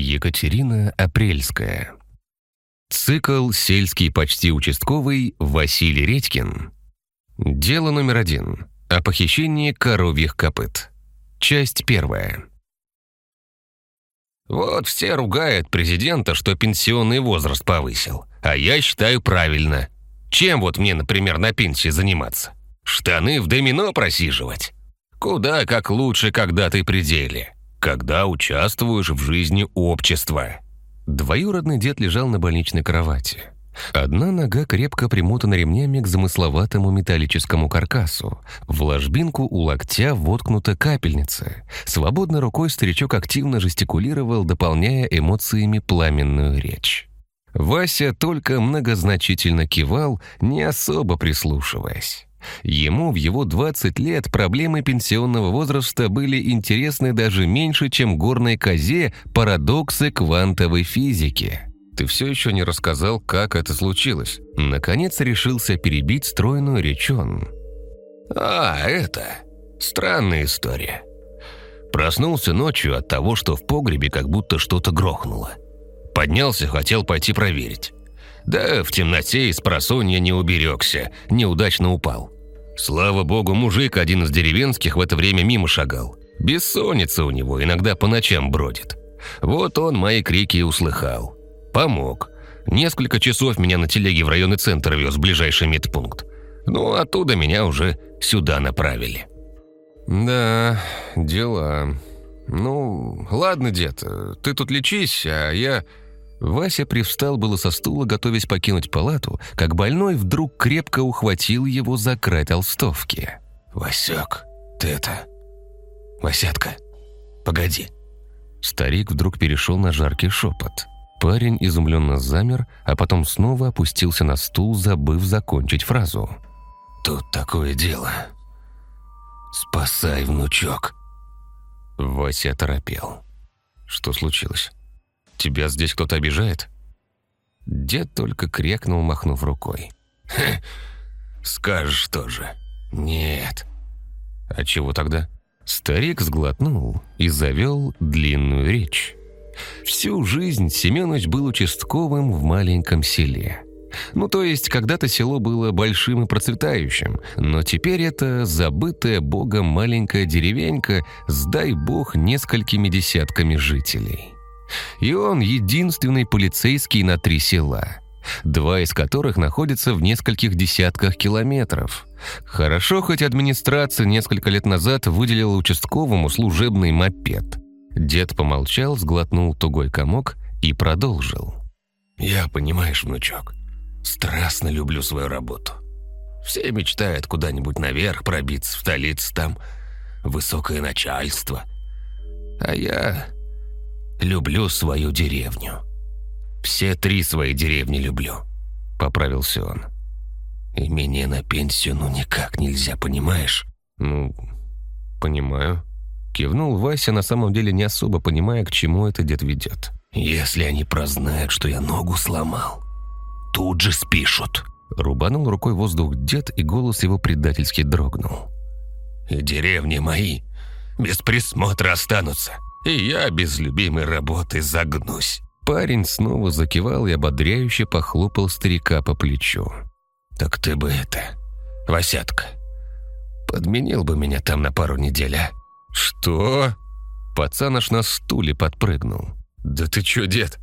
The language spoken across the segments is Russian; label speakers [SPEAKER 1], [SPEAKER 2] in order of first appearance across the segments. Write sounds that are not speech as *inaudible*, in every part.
[SPEAKER 1] Екатерина Апрельская. Цикл «Сельский почти участковый» Василий Редькин. Дело номер один. О похищении коровьих копыт. Часть первая.
[SPEAKER 2] Вот все ругают президента, что пенсионный возраст повысил. А я считаю правильно. Чем вот мне, например, на пенсии заниматься? Штаны в домино просиживать? Куда как лучше, когда ты при деле. Когда участвуешь в жизни общества.
[SPEAKER 1] Двоюродный дед лежал на больничной кровати. Одна нога крепко примотана ремнями к замысловатому металлическому каркасу. В ложбинку у локтя воткнута капельница. Свободной рукой старичок активно жестикулировал, дополняя эмоциями пламенную речь. Вася только многозначительно кивал, не особо прислушиваясь. Ему в его 20 лет проблемы пенсионного возраста были интересны даже меньше, чем горной козе парадоксы квантовой физики ты все еще не рассказал, как это случилось». Наконец решился перебить стройную речь он.
[SPEAKER 2] «А, это... Странная история. Проснулся ночью от того, что в погребе как будто что-то грохнуло. Поднялся, хотел пойти проверить. Да, в темноте из просонья не уберегся, неудачно упал. Слава богу, мужик, один из деревенских, в это время мимо шагал. Бессонница у него, иногда по ночам бродит. Вот он мои крики и услыхал. Помог. Несколько часов меня на телеге в районный центр вез, ближайший медпункт. Ну, оттуда меня уже сюда направили.
[SPEAKER 1] Да, дела. Ну, ладно, дед, ты тут лечись, а я... Вася привстал было со стула, готовясь покинуть палату, как больной вдруг крепко ухватил его за край толстовки.
[SPEAKER 2] «Васек, ты это... Васятка, погоди».
[SPEAKER 1] Старик вдруг перешел на жаркий шепот. Парень изумленно замер, а потом снова опустился на стул, забыв закончить фразу.
[SPEAKER 2] «Тут такое дело. Спасай, внучок!»
[SPEAKER 1] Вася торопел. «Что случилось? Тебя здесь кто-то обижает?» Дед только крякнул, махнув рукой.
[SPEAKER 2] «Хе, скажешь тоже. Нет».
[SPEAKER 1] «А чего тогда?» Старик сглотнул и завел длинную речь. Всю жизнь Семенович был участковым в маленьком селе. Ну, то есть, когда-то село было большим и процветающим, но теперь это забытая богом маленькая деревенька с, дай бог, несколькими десятками жителей. И он единственный полицейский на три села, два из которых находятся в нескольких десятках километров. Хорошо, хоть администрация несколько лет назад выделила участковому служебный мопед – Дед помолчал, сглотнул тугой комок и продолжил.
[SPEAKER 2] «Я, понимаешь, внучок, страстно люблю свою работу. Все мечтают куда-нибудь наверх пробиться, в столицу там, высокое начальство. А я люблю свою деревню. Все три свои деревни люблю», — поправился он. «И мне на пенсию ну никак нельзя, понимаешь?»
[SPEAKER 1] «Ну, понимаю», Кивнул Вася, на самом деле не особо понимая, к чему это дед ведет.
[SPEAKER 2] «Если они прознают, что я ногу сломал, тут же спишут».
[SPEAKER 1] Рубанул рукой воздух дед, и голос его предательски дрогнул.
[SPEAKER 2] «И деревни мои без присмотра останутся, и я без любимой работы загнусь».
[SPEAKER 1] Парень снова закивал и ободряюще похлопал старика по плечу.
[SPEAKER 2] «Так ты бы это, Васятка, подменил бы меня там на пару недель, а?
[SPEAKER 1] «Что?» Пацан аж на стуле подпрыгнул. «Да ты чё, дед?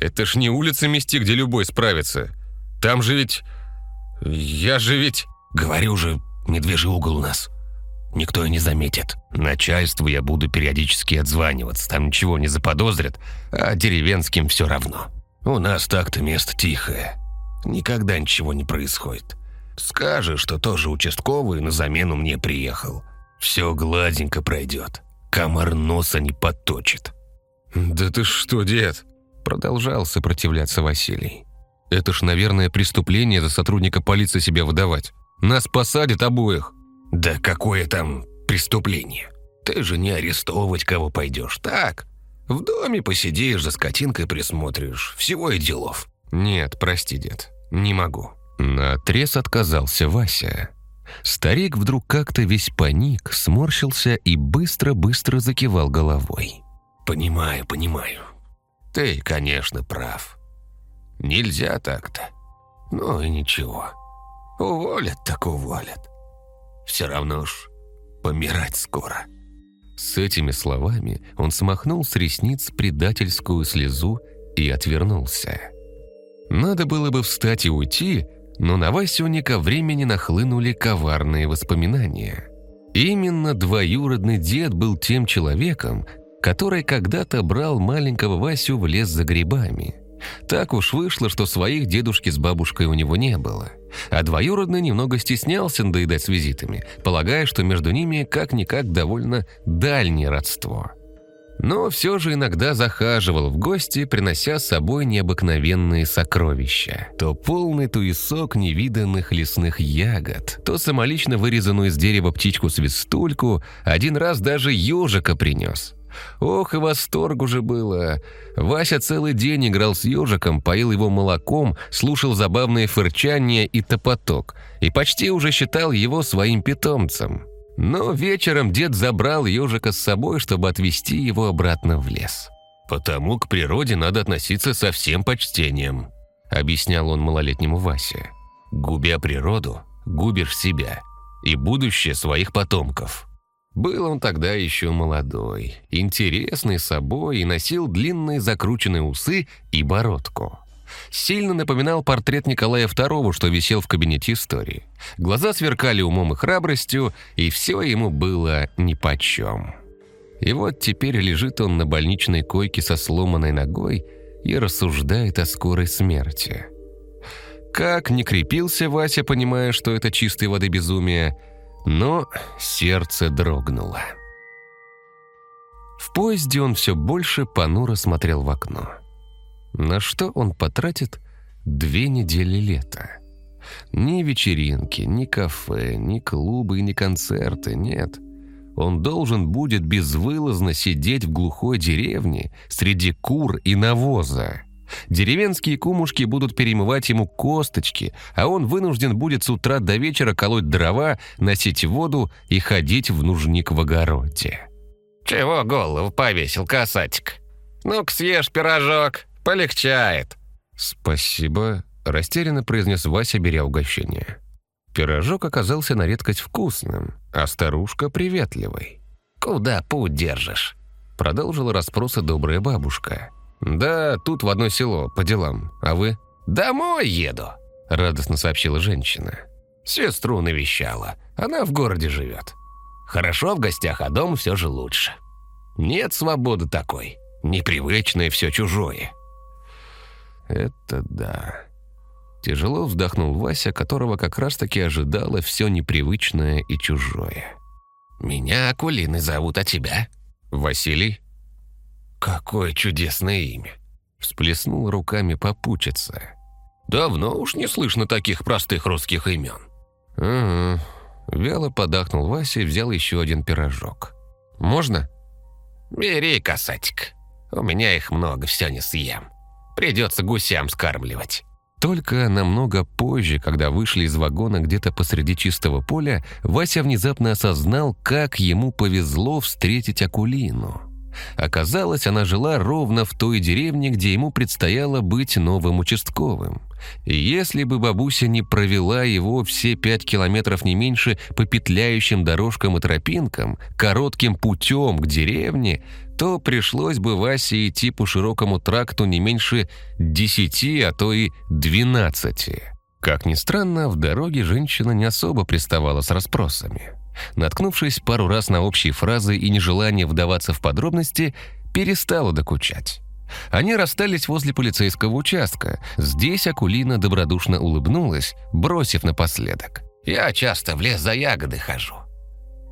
[SPEAKER 1] Это ж не улица мести, где любой справится. Там же ведь... Я же ведь...»
[SPEAKER 2] «Говорю же, медвежий угол у нас. Никто и не заметит. Начальству я буду периодически отзваниваться, там ничего не заподозрят, а деревенским все равно. У нас так-то место тихое. Никогда ничего не происходит. Скажешь, что тоже участковый на замену мне приехал. Все гладенько пройдет. Комар носа не подточит».
[SPEAKER 1] «Да ты что, дед?» Продолжал сопротивляться Василий. «Это ж, наверное, преступление за сотрудника полиции себя выдавать. Нас посадят обоих».
[SPEAKER 2] «Да какое там преступление? Ты же не арестовывать кого пойдешь, так? В доме посидишь, за скотинкой присмотришь. Всего и делов».
[SPEAKER 1] «Нет, прости, дед, не могу». Наотрез отказался Вася. Старик вдруг как-то весь паник, сморщился и быстро-быстро закивал головой.
[SPEAKER 2] «Понимаю, понимаю. Ты, конечно, прав. Нельзя так-то. Ну и ничего. Уволят так уволят. Все равно уж помирать скоро».
[SPEAKER 1] С этими словами он смахнул с ресниц предательскую слезу и отвернулся. Надо было бы встать и уйти, но на Васюника времени нахлынули коварные воспоминания. Именно двоюродный дед был тем человеком, который когда-то брал маленького Васю в лес за грибами. Так уж вышло, что своих дедушки с бабушкой у него не было. А двоюродный немного стеснялся надоедать с визитами, полагая, что между ними как-никак довольно дальнее родство но все же иногда захаживал в гости, принося с собой необыкновенные сокровища. То полный туесок невиданных лесных ягод, то самолично вырезанную из дерева птичку-свистульку, один раз даже ежика принес. Ох, и восторгу же было! Вася целый день играл с ежиком, поил его молоком, слушал забавные фырчания и топоток, и почти уже считал его своим питомцем. Но вечером дед забрал ежика с собой, чтобы отвезти его обратно в лес.
[SPEAKER 2] «Потому к природе надо относиться со всем почтением», — объяснял он малолетнему Васе. «Губя природу, губишь себя и будущее своих потомков».
[SPEAKER 1] Был он тогда еще молодой, интересный собой и носил длинные закрученные усы и бородку сильно напоминал портрет Николая II, что висел в кабинете истории. Глаза сверкали умом и храбростью, и все ему было нипочем. И вот теперь лежит он на больничной койке со сломанной ногой и рассуждает о скорой смерти. Как не крепился Вася, понимая, что это чистой воды безумие, но сердце дрогнуло. В поезде он все больше понуро смотрел в окно. На что он потратит две недели лета? Ни вечеринки, ни кафе, ни клубы, ни концерты, нет. Он должен будет безвылазно сидеть в глухой деревне среди кур и навоза. Деревенские кумушки будут перемывать ему косточки, а он вынужден будет с утра до вечера колоть дрова, носить воду и ходить в нужник в огороде.
[SPEAKER 2] «Чего голову повесил, касатик? Ну-ка съешь пирожок, «Полегчает».
[SPEAKER 1] «Спасибо», – растерянно произнес Вася, беря угощение. Пирожок оказался на редкость вкусным, а старушка приветливой.
[SPEAKER 2] «Куда путь держишь?»
[SPEAKER 1] – продолжила расспросы добрая бабушка. «Да, тут в одно село, по делам. А вы?»
[SPEAKER 2] «Домой еду», –
[SPEAKER 1] радостно сообщила женщина.
[SPEAKER 2] «Сестру навещала. Она в городе живет. Хорошо в гостях, а дом все же лучше. Нет свободы такой. Непривычное все чужое.
[SPEAKER 1] Это да. Тяжело вздохнул Вася, которого как раз-таки ожидало все непривычное и чужое.
[SPEAKER 2] «Меня Акулиной зовут, а тебя?»
[SPEAKER 1] «Василий».
[SPEAKER 2] «Какое чудесное имя!»
[SPEAKER 1] Всплеснул руками попучиться.
[SPEAKER 2] «Давно уж не слышно таких простых русских имен».
[SPEAKER 1] «Угу». Вяло подохнул Вася и взял еще один пирожок. «Можно?»
[SPEAKER 2] «Бери, касатик. У меня их много, все не съем». Придется гусям скармливать».
[SPEAKER 1] Только намного позже, когда вышли из вагона где-то посреди чистого поля, Вася внезапно осознал, как ему повезло встретить Акулину. Оказалось, она жила ровно в той деревне, где ему предстояло быть новым участковым. И если бы бабуся не провела его все пять километров не меньше по петляющим дорожкам и тропинкам, коротким путем к деревне, то пришлось бы Васе идти по широкому тракту не меньше десяти, а то и двенадцати. Как ни странно, в дороге женщина не особо приставала с расспросами. Наткнувшись пару раз на общие фразы и нежелание вдаваться в подробности, перестала докучать. Они расстались возле полицейского участка. Здесь Акулина добродушно улыбнулась, бросив напоследок.
[SPEAKER 2] «Я часто в лес за ягоды хожу.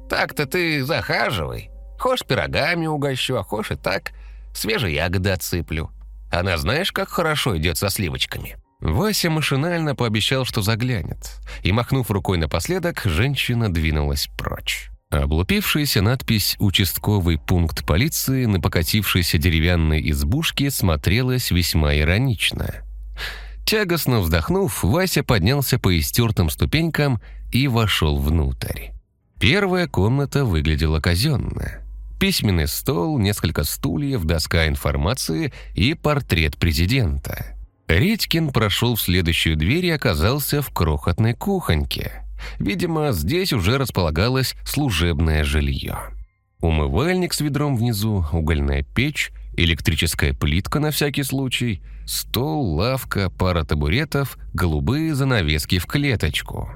[SPEAKER 2] Так-то ты захаживай, Хошь пирогами угощу, а хошь и так свежие ягоды отсыплю. Она знаешь, как хорошо идет со сливочками».
[SPEAKER 1] Вася машинально пообещал, что заглянет, и, махнув рукой напоследок, женщина двинулась прочь. Облупившаяся надпись «Участковый пункт полиции» на покатившейся деревянной избушке смотрелась весьма иронично. Тягостно вздохнув, Вася поднялся по истертым ступенькам и вошел внутрь. Первая комната выглядела казенно. Письменный стол, несколько стульев, доска информации и портрет президента. Редькин прошел в следующую дверь и оказался в крохотной кухоньке. Видимо, здесь уже располагалось служебное жилье. Умывальник с ведром внизу, угольная печь, электрическая плитка на всякий случай, стол, лавка, пара табуретов, голубые занавески в клеточку.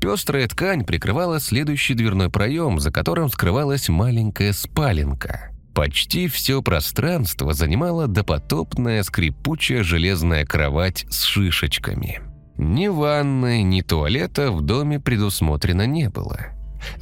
[SPEAKER 1] Пестрая ткань прикрывала следующий дверной проем, за которым скрывалась маленькая спаленка. Почти все пространство занимала допотопная скрипучая железная кровать с шишечками. Ни ванной, ни туалета в доме предусмотрено не было.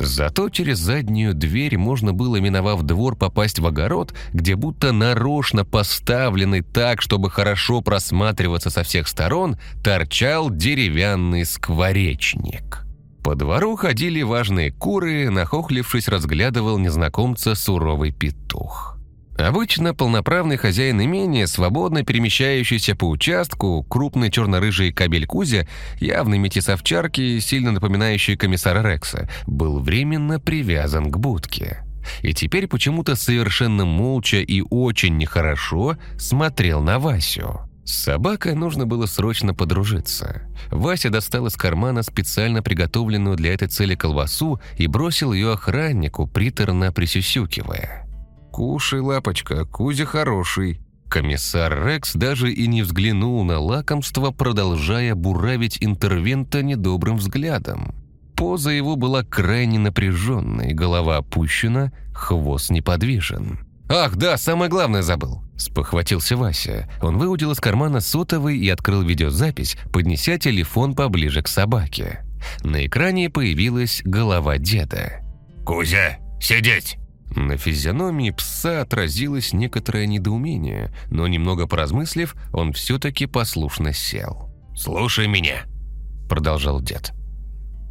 [SPEAKER 1] Зато через заднюю дверь можно было, миновав двор, попасть в огород, где будто нарочно поставленный так, чтобы хорошо просматриваться со всех сторон, торчал деревянный скворечник. По двору ходили важные куры, нахохлившись, разглядывал незнакомца суровый петух. Обычно полноправный хозяин имения, свободно перемещающийся по участку, крупный черно-рыжий кабель Кузя, явный метис овчарки, сильно напоминающий комиссара Рекса, был временно привязан к будке. И теперь почему-то совершенно молча и очень нехорошо смотрел на Васю. С собакой нужно было срочно подружиться. Вася достал из кармана специально приготовленную для этой цели колбасу и бросил ее охраннику, приторно присюсюкивая. «Кушай, лапочка, Кузя хороший». Комиссар Рекс даже и не взглянул на лакомство, продолжая буравить интервента недобрым взглядом. Поза его была крайне напряженной, голова опущена, хвост неподвижен. «Ах, да, самое главное забыл!» Спохватился Вася. Он выудил из кармана сотовый и открыл видеозапись, поднеся телефон поближе к собаке. На экране появилась голова деда.
[SPEAKER 2] «Кузя, сидеть!»
[SPEAKER 1] На физиономии пса отразилось некоторое недоумение, но немного поразмыслив, он все-таки послушно сел.
[SPEAKER 2] «Слушай меня», — продолжал дед.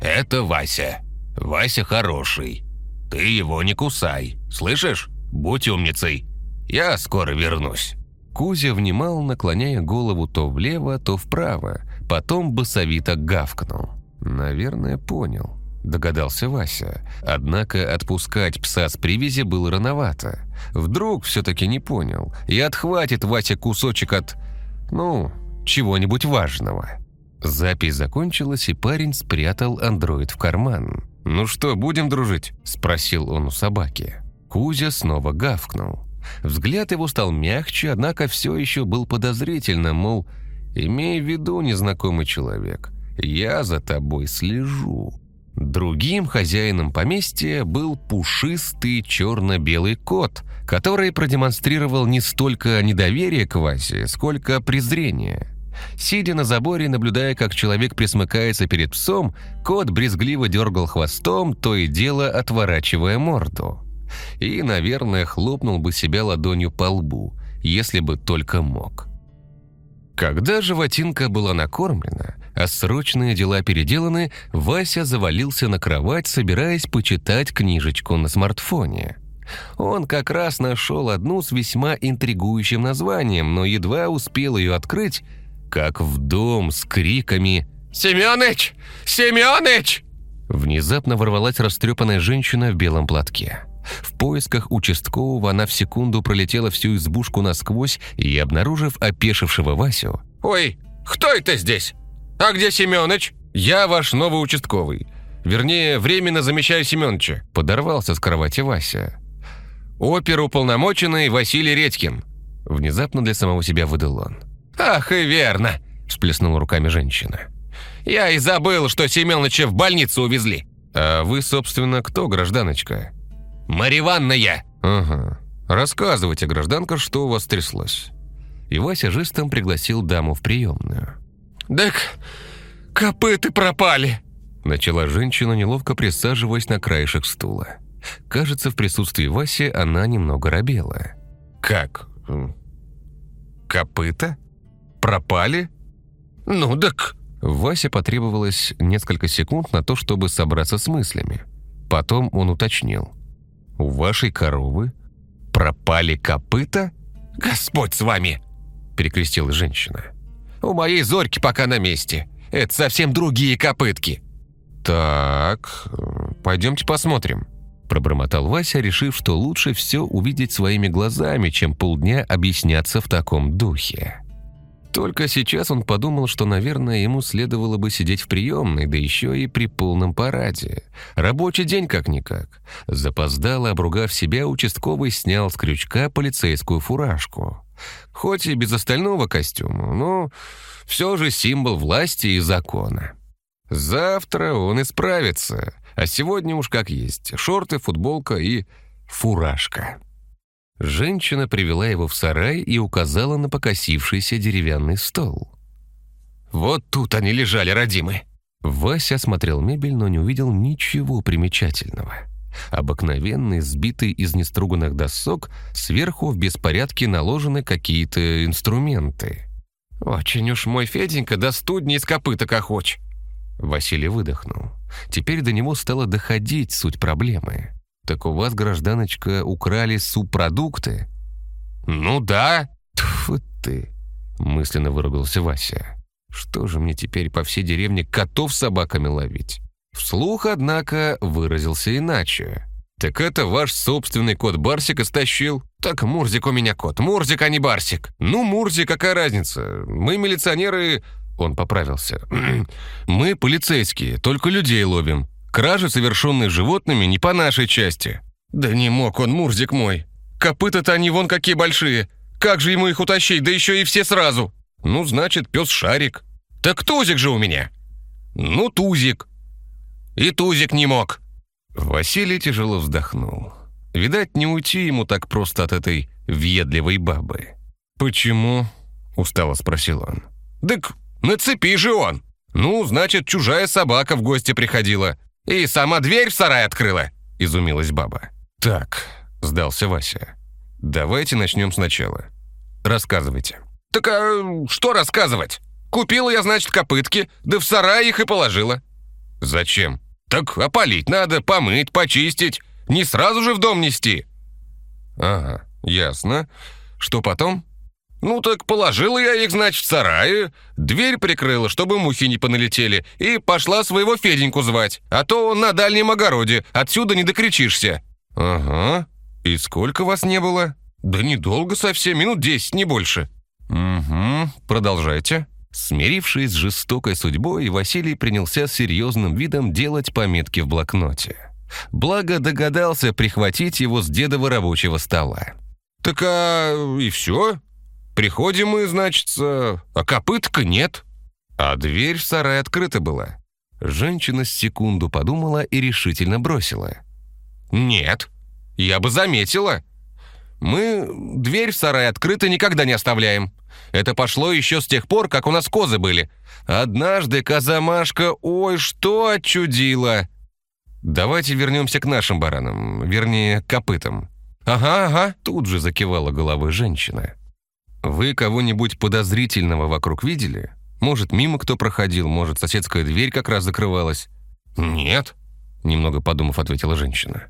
[SPEAKER 2] «Это Вася. Вася хороший. Ты его не кусай, слышишь? Будь умницей. Я скоро вернусь».
[SPEAKER 1] Кузя внимал, наклоняя голову то влево, то вправо, потом басовито гавкнул. «Наверное, понял», – догадался Вася. Однако отпускать пса с привязи было рановато. Вдруг все-таки не понял и отхватит Вася кусочек от... ну, чего-нибудь важного. Запись закончилась, и парень спрятал андроид в карман. «Ну что, будем дружить?» – спросил он у собаки. Кузя снова гавкнул. Взгляд его стал мягче, однако все еще был подозрительно, мол, «Имей в виду, незнакомый человек, я за тобой слежу». Другим хозяином поместья был пушистый черно-белый кот, который продемонстрировал не столько недоверие к Васе, сколько презрение. Сидя на заборе, наблюдая, как человек присмыкается перед псом, кот брезгливо дергал хвостом, то и дело отворачивая морду и, наверное, хлопнул бы себя ладонью по лбу, если бы только мог. Когда животинка была накормлена, а срочные дела переделаны, Вася завалился на кровать, собираясь почитать книжечку на смартфоне. Он как раз нашел одну с весьма интригующим названием, но едва успел ее открыть, как в дом с криками «Семёныч! Семёныч!» Внезапно ворвалась растрепанная женщина в белом платке. В поисках участкового она в секунду пролетела всю избушку насквозь и, обнаружив опешившего Васю... «Ой, кто это здесь? А где Семёныч?» «Я ваш новый участковый. Вернее, временно замещаю Семёныча», — подорвался с кровати Вася. «Оперуполномоченный Василий Редькин», — внезапно для самого себя выдал он. «Ах, и верно», — всплеснула руками женщина. «Я и забыл, что Семёныча в больницу увезли». «А вы, собственно, кто, гражданочка?»
[SPEAKER 2] Марья Ивановна я!»
[SPEAKER 1] «Ага. Рассказывайте, гражданка, что у вас тряслось». И Вася жестом пригласил даму в приемную.
[SPEAKER 2] «Так копыты пропали!»
[SPEAKER 1] Начала женщина, неловко присаживаясь на краешек стула. Кажется, в присутствии Васи она немного робела.
[SPEAKER 2] «Как? Копыта? Пропали? Ну так...»
[SPEAKER 1] Васе потребовалось несколько секунд на то, чтобы собраться с мыслями. Потом он уточнил. У вашей коровы пропали копыта?
[SPEAKER 2] Господь с вами!» – перекрестилась женщина.
[SPEAKER 1] «У моей зорьки пока на месте. Это совсем другие копытки». «Так, пойдемте посмотрим», – Пробормотал Вася, решив, что лучше все увидеть своими глазами, чем полдня объясняться в таком духе. Только сейчас он подумал, что, наверное, ему следовало бы сидеть в приемной, да еще и при полном параде. Рабочий день как-никак. Запоздало, обругав себя, участковый снял с крючка полицейскую фуражку. Хоть и без остального костюма, но все же символ власти и закона. Завтра он исправится, а сегодня уж как есть. Шорты, футболка и фуражка. Женщина привела его в сарай и указала на покосившийся деревянный стол. «Вот тут они лежали, родимы!» Вася осмотрел мебель, но не увидел ничего примечательного. Обыкновенный, сбитый из неструганных досок, сверху в беспорядке наложены какие-то инструменты. «Очень уж мой Феденька до студни из копыток охоч!» Василий выдохнул. Теперь до него стало доходить суть проблемы. «Так у вас, гражданочка, украли субпродукты?» «Ну да!» Тьфу ты!» — мысленно выругался Вася. «Что же мне теперь по всей деревне котов с собаками ловить?» Вслух, однако, выразился иначе. «Так это ваш собственный кот Барсик истощил?» «Так Мурзик у меня кот. Мурзик, а не Барсик». «Ну, Мурзик, какая разница? Мы милиционеры...» Он поправился. *clears throat* «Мы полицейские, только людей ловим. Кражи, совершенные животными, не по нашей части». «Да не мог он, Мурзик мой. Копыта-то они вон какие большие. Как же ему их утащить, да еще и все сразу?» «Ну, значит, пес Шарик». «Так Тузик же у меня». «Ну, Тузик». «И Тузик не мог». Василий тяжело вздохнул. Видать, не уйти ему так просто от этой въедливой бабы. «Почему?» — устало спросил он. «Дык, на цепи же он!» «Ну, значит, чужая собака в гости приходила. «И сама дверь в сарай открыла!» – изумилась баба. «Так», – сдался Вася. «Давайте начнем сначала. Рассказывайте». «Так а что рассказывать? Купила я, значит, копытки, да в сарай их и положила». «Зачем?» «Так опалить надо, помыть, почистить. Не сразу же в дом нести». «Ага, ясно. Что потом?» «Ну так положила я их, значит, в сарае, дверь прикрыла, чтобы мухи не поналетели, и пошла своего Феденьку звать, а то он на дальнем огороде, отсюда не докричишься». «Ага. И сколько вас не было?» «Да недолго совсем, минут десять, не больше». «Угу, продолжайте». Смирившись с жестокой судьбой, Василий принялся серьезным видом делать пометки в блокноте. Благо догадался прихватить его с дедова рабочего стола. «Так а и все?» Приходим мы, значит, а копытка нет. А дверь в сарай открыта была. Женщина секунду подумала и решительно бросила. «Нет, я бы заметила. Мы дверь в сарай открытой никогда не оставляем. Это пошло еще с тех пор, как у нас козы были. Однажды коза-машка, ой, что отчудила!» «Давайте вернемся к нашим баранам, вернее, копытам». «Ага, ага», тут же закивала головой женщина. Вы кого-нибудь подозрительного вокруг видели? Может, мимо кто проходил, может, соседская дверь как раз закрывалась? Нет, немного подумав, ответила женщина.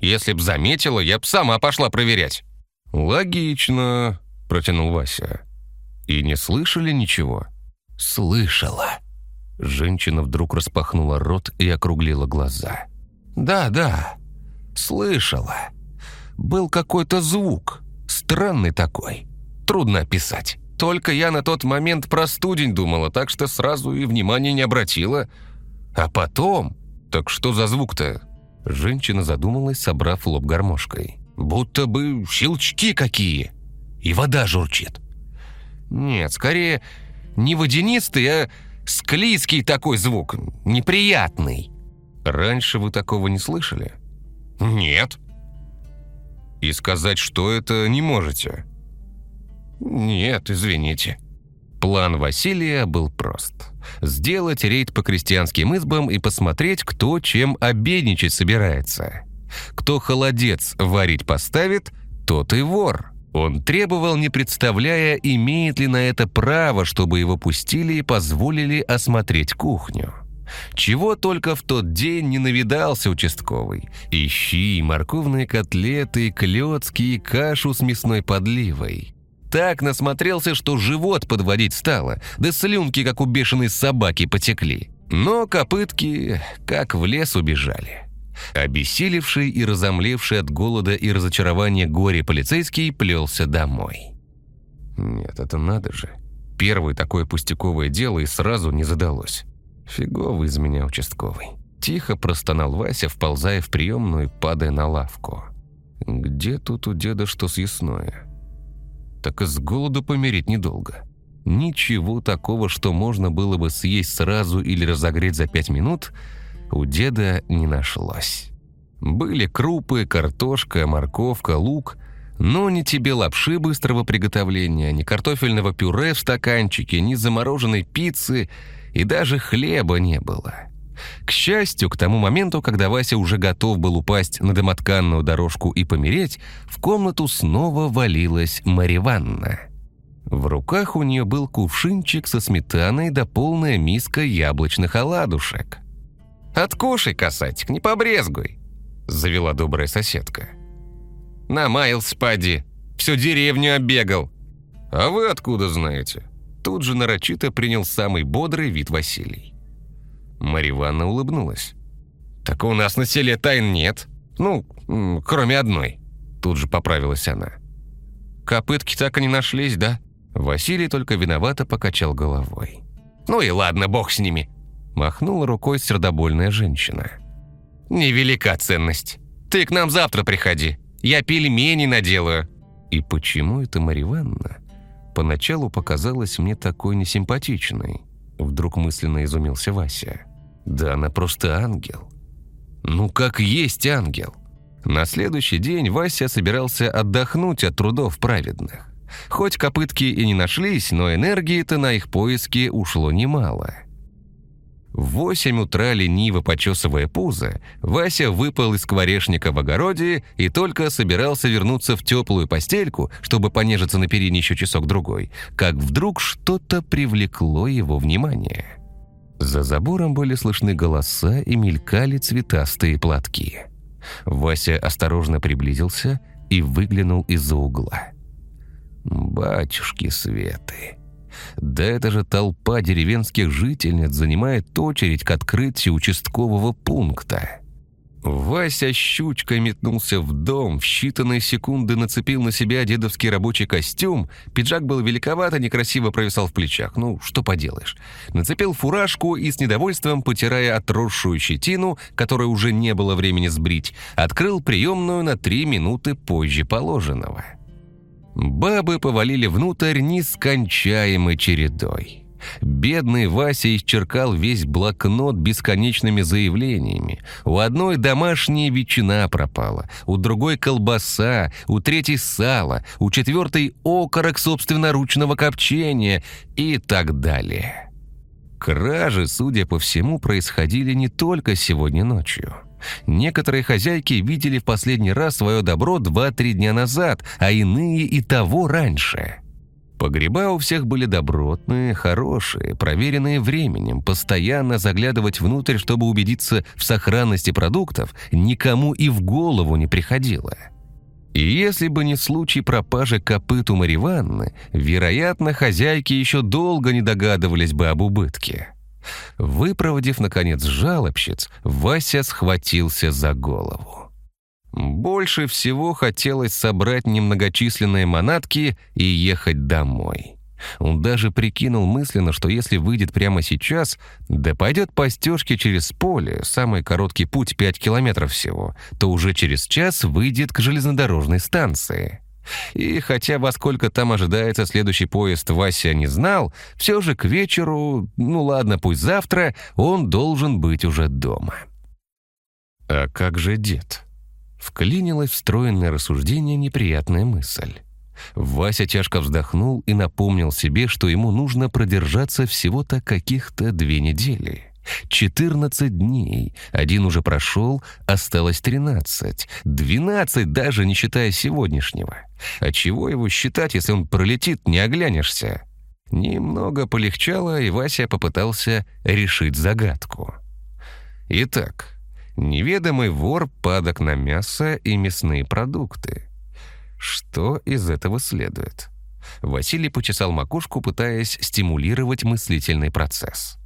[SPEAKER 1] Если б заметила, я б сама пошла проверять. Логично, протянул Вася. И не слышали ничего? Слышала. Женщина вдруг распахнула рот и округлила глаза. Да, да. Слышала. Был какой-то звук, странный такой трудно описать. Только я на тот момент про студень думала, так что сразу и внимания не обратила. А потом... Так что за звук-то? Женщина задумалась, собрав лоб гармошкой. Будто бы щелчки какие. И вода журчит. Нет, скорее не водянистый, а склизкий такой звук. Неприятный. Раньше вы такого не слышали? Нет. И сказать, что это, не можете. «Нет, извините». План Василия был прост. Сделать рейд по крестьянским избам и посмотреть, кто чем обедничать собирается. Кто холодец варить поставит, тот и вор. Он требовал, не представляя, имеет ли на это право, чтобы его пустили и позволили осмотреть кухню. Чего только в тот день не навидался участковый. Ищи морковные котлеты, клёцки и кашу с мясной подливой так насмотрелся, что живот подводить стало, да слюнки, как у бешеной собаки, потекли. Но копытки как в лес убежали. Обессилевший и разомлевший от голода и разочарования горе полицейский плелся домой. Нет, это надо же. Первое такое пустяковое дело и сразу не задалось. Фиговый из меня участковый. Тихо простонал Вася, вползая в приемную, падая на лавку. Где тут у деда что съестное? Так с голоду помереть недолго. Ничего такого, что можно было бы съесть сразу или разогреть за пять минут, у деда не нашлось. Были крупы, картошка, морковка, лук, но ни тебе лапши быстрого приготовления, ни картофельного пюре в стаканчике, ни замороженной пиццы и даже хлеба не было. К счастью, к тому моменту, когда Вася уже готов был упасть на домотканную дорожку и помереть, в комнату снова валилась Мариванна. В руках у нее был кувшинчик со сметаной да полная миска яблочных оладушек. «Откушай, касатик, не побрезгуй», — завела добрая соседка. «Намаялся, поди, всю деревню оббегал». «А вы откуда знаете?» Тут же нарочито принял самый бодрый вид Василий. Марья Ивановна улыбнулась. «Так у нас на селе тайн нет. Ну, кроме одной». Тут же поправилась она. «Копытки так и не нашлись, да?» Василий только виновато покачал головой. «Ну и ладно, бог с ними!» Махнула рукой сердобольная женщина. «Невелика ценность. Ты к нам завтра приходи. Я пельмени наделаю». И почему это Марья Ивановна поначалу показалась мне такой несимпатичной? Вдруг мысленно изумился Вася. Да она просто ангел. Ну как есть ангел. На следующий день Вася собирался отдохнуть от трудов праведных. Хоть копытки и не нашлись, но энергии-то на их поиски ушло немало. В восемь утра, лениво почесывая пузо, Вася выпал из скворечника в огороде и только собирался вернуться в теплую постельку, чтобы понежиться на перине еще часок-другой, как вдруг что-то привлекло его внимание. За забором были слышны голоса и мелькали цветастые платки. Вася осторожно приблизился и выглянул из-за угла. «Батюшки Светы!» Да это же толпа деревенских жительниц занимает очередь к открытию участкового пункта. Вася щучкой метнулся в дом, в считанные секунды нацепил на себя дедовский рабочий костюм, пиджак был великоват, а некрасиво провисал в плечах, ну, что поделаешь. Нацепил фуражку и с недовольством, потирая отросшую щетину, которой уже не было времени сбрить, открыл приемную на три минуты позже положенного. Бабы повалили внутрь нескончаемой чередой. Бедный Вася исчеркал весь блокнот бесконечными заявлениями. У одной домашняя ветчина пропала, у другой колбаса, у третьей сало, у четвертой окорок собственноручного копчения и так далее. Кражи, судя по всему, происходили не только сегодня ночью. Некоторые хозяйки видели в последний раз свое добро 2-3 дня назад, а иные и того раньше. Погреба у всех были добротные, хорошие, проверенные временем. Постоянно заглядывать внутрь, чтобы убедиться в сохранности продуктов, никому и в голову не приходило. И если бы не случай пропажи копыт у Мариванны, вероятно, хозяйки еще долго не догадывались бы об убытке. Выпроводив, наконец, жалобщиц, Вася схватился за голову. Больше всего хотелось собрать немногочисленные манатки и ехать домой. Он даже прикинул мысленно, что если выйдет прямо сейчас, да пойдет по стежке через поле, самый короткий путь 5 километров всего, то уже через час выйдет к железнодорожной станции. И хотя во сколько там ожидается следующий поезд, Вася не знал, все же к вечеру, ну ладно, пусть завтра, он должен быть уже дома. А как же дед? Вклинилась встроенное рассуждение неприятная мысль. Вася тяжко вздохнул и напомнил себе, что ему нужно продержаться всего-то каких-то две недели. 14 дней. Один уже прошел, осталось 13. 12 даже не считая сегодняшнего. А чего его считать, если он пролетит, не оглянешься? Немного полегчало, и Вася попытался решить загадку. Итак, неведомый вор падок на мясо и мясные продукты. Что из этого следует? Василий почесал макушку, пытаясь стимулировать мыслительный процесс.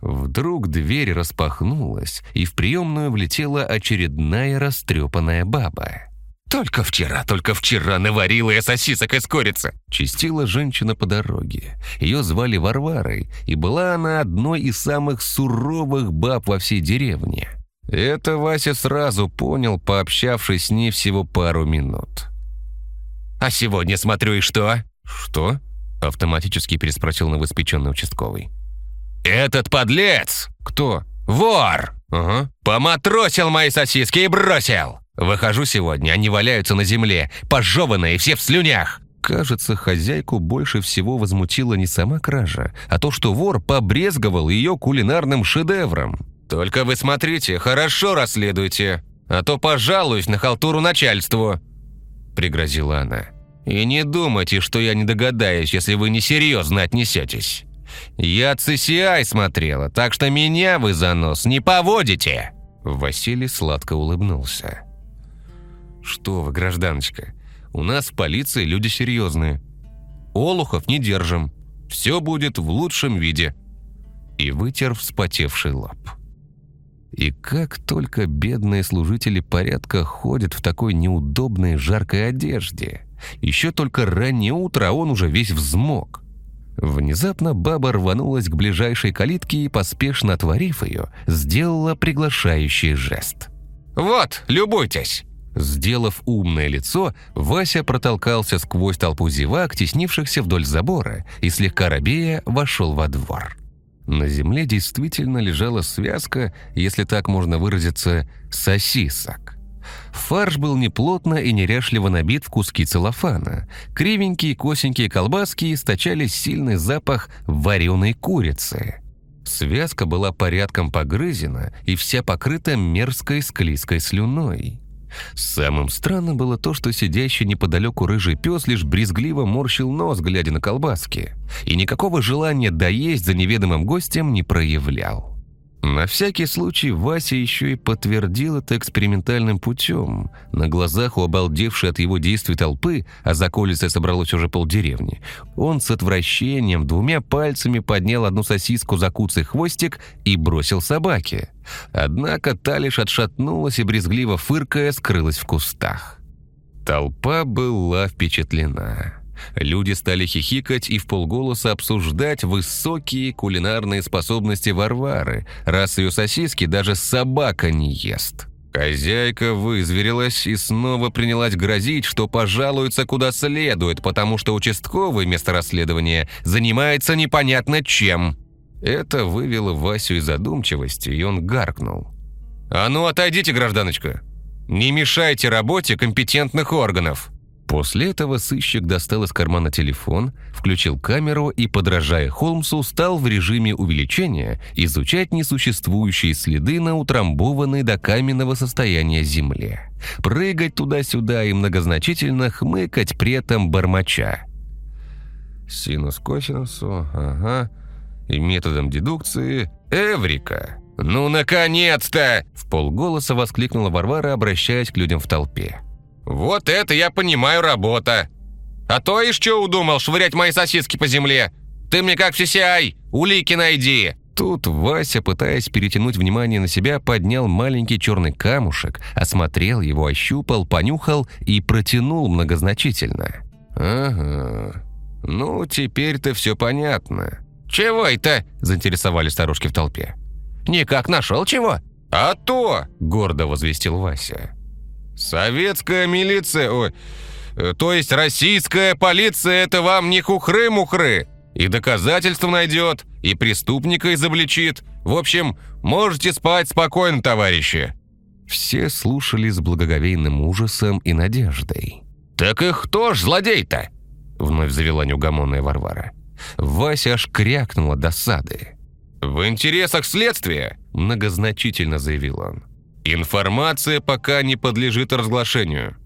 [SPEAKER 1] Вдруг дверь распахнулась, и в приемную влетела очередная растрепанная баба.
[SPEAKER 2] «Только вчера, только вчера наварила я сосисок из курицы!»
[SPEAKER 1] Чистила женщина по дороге. Ее звали Варварой, и была она одной из самых суровых баб во всей деревне. Это Вася сразу понял, пообщавшись с ней всего пару минут.
[SPEAKER 2] «А сегодня смотрю, и что?»
[SPEAKER 1] «Что?» — автоматически переспросил новоиспеченный участковый.
[SPEAKER 2] «Этот подлец!»
[SPEAKER 1] «Кто?»
[SPEAKER 2] «Вор!»
[SPEAKER 1] «Ага».
[SPEAKER 2] «Поматросил мои сосиски и бросил!» «Выхожу сегодня, они валяются на земле, пожеванные, все в слюнях!»
[SPEAKER 1] Кажется, хозяйку больше всего возмутила не сама кража, а то, что вор побрезговал ее кулинарным шедевром.
[SPEAKER 2] «Только вы смотрите, хорошо расследуйте, а то пожалуюсь на халтуру начальству», — пригрозила она. «И не думайте, что я не догадаюсь, если вы несерьезно отнесетесь. Я CCI смотрела, так что меня вы за нос не поводите!»
[SPEAKER 1] Василий сладко улыбнулся. «Что вы, гражданочка, у нас в полиции люди серьезные. Олухов не держим. Все будет в лучшем виде». И вытер вспотевший лоб. И как только бедные служители порядка ходят в такой неудобной жаркой одежде. Еще только раннее утро, а он уже весь взмок. Внезапно баба рванулась к ближайшей калитке и, поспешно отворив ее, сделала приглашающий жест.
[SPEAKER 2] «Вот, любуйтесь!»
[SPEAKER 1] Сделав умное лицо, Вася протолкался сквозь толпу зевак, теснившихся вдоль забора, и слегка робея вошел во двор. На земле действительно лежала связка, если так можно выразиться, сосисок. Фарш был неплотно и неряшливо набит в куски целлофана. Кривенькие косенькие колбаски источали сильный запах вареной курицы. Связка была порядком погрызена и вся покрыта мерзкой склизкой слюной. Самым странным было то, что сидящий неподалеку рыжий пес лишь брезгливо морщил нос, глядя на колбаски, и никакого желания доесть за неведомым гостем не проявлял. На всякий случай Вася еще и подтвердил это экспериментальным путем. На глазах у обалдевшей от его действий толпы, а за колицей собралось уже полдеревни, он с отвращением двумя пальцами поднял одну сосиску за куцый хвостик и бросил собаке. Однако та лишь отшатнулась и, брезгливо фыркая, скрылась в кустах. Толпа была впечатлена. Люди стали хихикать и в полголоса обсуждать высокие кулинарные способности Варвары, раз ее сосиски даже собака не ест. Хозяйка вызверилась и снова принялась грозить, что пожалуется куда следует, потому что участковый место расследования занимается непонятно чем. Это вывело Васю из задумчивости, и он гаркнул. «А ну, отойдите, гражданочка! Не мешайте работе компетентных органов!» После этого сыщик достал из кармана телефон, включил камеру и, подражая Холмсу, стал в режиме увеличения изучать несуществующие следы на утрамбованной до каменного состояния земле. Прыгать туда-сюда и многозначительно хмыкать при этом бормоча. Синус косинусу, ага, и методом дедукции «Эврика!» «Ну, наконец-то!» – в полголоса воскликнула Варвара, обращаясь к людям в толпе. «Вот это я понимаю работа! А то и что удумал швырять мои сосиски по земле? Ты мне как в CCI, улики найди!» Тут Вася, пытаясь перетянуть внимание на себя, поднял маленький черный камушек, осмотрел его, ощупал, понюхал и протянул многозначительно. «Ага, ну теперь-то все понятно».
[SPEAKER 2] «Чего это?» – заинтересовались старушки в толпе. «Никак нашел чего?»
[SPEAKER 1] «А то!» – гордо возвестил Вася. Советская милиция, ой, э, то есть российская полиция, это вам не хухры-мухры. И доказательства найдет, и преступника изобличит. В общем, можете спать спокойно, товарищи». Все слушали с благоговейным ужасом и надеждой.
[SPEAKER 2] «Так и кто ж злодей-то?»
[SPEAKER 1] Вновь завела неугомонная Варвара. Вася аж крякнула досады.
[SPEAKER 2] «В интересах следствия»,
[SPEAKER 1] многозначительно заявил он.
[SPEAKER 2] «Информация пока не подлежит разглашению».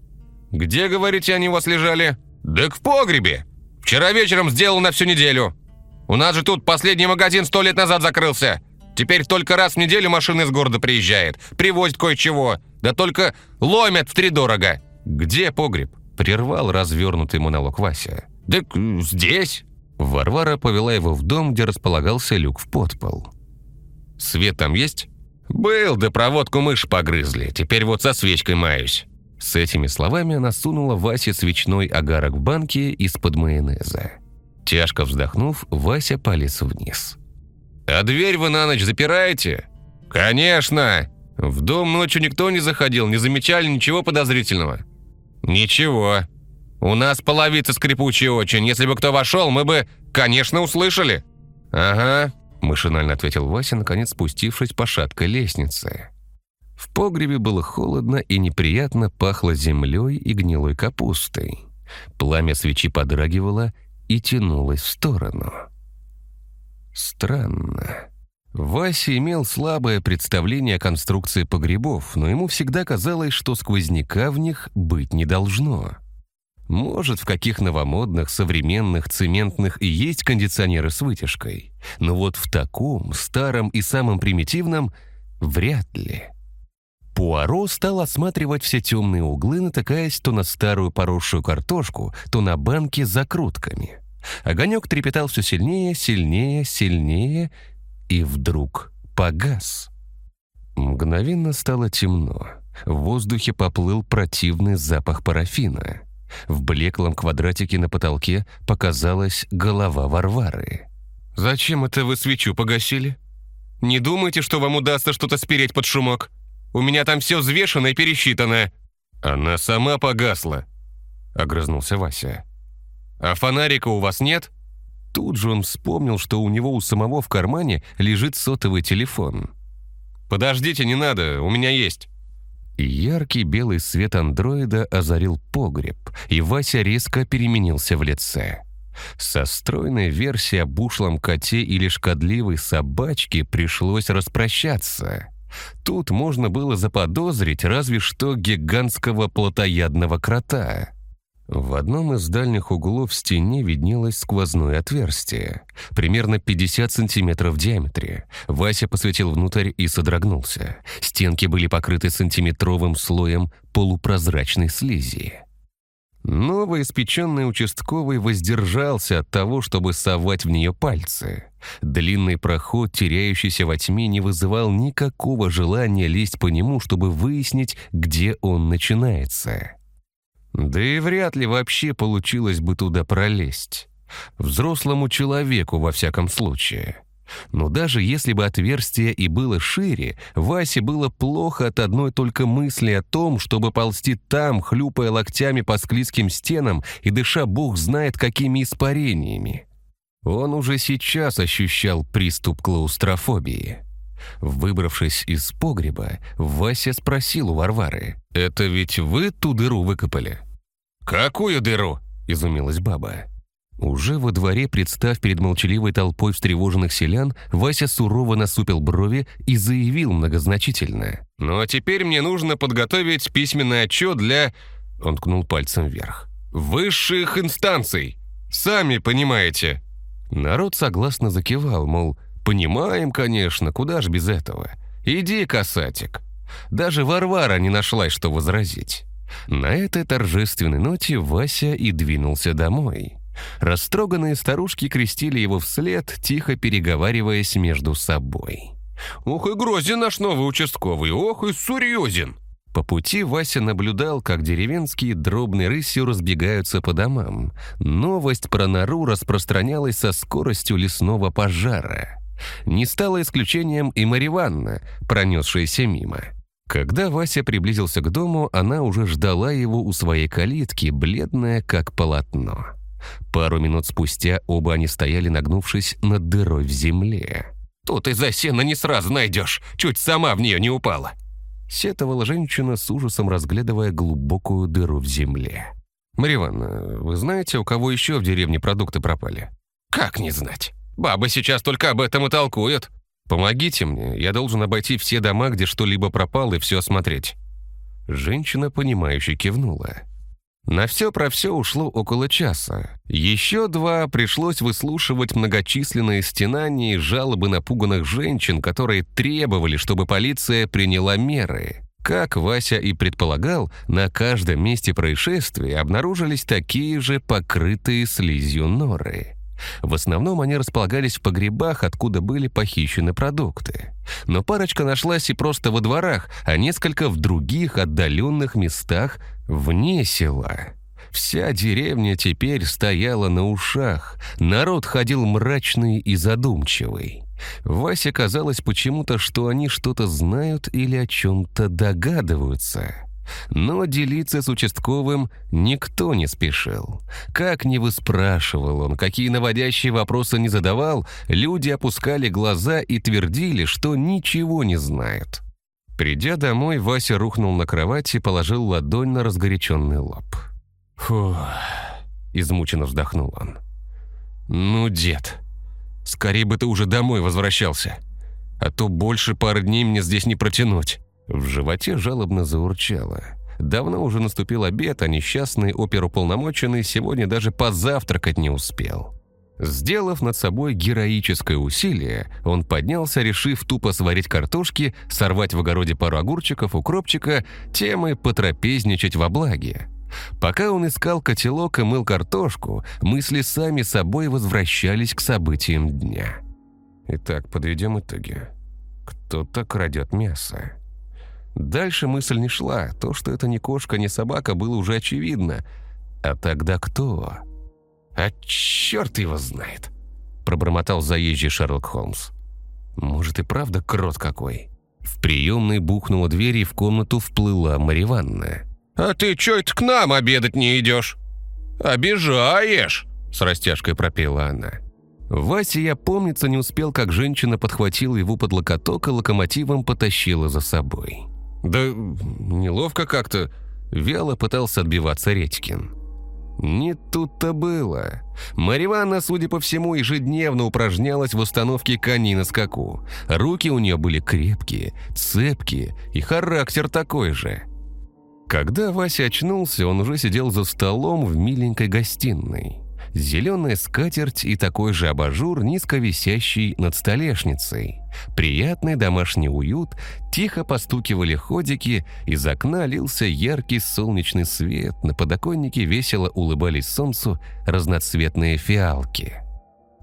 [SPEAKER 2] «Где, говорите, они вас лежали?» «Так в погребе. Вчера вечером сделал на всю неделю. У нас же тут последний магазин сто лет назад закрылся. Теперь только раз в неделю машина из города приезжает, привозит кое-чего. Да только ломят втридорого».
[SPEAKER 1] «Где погреб?» – прервал развернутый монолог Вася.
[SPEAKER 2] «Так здесь».
[SPEAKER 1] Варвара повела его в дом, где располагался люк в подпол.
[SPEAKER 2] Свет там есть?» «Был, да проводку мышь погрызли. Теперь вот со свечкой маюсь».
[SPEAKER 1] С этими словами она сунула Васе свечной агарок в банке из-под майонеза. Тяжко вздохнув, Вася полез вниз.
[SPEAKER 2] «А дверь вы на ночь запираете?» «Конечно! В дом ночью никто не заходил, не замечали ничего подозрительного». «Ничего. У нас половица скрипучая очень. Если бы кто вошел, мы бы, конечно, услышали».
[SPEAKER 1] «Ага», – машинально ответил Вася, наконец спустившись по шаткой лестнице. В погребе было холодно и неприятно пахло землей и гнилой капустой. Пламя свечи подрагивало и тянулось в сторону. Странно. Вася имел слабое представление о конструкции погребов, но ему всегда казалось, что сквозняка в них быть не должно. Может, в каких новомодных, современных, цементных и есть кондиционеры с вытяжкой, но вот в таком, старом и самом примитивном вряд ли. Пуаро стал осматривать все темные углы, натыкаясь то на старую поросшую картошку, то на банки с закрутками. Огонек трепетал все сильнее, сильнее, сильнее и вдруг погас. Мгновенно стало темно. В воздухе поплыл противный запах парафина. В блеклом квадратике на потолке показалась голова Варвары.
[SPEAKER 2] «Зачем это вы свечу погасили? Не думайте, что вам удастся что-то спереть под шумок? У меня там все взвешено и пересчитано». «Она сама погасла», — огрызнулся Вася. «А фонарика у вас нет?»
[SPEAKER 1] Тут же он вспомнил, что у него у самого в кармане лежит сотовый телефон.
[SPEAKER 2] «Подождите, не надо, у меня есть».
[SPEAKER 1] Яркий белый свет андроида озарил погреб, и Вася резко переменился в лице. Со стройной версией об ушлом коте или шкодливой собачке пришлось распрощаться. Тут можно было заподозрить разве что гигантского плотоядного крота. В одном из дальних углов в стене виднелось сквозное отверстие, примерно 50 сантиметров в диаметре. Вася посветил внутрь и содрогнулся. Стенки были покрыты сантиметровым слоем полупрозрачной слизи. Новоиспеченный участковый воздержался от того, чтобы совать в нее пальцы. Длинный проход, теряющийся во тьме, не вызывал никакого желания лезть по нему, чтобы выяснить, где он начинается. Да и вряд ли вообще получилось бы туда пролезть. Взрослому человеку, во всяком случае. Но даже если бы отверстие и было шире, Васе было плохо от одной только мысли о том, чтобы ползти там, хлюпая локтями по склизким стенам и дыша бог знает какими испарениями. Он уже сейчас ощущал приступ клаустрофобии. Выбравшись из погреба, Вася спросил у Варвары. «Это ведь вы ту дыру выкопали?»
[SPEAKER 2] «Какую дыру?»
[SPEAKER 1] – изумилась баба. Уже во дворе, представ перед молчаливой толпой встревоженных селян, Вася сурово насупил брови и заявил многозначительно.
[SPEAKER 2] «Ну а теперь мне нужно подготовить письменный отчет для...» Он ткнул пальцем вверх. «Высших инстанций! Сами понимаете!»
[SPEAKER 1] Народ согласно закивал, мол, «Понимаем, конечно, куда ж без этого? Иди, касатик!» Даже Варвара не нашлась, что возразить. На этой торжественной ноте Вася и двинулся домой. Растроганные старушки крестили его вслед, тихо переговариваясь между собой.
[SPEAKER 2] «Ох и грозен наш новый участковый, ох и серьезен!»
[SPEAKER 1] По пути Вася наблюдал, как деревенские дробной рысью разбегаются по домам. Новость про нору распространялась со скоростью лесного пожара. Не стало исключением и Мариванна, пронесшаяся мимо. Когда Вася приблизился к дому, она уже ждала его у своей калитки, бледная как полотно. Пару минут спустя оба они стояли, нагнувшись над дырой в земле.
[SPEAKER 2] «Тут из-за сена не сразу найдешь, чуть сама в нее не упала»,
[SPEAKER 1] сетовала женщина с ужасом, разглядывая глубокую дыру в земле.
[SPEAKER 2] «Марья Ивановна, вы знаете, у кого еще в деревне продукты пропали?» «Как не знать? Бабы сейчас только об этом и толкуют».
[SPEAKER 1] «Помогите мне, я должен обойти все дома, где что-либо пропало, и все осмотреть». Женщина, понимающе кивнула. На все про все ушло около часа. Еще два пришлось выслушивать многочисленные стенания и жалобы напуганных женщин, которые требовали, чтобы полиция приняла меры. Как Вася и предполагал, на каждом месте происшествия обнаружились такие же покрытые слизью норы. В основном они располагались в погребах, откуда были похищены продукты. Но парочка нашлась и просто во дворах, а несколько в других отдаленных местах вне села. Вся деревня теперь стояла на ушах, народ ходил мрачный и задумчивый. Васе казалось почему-то, что они что-то знают или о чем-то догадываются. Но делиться с участковым никто не спешил. Как ни выспрашивал он, какие наводящие вопросы не задавал, люди опускали глаза и твердили, что ничего не знают. Придя домой, Вася рухнул на кровать и положил ладонь на разгоряченный лоб. «Фу...» — измученно вздохнул он. «Ну, дед, скорее бы ты уже домой возвращался, а то больше пары дней мне здесь не протянуть». В животе жалобно заурчало. Давно уже наступил обед, а несчастный оперуполномоченный сегодня даже позавтракать не успел. Сделав над собой героическое усилие, он поднялся, решив тупо сварить картошки, сорвать в огороде пару огурчиков, укропчика, тем и потрапезничать во благе. Пока он искал котелок и мыл картошку, мысли сами собой возвращались к событиям дня. Итак, подведем итоги. Кто-то крадет мясо. Дальше мысль не шла. То, что это не кошка, не собака, было уже очевидно. А тогда кто? А черт его знает, пробормотал заезжий Шерлок Холмс. Может и правда крот какой? В приемной бухнула дверь, и в комнату вплыла Мариванна.
[SPEAKER 2] «А ты чё это к нам обедать не идешь? Обижаешь!»
[SPEAKER 1] С растяжкой пропела она. Вася, я помнится, не успел, как женщина подхватила его под локоток и локомотивом потащила за собой. «Да неловко как-то», — вяло пытался отбиваться Редькин. Не тут-то было. Мариванна, судя по всему, ежедневно упражнялась в установке кони на скаку. Руки у нее были крепкие, цепкие, и характер такой же. Когда Вася очнулся, он уже сидел за столом в миленькой гостиной зеленая скатерть и такой же абажур, низко висящий над столешницей. Приятный домашний уют, тихо постукивали ходики, из окна лился яркий солнечный свет, на подоконнике весело улыбались солнцу разноцветные фиалки.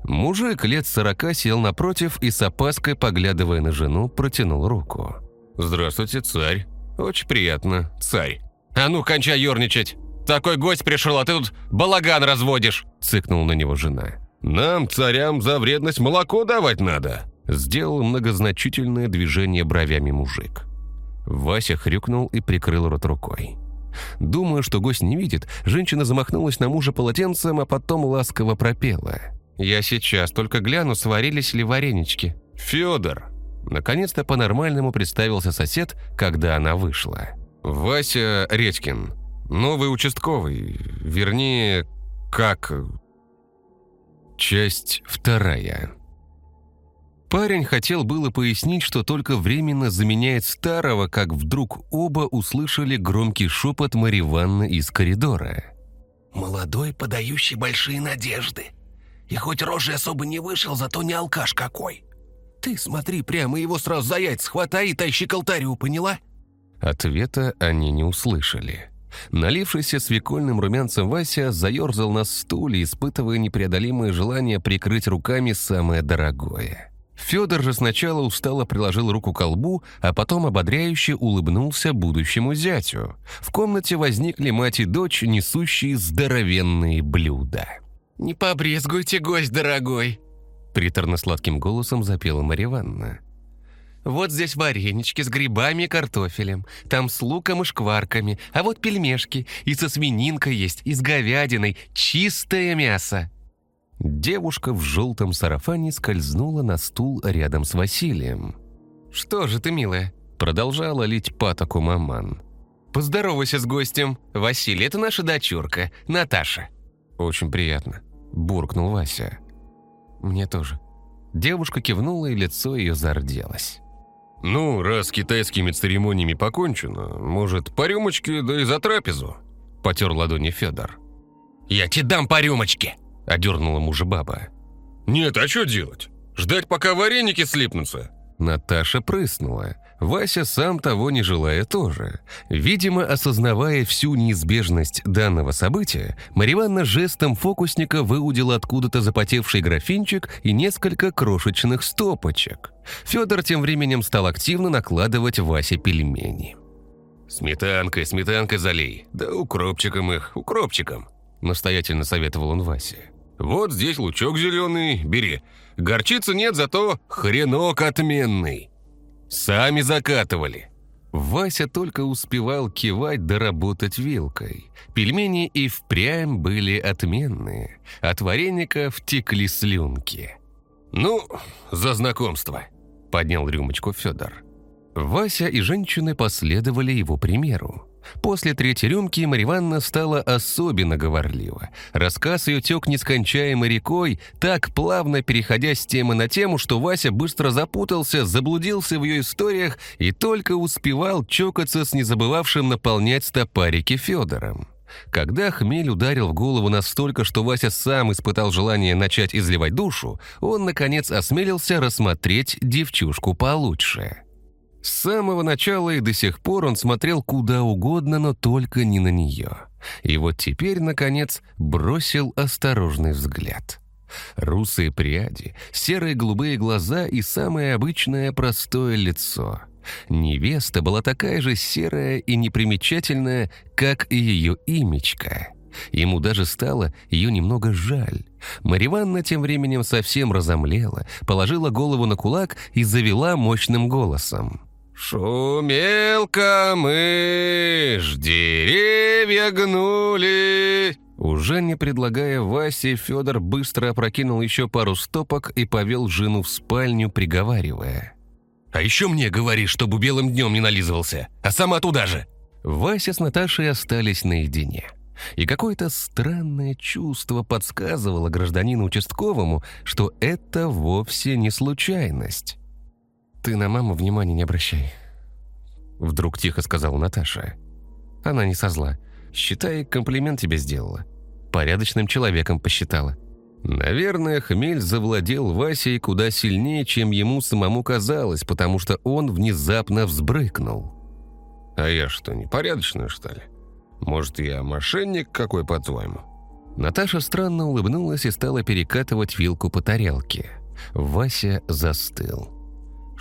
[SPEAKER 1] Мужик лет сорока сел напротив и с опаской, поглядывая на жену, протянул руку. «Здравствуйте, царь. Очень приятно, царь. А ну, кончай ерничать!» Такой гость пришел, а ты тут балаган разводишь!» – цыкнула на него жена. «Нам, царям, за вредность молоко давать надо!» Сделал многозначительное движение бровями мужик. Вася хрюкнул и прикрыл рот рукой. Думая, что гость не видит, женщина замахнулась на мужа полотенцем, а потом ласково пропела. «Я сейчас только гляну, сварились ли варенички». «Федор!» Наконец-то по-нормальному представился сосед, когда она вышла. «Вася Редькин, Новый участковый, вернее, как... Часть вторая. Парень хотел было пояснить, что только временно заменяет старого, как вдруг оба услышали громкий шепот Мариванны из коридора.
[SPEAKER 3] «Молодой, подающий большие надежды. И хоть рожей особо не вышел, зато не алкаш какой. Ты смотри, прямо его сразу за яйца хватай и тащи к алтарю, поняла?»
[SPEAKER 1] Ответа они не услышали. Налившийся свекольным румянцем Вася заерзал на стуле, испытывая непреодолимое желание прикрыть руками самое дорогое. Федор же сначала устало приложил руку к колбу, а потом ободряюще улыбнулся будущему зятю. В комнате возникли мать и дочь, несущие здоровенные блюда.
[SPEAKER 3] «Не побрезгуйте, гость дорогой!»
[SPEAKER 1] Приторно-сладким голосом запела Марья Ивановна.
[SPEAKER 3] Вот здесь варенички с грибами и картофелем, там с луком и шкварками, а вот пельмешки, и со свининкой есть, и с говядиной, чистое мясо».
[SPEAKER 1] Девушка в желтом сарафане скользнула на стул рядом с Василием.
[SPEAKER 3] «Что же ты, милая?»
[SPEAKER 1] Продолжала лить патоку маман.
[SPEAKER 3] «Поздоровайся с гостем. Василий, это наша дочурка, Наташа».
[SPEAKER 1] «Очень приятно», – буркнул Вася.
[SPEAKER 3] «Мне тоже».
[SPEAKER 1] Девушка кивнула, и лицо ее зарделось.
[SPEAKER 2] «Ну, раз с китайскими церемониями покончено, может, по рюмочке, да и за трапезу?» Потер ладони Федор.
[SPEAKER 3] «Я тебе дам по рюмочке!»
[SPEAKER 1] – одернула мужа баба.
[SPEAKER 2] «Нет, а что делать? Ждать, пока вареники слипнутся?»
[SPEAKER 1] Наташа прыснула. Вася, сам того не желая, тоже. Видимо, осознавая всю неизбежность данного события, Мариванна жестом фокусника выудила откуда-то запотевший графинчик и несколько крошечных стопочек. Федор тем временем стал активно накладывать Васе пельмени.
[SPEAKER 2] «Сметанкой, сметанкой залей. Да укропчиком их, укропчиком», – настоятельно советовал он Васе. «Вот здесь лучок зеленый, бери. Горчицы нет, зато хренок отменный». Сами закатывали.
[SPEAKER 1] Вася только успевал кивать да вилкой. Пельмени и впрямь были отменные. От вареников текли слюнки.
[SPEAKER 2] «Ну, за знакомство», — поднял рюмочку Федор.
[SPEAKER 1] Вася и женщины последовали его примеру. После третьей рюмки Марья стала особенно говорлива. Рассказ ее тек нескончаемой рекой, так плавно переходя с темы на тему, что Вася быстро запутался, заблудился в ее историях и только успевал чокаться с незабывавшим наполнять стопарики Федором. Когда хмель ударил в голову настолько, что Вася сам испытал желание начать изливать душу, он, наконец, осмелился рассмотреть девчушку получше. С самого начала и до сих пор он смотрел куда угодно, но только не на нее. И вот теперь, наконец, бросил осторожный взгляд. Русые пряди, серые голубые глаза и самое обычное простое лицо. Невеста была такая же серая и непримечательная, как и ее имечка. Ему даже стало ее немного жаль. Мариванна тем временем совсем разомлела, положила голову на кулак и завела мощным голосом.
[SPEAKER 2] «Шумелка мышь, деревья гнули!»
[SPEAKER 1] Уже не предлагая Васе, Федор быстро опрокинул еще пару стопок и повел жену в спальню, приговаривая.
[SPEAKER 2] «А еще мне говори, чтобы белым днем не нализывался, а сама туда же!»
[SPEAKER 1] Вася с Наташей остались наедине. И какое-то странное чувство подсказывало гражданину участковому, что это вовсе не случайность. «Ты на маму внимания не обращай», — вдруг тихо сказала Наташа. «Она не со зла. Считай, комплимент тебе сделала. Порядочным человеком посчитала». Наверное, хмель завладел Васей куда сильнее, чем ему самому казалось, потому что он внезапно взбрыкнул.
[SPEAKER 2] «А я что, непорядочный, что ли? Может, я мошенник какой, по-твоему?»
[SPEAKER 1] Наташа странно улыбнулась и стала перекатывать вилку по тарелке. Вася застыл.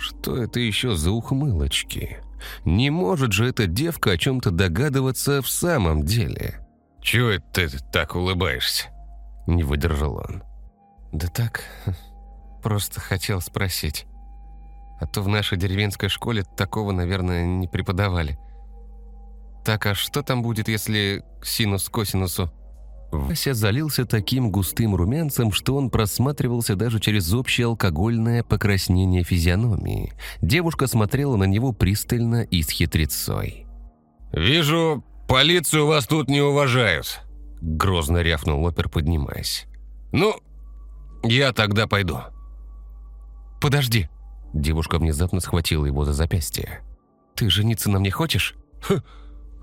[SPEAKER 1] Что это еще за ухмылочки? Не может же эта девка о чем-то догадываться в самом деле.
[SPEAKER 2] «Чего это ты так улыбаешься?»
[SPEAKER 1] Не выдержал он. «Да так, просто хотел спросить. А то в нашей деревенской школе такого, наверное, не преподавали. Так, а что там будет, если синус к косинусу?» Вася залился таким густым румянцем, что он просматривался даже через общее алкогольное покраснение физиономии. Девушка смотрела на него пристально и с хитрецой.
[SPEAKER 2] «Вижу, полицию вас тут не уважают», —
[SPEAKER 1] грозно рявкнул опер, поднимаясь.
[SPEAKER 2] «Ну, я тогда пойду».
[SPEAKER 1] «Подожди», — девушка внезапно схватила его за запястье. «Ты жениться на мне хочешь?»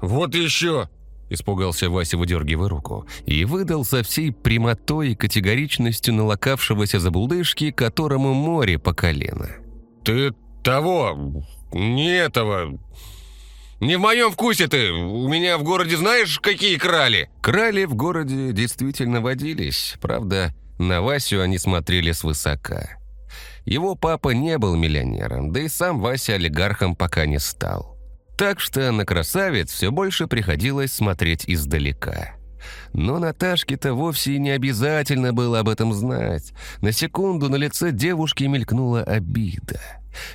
[SPEAKER 2] «Вот еще!»
[SPEAKER 1] Испугался Вася, выдергивая руку, и выдал со всей прямотой и категоричностью налокавшегося за булдышки, которому море по колено.
[SPEAKER 2] «Ты того, не этого, не в моем вкусе ты! У меня в городе знаешь, какие крали?»
[SPEAKER 1] Крали в городе действительно водились. Правда, на Васю они смотрели свысока. Его папа не был миллионером, да и сам Вася олигархом пока не стал. Так что на красавец все больше приходилось смотреть издалека. Но Наташке-то вовсе не обязательно было об этом знать. На секунду на лице девушки мелькнула обида.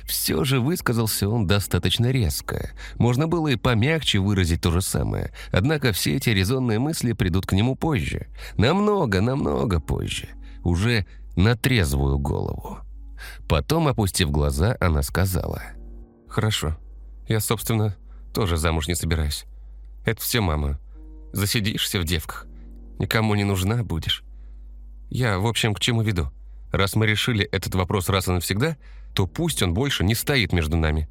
[SPEAKER 1] Все же высказался он достаточно резко. Можно было и помягче выразить то же самое. Однако все эти резонные мысли придут к нему позже. Намного, намного позже. Уже на трезвую голову. Потом, опустив глаза, она сказала. «Хорошо, я, собственно, тоже замуж не собираюсь. Это все мама. Засидишься в девках. Никому не нужна будешь. Я, в общем, к чему веду? Раз мы решили этот вопрос раз и навсегда, то пусть он больше не стоит между нами.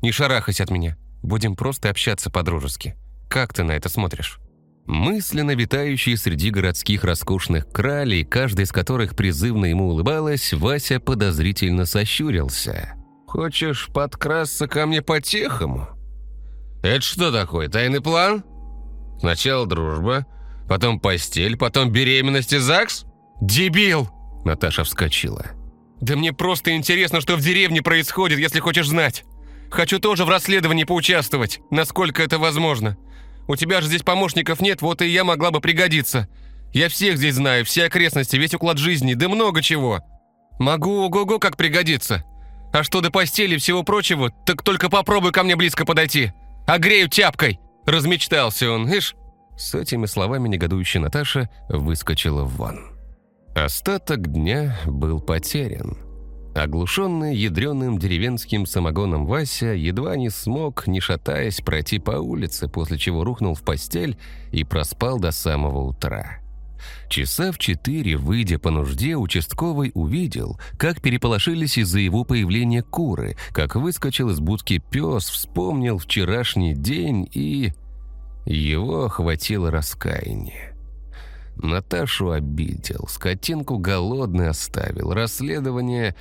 [SPEAKER 1] Не шарахайся от меня. Будем просто общаться по-дружески. Как ты на это смотришь?» Мысленно витающие среди городских роскошных кралей, каждый из которых призывно ему улыбалась, Вася подозрительно сощурился.
[SPEAKER 2] Хочешь подкрасться ко мне по-тихому? Это что такое, тайный план? Сначала дружба, потом постель, потом беременность и ЗАГС? Дебил! Наташа вскочила. Да мне просто интересно, что в деревне происходит, если хочешь знать. Хочу тоже в расследовании поучаствовать, насколько это возможно. У тебя же здесь помощников нет, вот и я могла бы пригодиться. Я всех здесь знаю, все окрестности, весь уклад жизни, да много чего. Могу ого-го как пригодиться. А что до постели и всего прочего, так только попробуй ко мне близко подойти. Огрею тяпкой!» Размечтался он, ишь. С этими словами негодующая Наташа выскочила в ванн. Остаток дня был потерян. Оглушенный ядреным деревенским самогоном Вася едва не смог, не шатаясь, пройти по улице, после чего рухнул в постель и проспал до самого утра. Часа в четыре, выйдя по нужде, участковый увидел, как переполошились из-за его появления куры, как выскочил из будки пес, вспомнил вчерашний день и... Его охватило раскаяние. Наташу обидел, скотинку голодный оставил, расследование...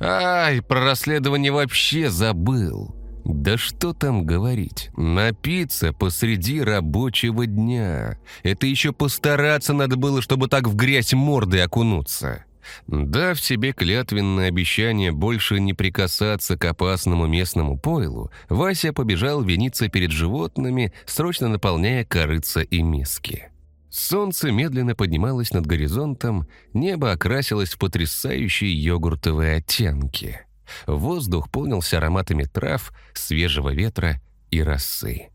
[SPEAKER 2] Ай, про расследование вообще забыл. Да что там говорить, напиться посреди рабочего дня. Это еще постараться надо было, чтобы так в грязь морды окунуться. Дав себе клятвенное обещание больше не прикасаться к опасному местному пойлу, Вася побежал виниться перед животными, срочно наполняя корыца и миски. Солнце медленно поднималось над горизонтом, небо окрасилось в потрясающие йогуртовые оттенки. Воздух полнился ароматами трав, свежего ветра и росы.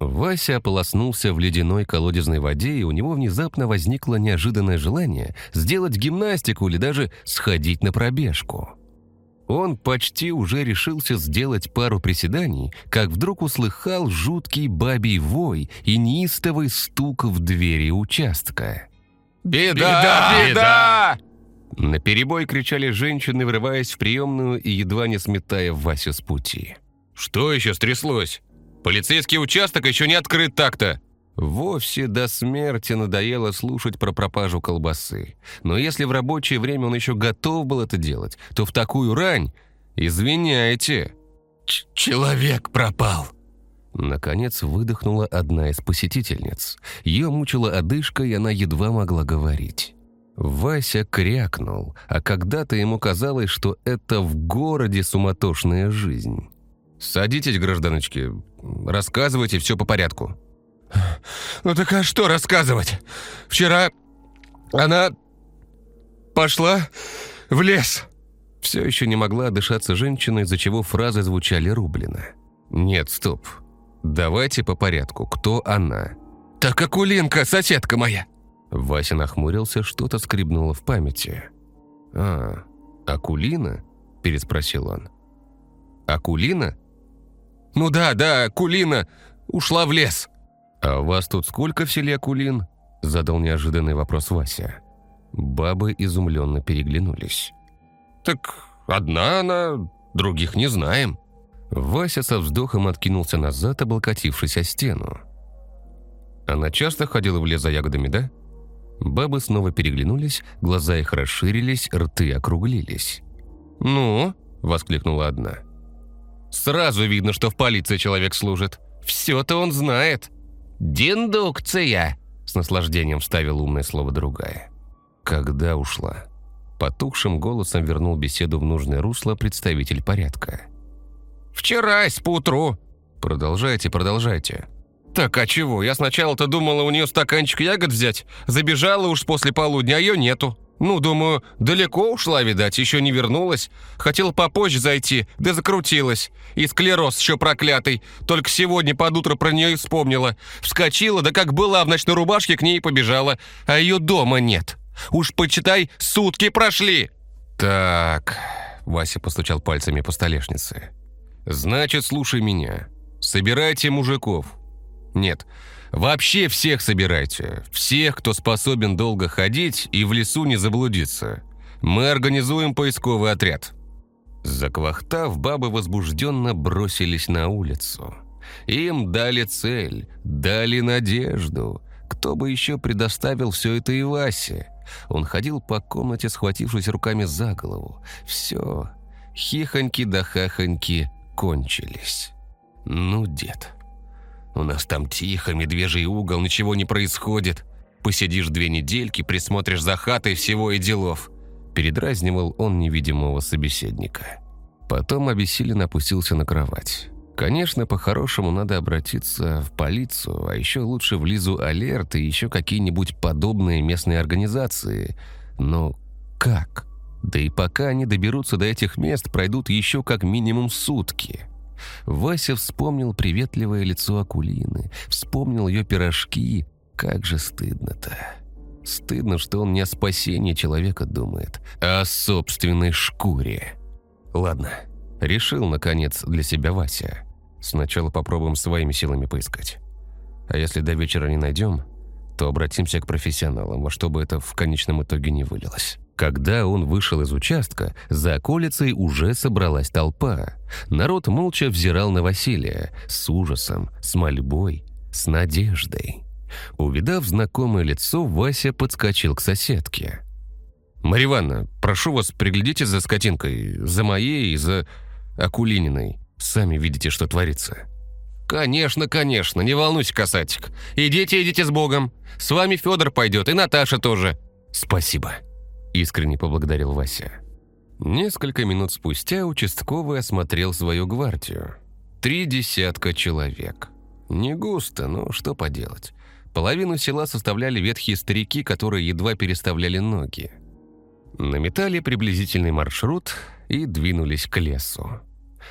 [SPEAKER 2] Вася ополоснулся в ледяной колодезной воде, и у него внезапно возникло неожиданное желание сделать гимнастику или даже сходить на пробежку. Он почти уже решился сделать пару приседаний, как вдруг услыхал жуткий бабий вой и неистовый стук в двери участка.
[SPEAKER 3] «Беда! Беда!»,
[SPEAKER 2] На перебой кричали женщины, врываясь в приемную и едва не сметая Васю с пути. «Что еще стряслось? Полицейский участок еще не открыт так-то!» Вовсе до смерти надоело слушать про пропажу колбасы. Но если в рабочее время он еще готов был это делать, то в такую рань... Извиняйте.
[SPEAKER 3] Ч «Человек пропал!»
[SPEAKER 2] Наконец выдохнула одна из посетительниц. Ее мучила одышка, и она едва могла говорить. Вася крякнул, а когда-то ему казалось, что это в городе суматошная жизнь. «Садитесь, гражданочки, рассказывайте все по порядку»,
[SPEAKER 3] «Ну так а что рассказывать? Вчера она пошла в лес».
[SPEAKER 2] Все еще не могла дышаться женщина, из-за чего фразы звучали рублено. «Нет, стоп. Давайте по порядку. Кто она?»
[SPEAKER 3] «Так Акулинка, соседка моя!»
[SPEAKER 2] Вася нахмурился, что-то скребнуло в памяти. «А, Акулина?» – переспросил он. «Акулина?»
[SPEAKER 3] «Ну да, да, Акулина ушла в лес».
[SPEAKER 2] «А у вас тут сколько в селе Акулин?» – задал неожиданный вопрос Вася. Бабы изумленно переглянулись.
[SPEAKER 3] «Так одна она, других не знаем».
[SPEAKER 2] Вася со вздохом откинулся назад, облокотившись о стену. Она часто ходила в лес за ягодами, да? Бабы снова переглянулись, глаза их расширились, рты округлились.
[SPEAKER 3] «Ну?»
[SPEAKER 2] – воскликнула одна.
[SPEAKER 3] «Сразу видно, что в полиции человек служит. Все-то он знает».
[SPEAKER 2] «Диндукция!» – с наслаждением вставил умное слово другая. «Когда ушла?» Потухшим голосом вернул беседу в нужное русло представитель порядка.
[SPEAKER 3] «Вчерась, поутру!»
[SPEAKER 2] «Продолжайте, продолжайте!»
[SPEAKER 3] «Так а чего? Я сначала-то думала у нее стаканчик ягод взять. Забежала уж после полудня, а ее нету. Ну, думаю, далеко ушла, видать, еще не вернулась. Хотела попозже зайти, да закрутилась. И склероз еще проклятый. Только сегодня под утро про нее и вспомнила. Вскочила, да как была в ночной рубашке, к ней побежала. А ее дома нет. Уж почитай, сутки прошли.
[SPEAKER 2] Так, Вася постучал пальцами по столешнице. Значит, слушай меня. Собирайте мужиков. Нет, Вообще всех собирайте. Всех, кто способен долго ходить и в лесу не заблудиться. Мы организуем поисковый отряд». Заквахтав, бабы возбужденно бросились на улицу. Им дали цель, дали надежду. Кто бы еще предоставил все это и Васе? Он ходил по комнате, схватившись руками за голову. Все,
[SPEAKER 1] хихоньки да хахоньки кончились. «Ну, дед, у нас там тихо, медвежий угол, ничего не происходит. Посидишь две недельки, присмотришь за хатой всего и делов». Передразнивал он невидимого собеседника. Потом обессиленно опустился на кровать. Конечно, по-хорошему надо обратиться в полицию, а еще лучше в Лизу Алерт и еще какие-нибудь подобные местные организации. Но как? Да и пока они доберутся до этих мест, пройдут еще как минимум сутки. Вася вспомнил приветливое лицо Акулины, вспомнил ее пирожки. Как же стыдно-то. Стыдно, что он не о спасении человека думает, а о собственной шкуре. Ладно, решил, наконец, для себя Вася. Сначала попробуем своими силами поискать. А если до вечера не найдем, то обратимся к профессионалам, во что бы это в конечном итоге не вылилось. Когда он вышел из участка, за околицей уже собралась толпа. Народ молча взирал на Василия с ужасом, с мольбой, с надеждой. Увидав знакомое лицо, Вася подскочил к соседке. «Марья Ивановна, прошу вас, приглядите за скотинкой, за моей и за Акулининой. Сами видите, что творится».
[SPEAKER 3] «Конечно, конечно, не волнуйся, касатик. Идите, идите с Богом. С вами Федор пойдет, и Наташа тоже».
[SPEAKER 1] «Спасибо», искренне поблагодарил Вася. Несколько минут спустя участковый осмотрел свою гвардию. Три десятка человек. Не густо, но что поделать. Половину села составляли ветхие старики, которые едва переставляли ноги. Наметали приблизительный маршрут и двинулись к лесу.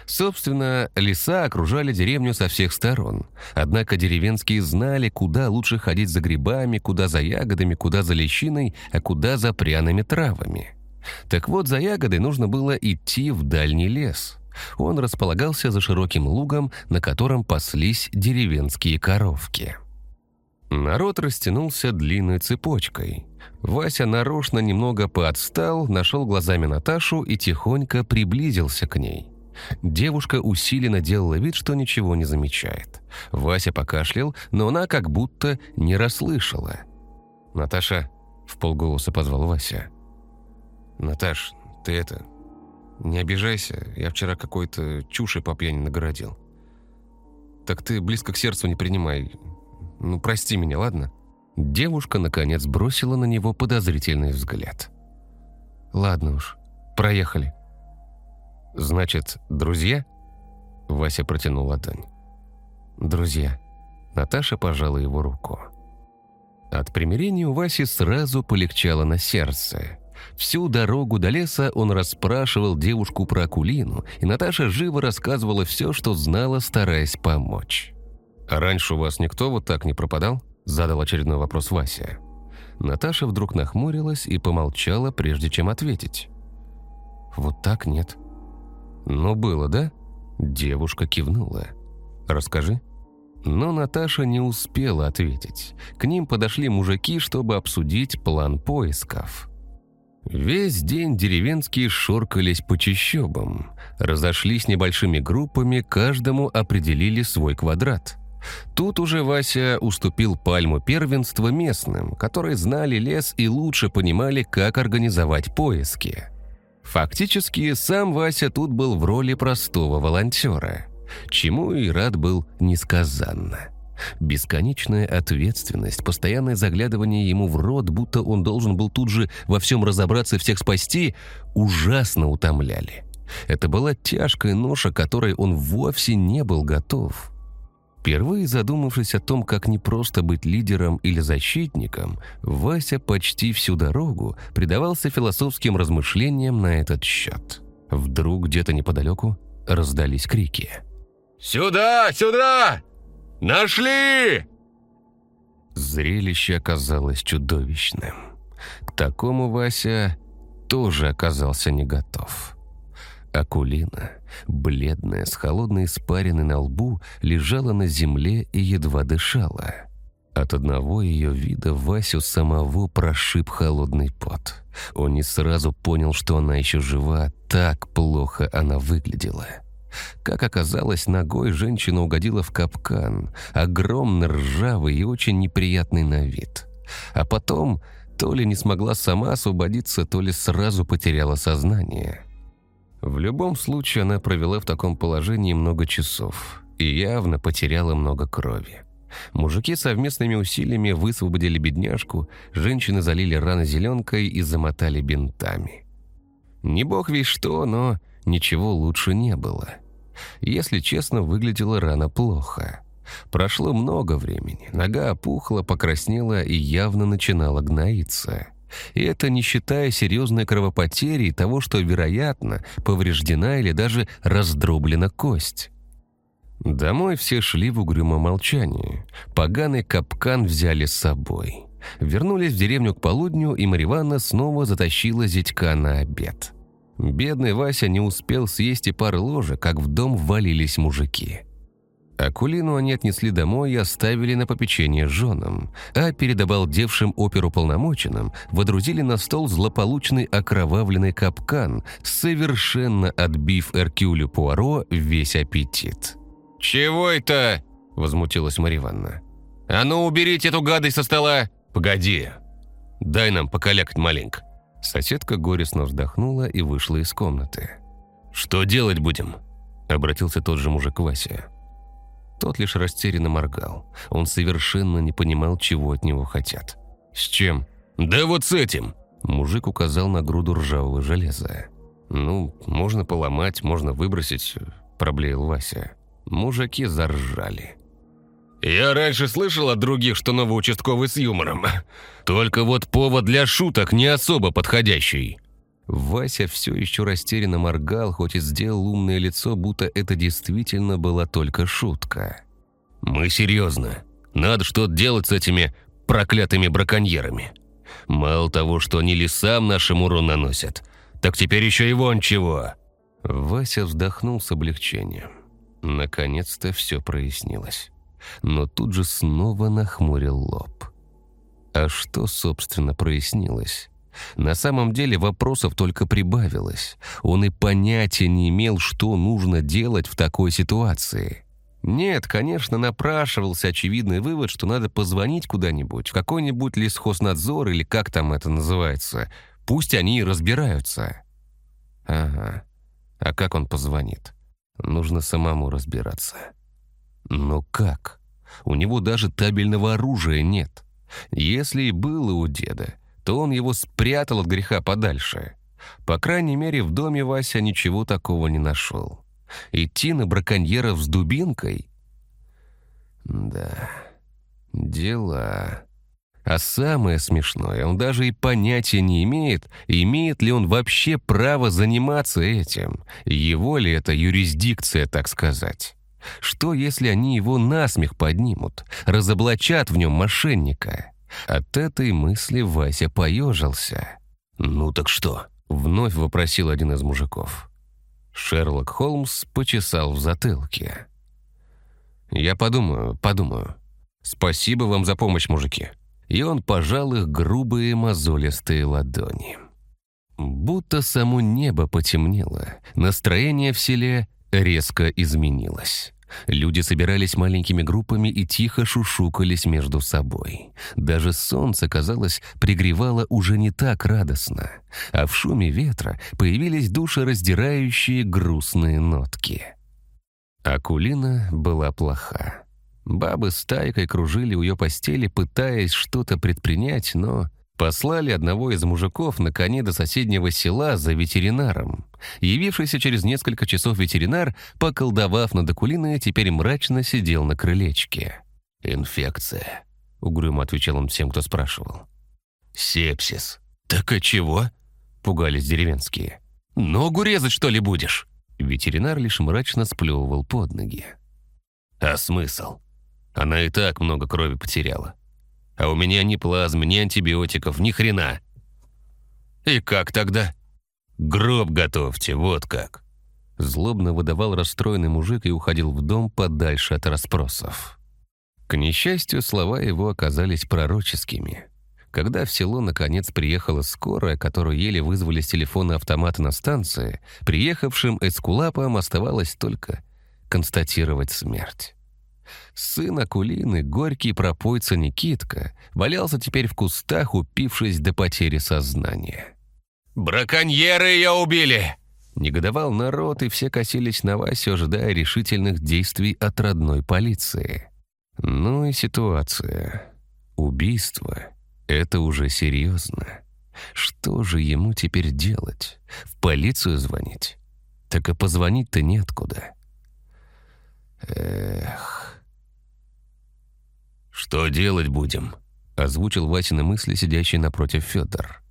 [SPEAKER 1] Собственно, леса окружали деревню со всех сторон. Однако деревенские знали, куда лучше ходить за грибами, куда за ягодами, куда за лещиной, а куда за пряными травами. Так вот, за ягодой нужно было идти в дальний лес. Он располагался за широким лугом, на котором паслись деревенские коровки. Народ растянулся длинной цепочкой. Вася нарочно немного поотстал, нашел глазами Наташу и тихонько приблизился к ней. Девушка усиленно делала вид, что ничего не замечает. Вася покашлял, но она как будто не расслышала. «Наташа», — в полголоса позвал Вася. «Наташ, ты это... Не обижайся, я вчера какой-то чуши по пьяни нагородил. Так ты близко к сердцу не принимай. Ну, прости меня, ладно?» Девушка, наконец, бросила на него подозрительный взгляд. «Ладно уж, проехали». «Значит, друзья?» Вася протянул ладонь. «Друзья». Наташа пожала его руку. От примирения у Васи сразу полегчало на сердце. Всю дорогу до леса он расспрашивал девушку про Акулину, и Наташа живо рассказывала все, что знала, стараясь помочь. «А раньше у вас никто вот так не пропадал?» – задал очередной вопрос Вася. Наташа вдруг нахмурилась и помолчала, прежде чем ответить. «Вот так нет. «Ну, было, да?» Девушка кивнула. «Расскажи». Но Наташа не успела ответить. К ним подошли мужики, чтобы обсудить план поисков. Весь день деревенские шоркались по чащобам. Разошлись небольшими группами, каждому определили свой квадрат. Тут уже Вася уступил пальму первенства местным, которые знали лес и лучше понимали, как организовать поиски. Фактически, сам Вася тут был в роли простого волонтера, чему и рад был несказанно. Бесконечная ответственность, постоянное заглядывание ему в рот, будто он должен был тут же во всем разобраться и всех спасти, ужасно утомляли. Это была тяжкая ноша, которой он вовсе не был готов. Впервые задумавшись о том, как непросто быть лидером или защитником, Вася почти всю дорогу предавался философским размышлениям на этот счет. Вдруг где-то неподалеку раздались крики.
[SPEAKER 3] «Сюда! Сюда! Нашли!»
[SPEAKER 1] Зрелище оказалось чудовищным. К такому Вася тоже оказался не готов. Акулина, бледная, с холодной испариной на лбу, лежала на земле и едва дышала. От одного ее вида Васю самого прошиб холодный пот. Он не сразу понял, что она еще жива, так плохо она выглядела. Как оказалось, ногой женщина угодила в капкан, огромный, ржавый и очень неприятный на вид. А потом то ли не смогла сама освободиться, то ли сразу потеряла сознание. В любом случае, она провела в таком положении много часов и явно потеряла много крови. Мужики совместными усилиями высвободили бедняжку, женщины залили раны зеленкой и замотали бинтами. Не бог весь что, но ничего лучше не было. Если честно, выглядела рана плохо. Прошло много времени, нога опухла, покраснела и явно начинала гноиться. И это не считая серьезной кровопотери и того, что, вероятно, повреждена или даже раздроблена кость. Домой все шли в угрюмом молчании. Поганый капкан взяли с собой. Вернулись в деревню к полудню, и Мариванна снова затащила зятька на обед. Бедный Вася не успел съесть и пары ложек, как в дом ввалились мужики. Акулину они отнесли домой и оставили на попечение женам, а перед обалдевшим оперуполномоченным водрузили на стол злополучный окровавленный капкан, совершенно отбив Эркюлю Пуаро весь аппетит.
[SPEAKER 3] «Чего это?» – возмутилась Марья Ивановна. «А ну, уберите эту гадость со стола!»
[SPEAKER 2] «Погоди, дай нам покалякать маленько».
[SPEAKER 1] Соседка горестно вздохнула и вышла из комнаты.
[SPEAKER 2] «Что делать будем?» – обратился тот же мужик Вася.
[SPEAKER 1] Тот лишь растерянно моргал. Он совершенно не понимал, чего от него хотят.
[SPEAKER 2] «С чем?» «Да вот с этим!»
[SPEAKER 1] Мужик указал на груду ржавого железа. «Ну, можно поломать, можно выбросить», – проблеял Вася. Мужики заржали.
[SPEAKER 2] «Я раньше слышал от других, что новый участковый с юмором. Только вот повод для шуток не особо подходящий».
[SPEAKER 1] Вася все еще растерянно моргал, хоть и сделал умное лицо, будто это действительно была только шутка.
[SPEAKER 2] «Мы серьезно. Надо что-то делать с этими проклятыми браконьерами. Мало того, что они лесам нашим урон наносят, так теперь еще и вон чего».
[SPEAKER 1] Вася вздохнул с облегчением. Наконец-то все прояснилось. Но тут же снова нахмурил лоб. А что, собственно, прояснилось? На самом деле вопросов только прибавилось. Он и понятия не имел, что нужно делать в такой ситуации. Нет, конечно, напрашивался очевидный вывод, что надо позвонить куда-нибудь, в какой-нибудь лесхознадзор или как там это называется. Пусть они и разбираются. Ага. А как он позвонит? Нужно самому разбираться. Но как? У него даже табельного оружия нет. Если и было у деда, то он его спрятал от греха подальше. По крайней мере, в доме Вася ничего такого не нашел. Идти на браконьеров с дубинкой? Да, дела. А самое смешное, он даже и понятия не имеет, имеет ли он вообще право заниматься этим, его ли это юрисдикция, так сказать. Что, если они его насмех поднимут, разоблачат в нем мошенника? От этой мысли Вася поежился.
[SPEAKER 2] «Ну так что?»
[SPEAKER 1] — вновь вопросил один из мужиков. Шерлок Холмс почесал в затылке. «Я подумаю, подумаю. Спасибо вам за помощь, мужики и он пожал их грубые мозолистые ладони. Будто само небо потемнело, настроение в селе резко изменилось. Люди собирались маленькими группами и тихо шушукались между собой. Даже солнце, казалось, пригревало уже не так радостно, а в шуме ветра появились душераздирающие грустные нотки. Акулина была плоха. Бабы с тайкой кружили у ее постели, пытаясь что-то предпринять, но послали одного из мужиков на коне до соседнего села за ветеринаром. Явившийся через несколько часов ветеринар, поколдовав над Акулиной, теперь мрачно сидел на крылечке.
[SPEAKER 2] «Инфекция», —
[SPEAKER 1] угрюмо отвечал он всем, кто спрашивал.
[SPEAKER 2] «Сепсис».
[SPEAKER 1] «Так а чего?» — пугались деревенские. «Ногу резать, что ли, будешь?» Ветеринар лишь мрачно сплевывал под ноги.
[SPEAKER 2] «А смысл? Она и так много крови потеряла. А у меня ни плазмы, ни антибиотиков, ни хрена.
[SPEAKER 1] И как тогда?
[SPEAKER 2] Гроб готовьте, вот как.
[SPEAKER 1] Злобно выдавал расстроенный мужик и уходил в дом подальше от расспросов. К несчастью, слова его оказались пророческими. Когда в село наконец приехала скорая, которую еле вызвали с телефона автомата на станции, приехавшим эскулапам оставалось только констатировать смерть. Сын Акулины, горький пропойца Никитка, валялся теперь в кустах, упившись до потери сознания.
[SPEAKER 3] «Браконьеры ее убили!
[SPEAKER 1] Негодовал народ, и все косились на Васю, ожидая решительных действий от родной полиции. Ну и ситуация. Убийство — это уже серьезно. Что же ему теперь делать? В полицию звонить? Так и позвонить-то неоткуда. Эх.
[SPEAKER 2] «Что делать будем?»
[SPEAKER 1] — озвучил Васины мысли, сидящий напротив Федор.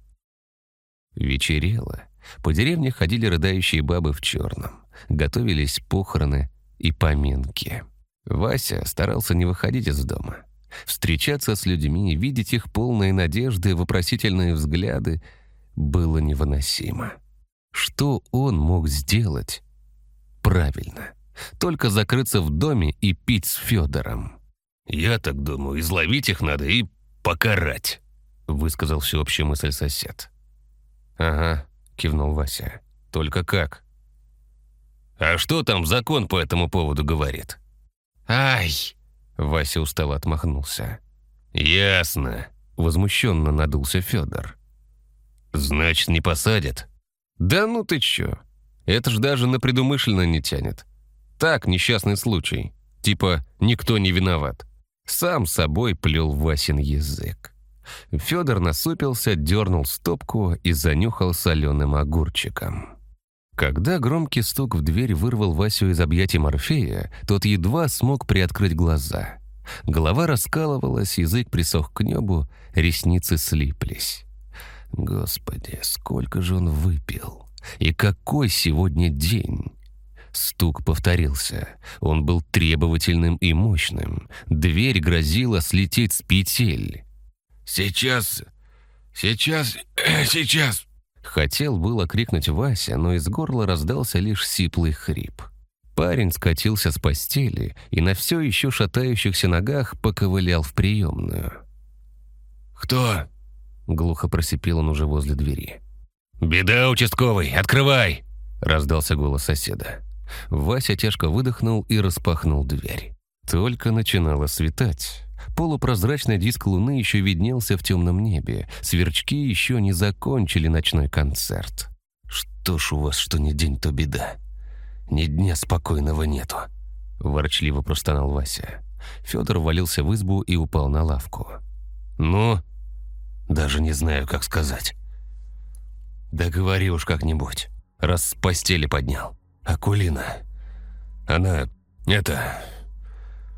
[SPEAKER 1] Вечерело. По деревне ходили рыдающие бабы в черном. Готовились похороны и поминки. Вася старался не выходить из дома. Встречаться с людьми, видеть их полные надежды, вопросительные взгляды было невыносимо. Что он мог сделать? Правильно. Только закрыться в доме и пить с Федором.
[SPEAKER 2] «Я так думаю, изловить их надо и покарать»,
[SPEAKER 1] высказал всеобщую мысль сосед. «Ага», — кивнул Вася. «Только как?»
[SPEAKER 2] «А что там закон по этому поводу говорит?»
[SPEAKER 1] «Ай!» — Вася устало отмахнулся.
[SPEAKER 2] «Ясно», —
[SPEAKER 1] возмущенно надулся Федор.
[SPEAKER 2] «Значит, не посадят?»
[SPEAKER 1] «Да ну ты чё? Это ж даже на предумышленно не тянет. Так, несчастный случай. Типа, никто не виноват. Сам собой плел Васин язык. Федор насупился, дернул стопку и занюхал соленым огурчиком. Когда громкий стук в дверь вырвал Васю из объятий Морфея, тот едва смог приоткрыть глаза. Голова раскалывалась, язык присох к небу, ресницы слиплись. Господи, сколько же он выпил! И какой сегодня день! Стук повторился. Он был требовательным и мощным. Дверь грозила слететь с петель.
[SPEAKER 2] «Сейчас... сейчас... сейчас...»
[SPEAKER 1] Хотел было крикнуть Вася, но из горла раздался лишь сиплый хрип. Парень скатился с постели и на все еще шатающихся ногах поковылял в приемную.
[SPEAKER 2] «Кто?»
[SPEAKER 1] — глухо просипел он уже возле двери.
[SPEAKER 2] «Беда, участковый! Открывай!»
[SPEAKER 1] — раздался голос соседа. Вася тяжко выдохнул и распахнул дверь. Только начинало светать. Полупрозрачный диск луны еще виднелся в темном небе. Сверчки еще не закончили ночной концерт. «Что ж у вас, что ни день, то беда. Ни дня спокойного нету», — ворчливо простонал Вася. Федор валился в избу и упал на лавку.
[SPEAKER 2] «Ну?» «Даже не знаю, как сказать».
[SPEAKER 1] «Да говори уж как-нибудь, раз с постели поднял».
[SPEAKER 2] Акулина. Она... это...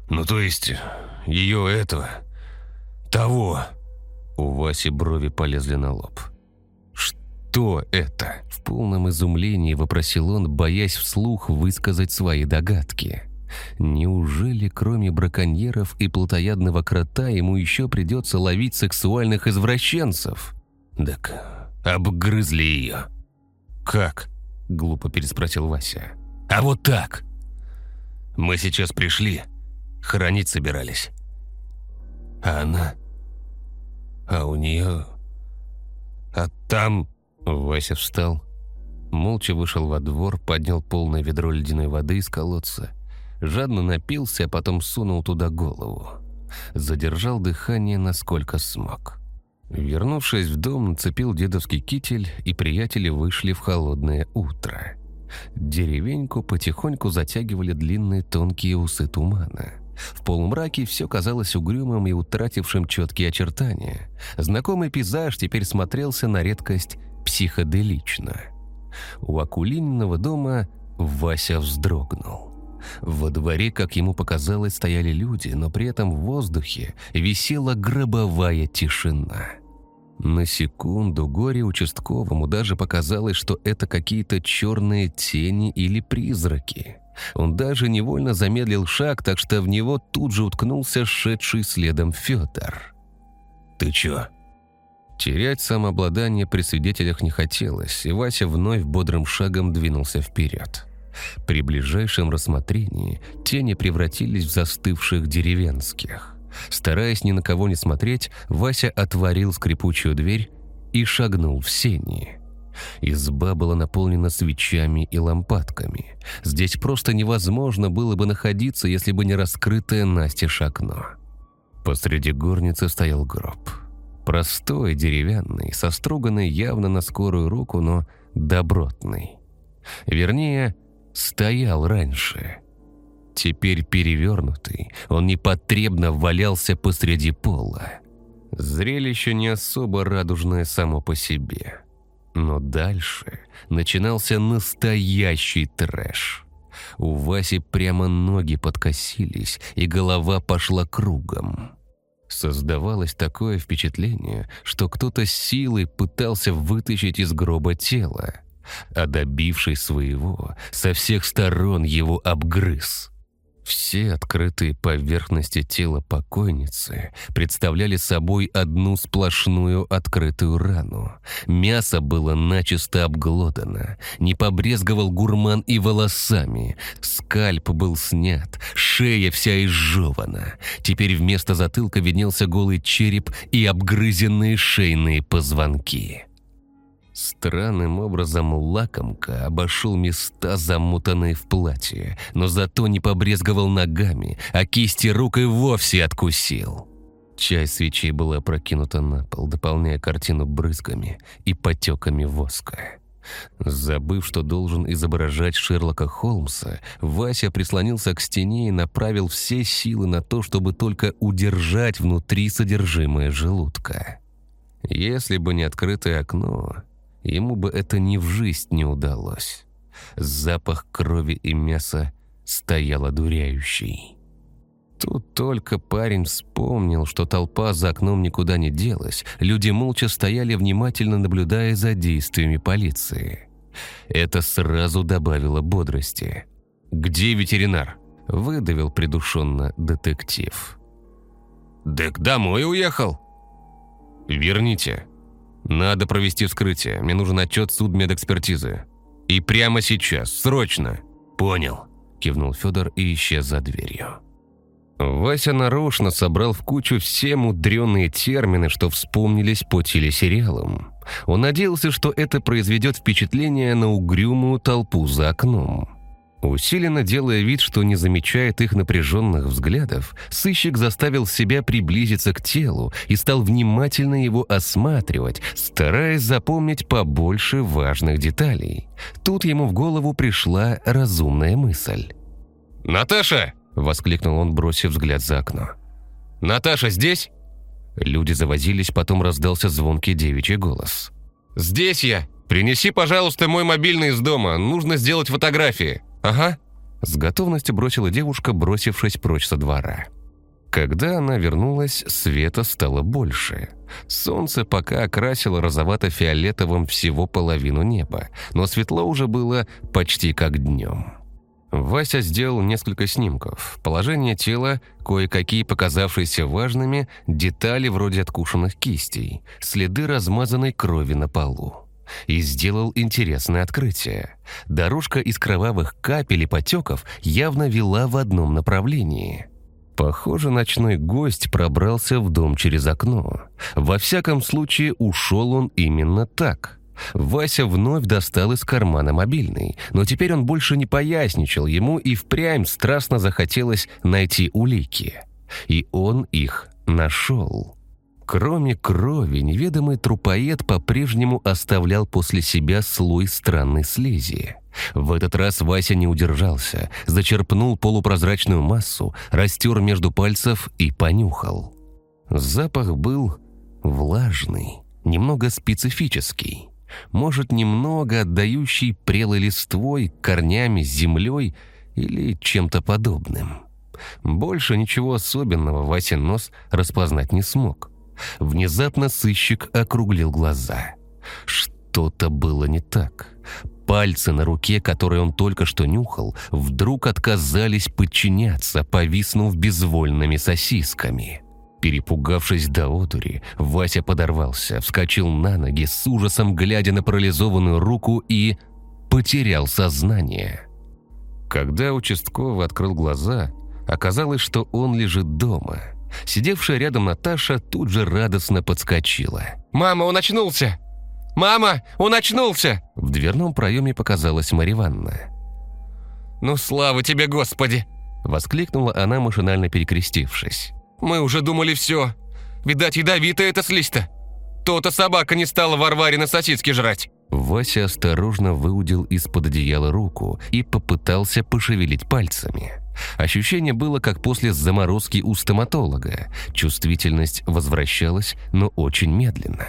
[SPEAKER 2] Ну, то есть, ее этого... того...»
[SPEAKER 1] У Васи брови полезли на лоб. «Что это?» В полном изумлении вопросил он, боясь вслух высказать свои догадки. Неужели кроме браконьеров и плотоядного крота ему еще придется ловить сексуальных извращенцев?
[SPEAKER 2] Так обгрызли ее.
[SPEAKER 1] «Как?» — глупо переспросил Вася.
[SPEAKER 2] «А вот так. Мы сейчас пришли, хоронить собирались. А она... А у нее... А там...»
[SPEAKER 1] Вася встал, молча вышел во двор, поднял полное ведро ледяной воды из колодца, жадно напился, а потом сунул туда голову. Задержал дыхание, насколько смог. Вернувшись в дом, нацепил дедовский китель, и приятели вышли в холодное утро. Деревеньку потихоньку затягивали длинные тонкие усы тумана. В полумраке все казалось угрюмым и утратившим четкие очертания. Знакомый пейзаж теперь смотрелся на редкость психоделично. У Акулининого дома Вася вздрогнул. Во дворе, как ему показалось, стояли люди, но при этом в воздухе висела гробовая тишина. На секунду горе участковому даже показалось, что это какие-то черные тени или призраки. Он даже невольно замедлил шаг, так что в него тут же уткнулся шедший следом Федор.
[SPEAKER 2] «Ты чё?»
[SPEAKER 1] Терять самообладание при свидетелях не хотелось, и Вася вновь бодрым шагом двинулся вперед. При ближайшем рассмотрении тени превратились в застывших деревенских. Стараясь ни на кого не смотреть, Вася отворил скрипучую дверь и шагнул в сени. Изба была наполнена свечами и лампадками. Здесь просто невозможно было бы находиться, если бы не раскрытое настежь окно. Посреди горницы стоял гроб. Простой, деревянный, соструганный явно на скорую руку, но добротный. Вернее, стоял раньше. Теперь перевернутый, он непотребно валялся посреди пола. Зрелище не особо радужное само по себе. Но дальше начинался настоящий трэш. У Васи прямо ноги подкосились, и голова пошла кругом. Создавалось такое впечатление, что кто-то силой пытался вытащить из гроба тело, а добивший своего, со всех сторон его обгрыз. Все открытые поверхности тела покойницы представляли собой одну сплошную открытую рану. Мясо было начисто обглодано, не побрезговал гурман и волосами. Скальп был снят, шея вся изжевана. Теперь вместо затылка виднелся голый череп и обгрызенные шейные позвонки. Странным образом лакомка обошел места, замутанные в платье, но зато не побрезговал ногами, а кисти рук и вовсе откусил. Часть свечей была прокинута на пол, дополняя картину брызгами и потеками воска. Забыв, что должен изображать Шерлока Холмса, Вася прислонился к стене и направил все силы на то, чтобы только удержать внутри содержимое желудка. Если бы не открытое окно, Ему бы это ни в жизнь не удалось. Запах крови и мяса стоял одуряющий. Тут только парень вспомнил, что толпа за окном никуда не делась. Люди молча стояли, внимательно наблюдая за действиями полиции. Это сразу добавило бодрости. «Где ветеринар?» – выдавил придушенно детектив.
[SPEAKER 3] «Дек домой уехал».
[SPEAKER 1] «Верните», «Надо провести вскрытие. Мне нужен отчет судмедэкспертизы. И прямо сейчас, срочно!»
[SPEAKER 3] «Понял», –
[SPEAKER 1] кивнул Федор и исчез за дверью. Вася нарочно собрал в кучу все мудреные термины, что вспомнились по телесериалам. Он надеялся, что это произведет впечатление на угрюмую толпу за окном. Усиленно делая вид, что не замечает их напряженных взглядов, сыщик заставил себя приблизиться к телу и стал внимательно его осматривать, стараясь запомнить побольше важных деталей. Тут ему в голову пришла разумная мысль.
[SPEAKER 3] «Наташа!» – воскликнул он, бросив взгляд за окно. «Наташа здесь?»
[SPEAKER 1] Люди завозились, потом раздался звонкий девичий голос.
[SPEAKER 3] «Здесь я! Принеси, пожалуйста, мой мобильный из дома, нужно сделать фотографии!»
[SPEAKER 1] «Ага», — с готовностью бросила девушка, бросившись прочь со двора. Когда она вернулась, света стало больше. Солнце пока окрасило розовато-фиолетовым всего половину неба, но светло уже было почти как днем. Вася сделал несколько снимков. Положение тела, кое-какие показавшиеся важными, детали вроде откушенных кистей, следы размазанной крови на полу и сделал интересное открытие. Дорожка из кровавых капель и потеков явно вела в одном направлении. Похоже, ночной гость пробрался в дом через окно. Во всяком случае, ушел он именно так. Вася вновь достал из кармана мобильный, но теперь он больше не поясничал, ему и впрямь страстно захотелось найти улики. И он их нашел. Кроме крови, неведомый трупоед по-прежнему оставлял после себя слой странной слизи. В этот раз Вася не удержался, зачерпнул полупрозрачную массу, растер между пальцев и понюхал. Запах был влажный, немного специфический. Может, немного отдающий прелой листвой, корнями, землей или чем-то подобным. Больше ничего особенного Васин нос распознать не смог. Внезапно сыщик округлил глаза. Что-то было не так. Пальцы на руке, которые он только что нюхал, вдруг отказались подчиняться, повиснув безвольными сосисками. Перепугавшись до одури, Вася подорвался, вскочил на ноги, с ужасом глядя на парализованную руку и потерял сознание. Когда участковый открыл глаза, оказалось, что он лежит дома – Сидевшая рядом Наташа тут же радостно подскочила.
[SPEAKER 3] «Мама, он очнулся! Мама, он очнулся!»
[SPEAKER 1] В дверном проеме показалась Марья Ивановна.
[SPEAKER 3] «Ну, слава тебе, Господи!»
[SPEAKER 1] Воскликнула она, машинально перекрестившись.
[SPEAKER 3] «Мы уже думали все. Видать, ядовитая эта слизь-то. То-то собака не стала Варваре на сосиски жрать».
[SPEAKER 1] Вася осторожно выудил из-под одеяла руку и попытался пошевелить пальцами. Ощущение было, как после заморозки у стоматолога. Чувствительность возвращалась, но очень медленно.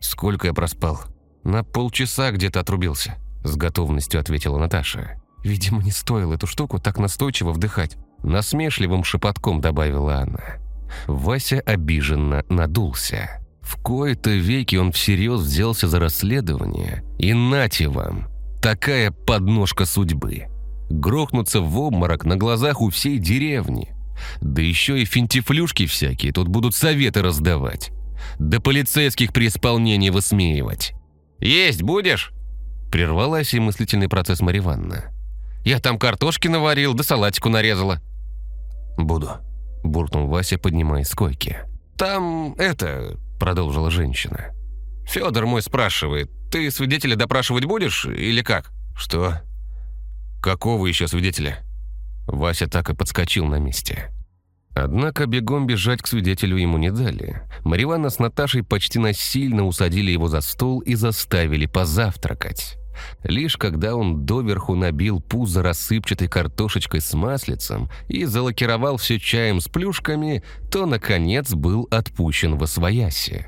[SPEAKER 3] «Сколько я проспал?» «На полчаса где-то отрубился», — с готовностью ответила Наташа. «Видимо, не стоило эту штуку так настойчиво вдыхать», — насмешливым шепотком добавила она.
[SPEAKER 1] Вася обиженно надулся. В кои-то веки он всерьез взялся за расследование, и нате вам, такая подножка судьбы. Грохнуться в обморок на глазах у всей деревни. Да еще и финтифлюшки всякие тут будут советы раздавать. Да полицейских при исполнении высмеивать.
[SPEAKER 3] «Есть будешь?»
[SPEAKER 1] Прервалась и мыслительный процесс Мариванна.
[SPEAKER 3] «Я там картошки наварил, да салатику нарезала».
[SPEAKER 1] «Буду», – буркнул Вася, поднимаясь с койки.
[SPEAKER 3] «Там, это, продолжила женщина. «Федор мой спрашивает, ты свидетеля допрашивать будешь или как?»
[SPEAKER 1] «Что? Какого еще свидетеля?» Вася так и подскочил на месте. Однако бегом бежать к свидетелю ему не дали. Мариванна с Наташей почти насильно усадили его за стол и заставили позавтракать. Лишь когда он доверху набил пузо рассыпчатой картошечкой с маслицем и залакировал все чаем с плюшками, то, наконец, был отпущен во свояси.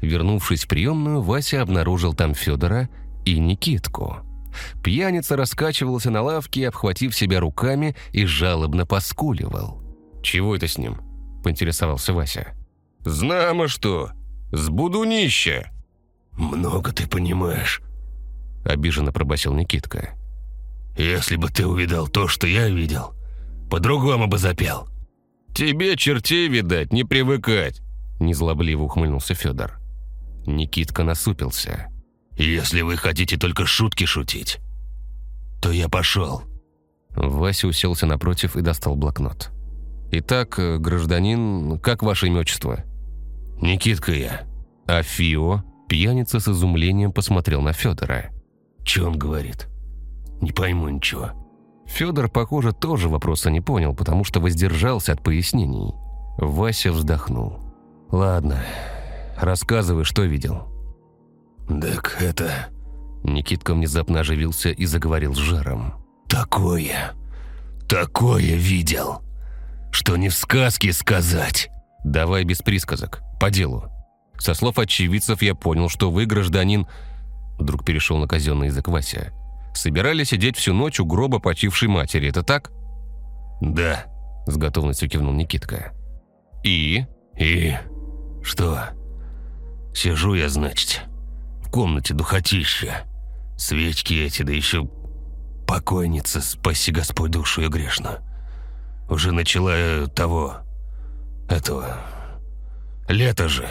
[SPEAKER 1] Вернувшись в приемную, Вася обнаружил там Федора и Никитку. Пьяница раскачивался на лавке, обхватив себя руками и жалобно поскуливал.
[SPEAKER 3] «Чего это с ним?» – поинтересовался Вася.
[SPEAKER 2] «Знамо что! Сбудунища!»
[SPEAKER 4] «Много ты понимаешь»,
[SPEAKER 1] обиженно пробасил Никитка.
[SPEAKER 4] «Если бы ты увидал то, что я видел, по-другому бы запел».
[SPEAKER 2] «Тебе чертей, видать, не привыкать», – незлобливо ухмыльнулся Федор.
[SPEAKER 1] Никитка насупился.
[SPEAKER 4] «Если вы хотите только шутки шутить, то я пошел».
[SPEAKER 1] Вася уселся напротив и достал блокнот. «Итак, гражданин, как ваше имя отчество?»
[SPEAKER 4] «Никитка я».
[SPEAKER 1] «А Фио?» Пьяница с изумлением посмотрел на Федора.
[SPEAKER 4] Че он говорит? Не пойму ничего».
[SPEAKER 1] Федор, похоже, тоже вопроса не понял, потому что воздержался от пояснений. Вася вздохнул. «Ладно, рассказывай, что видел».
[SPEAKER 4] «Так это...»
[SPEAKER 1] Никитка внезапно оживился и заговорил с жаром.
[SPEAKER 4] «Такое... такое видел, что не в сказке сказать».
[SPEAKER 1] «Давай без присказок, по делу. Со слов очевидцев я понял, что вы, гражданин, Вдруг перешел на казенный язык Вася. «Собирали сидеть всю ночь у гроба почившей матери, это так?»
[SPEAKER 4] «Да», —
[SPEAKER 1] с готовностью кивнул Никитка.
[SPEAKER 4] «И?» «И? Что? Сижу я, значит, в комнате духотища. Свечки эти, да еще покойница, спаси Господь душу ее грешно. Уже начала э, того, этого, лето же».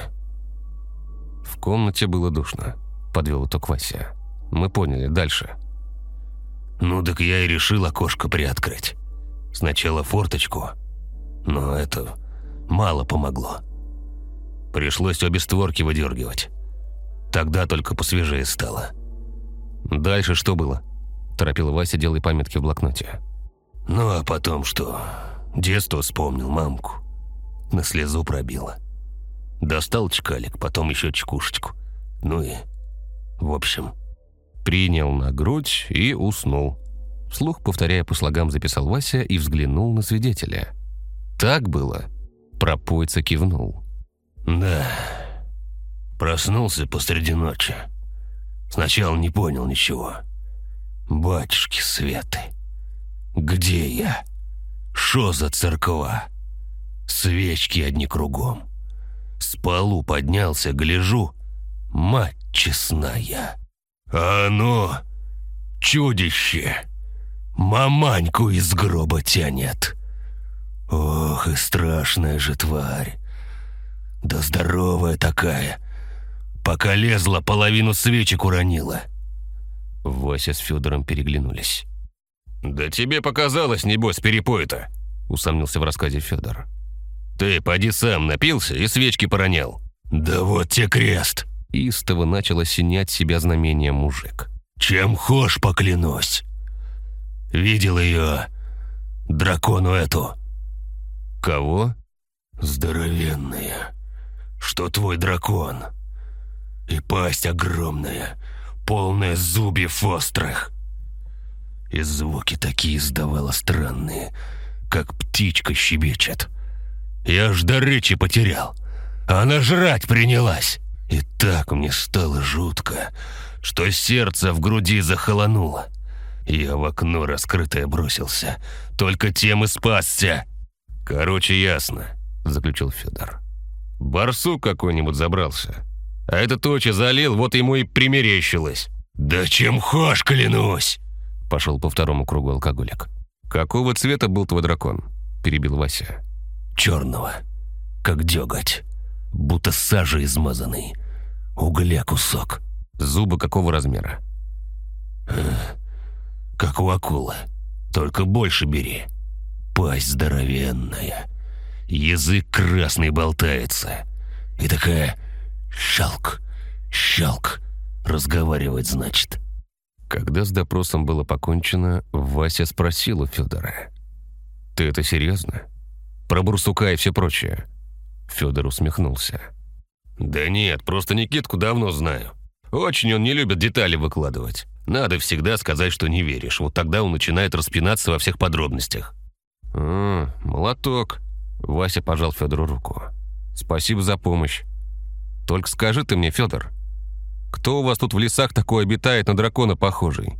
[SPEAKER 1] В комнате было душно подвел итог Вася. «Мы поняли. Дальше».
[SPEAKER 4] «Ну, так я и решил окошко приоткрыть. Сначала форточку, но это мало помогло. Пришлось обе створки выдергивать. Тогда только посвежее стало».
[SPEAKER 1] «Дальше что было?» – торопил Вася, делая памятки в блокноте.
[SPEAKER 4] «Ну, а потом что? Детство вспомнил, мамку. На слезу пробило. Достал чкалик, потом еще чекушечку. Ну и в общем,
[SPEAKER 1] принял на грудь и уснул. Вслух, повторяя по слогам, записал Вася и взглянул на свидетеля. «Так было?» Пропойца кивнул.
[SPEAKER 4] «Да. Проснулся посреди ночи. Сначала не понял ничего. Батюшки Светы, где я? Шо за церква? Свечки одни кругом. С полу поднялся, гляжу. Мать честная. А оно, чудище, маманьку из гроба тянет. Ох, и страшная же тварь. Да здоровая такая. Пока лезла, половину свечек уронила.
[SPEAKER 1] Вася с Федором переглянулись.
[SPEAKER 2] «Да тебе показалось, небось, перепоя-то», — усомнился в рассказе Федор. «Ты поди сам напился и свечки поронял».
[SPEAKER 4] «Да вот те крест!»
[SPEAKER 1] Истово начал осенять себя знамение мужик.
[SPEAKER 4] «Чем хошь, поклянусь! Видел ее, дракону эту!»
[SPEAKER 1] «Кого?»
[SPEAKER 4] «Здоровенная, что твой дракон. И пасть огромная, полное зубьев острых. И звуки такие издавала странные, как птичка щебечет. Я аж до речи потерял, а она жрать принялась. И так мне стало жутко, что сердце в груди захолонуло. Я в окно раскрытое бросился, только тем и спасся.
[SPEAKER 2] «Короче, ясно», — заключил Федор. «Барсук какой-нибудь забрался. А это точи залил, вот ему и примерещилось».
[SPEAKER 4] «Да чем хошь, клянусь!»
[SPEAKER 1] — пошел по второму кругу алкоголик.
[SPEAKER 2] «Какого цвета был твой дракон?» — перебил Вася.
[SPEAKER 4] «Черного, как деготь, будто сажа измазанный, угля кусок».
[SPEAKER 1] «Зубы какого размера?»
[SPEAKER 4] «Как у акулы, только больше бери. Пасть здоровенная, язык красный болтается и такая щелк, щелк, разговаривать значит».
[SPEAKER 1] Когда с допросом было покончено, Вася спросил у Федора. «Ты это серьезно? Про Бурсука и все прочее?» Федор усмехнулся.
[SPEAKER 2] «Да нет, просто Никитку давно знаю. Очень он не любит детали выкладывать. Надо всегда сказать, что не веришь. Вот тогда он начинает распинаться во всех подробностях».
[SPEAKER 1] «А, молоток», — Вася пожал Федору руку. «Спасибо за помощь. Только скажи ты мне, Федор, кто у вас тут в лесах такой обитает на дракона похожий?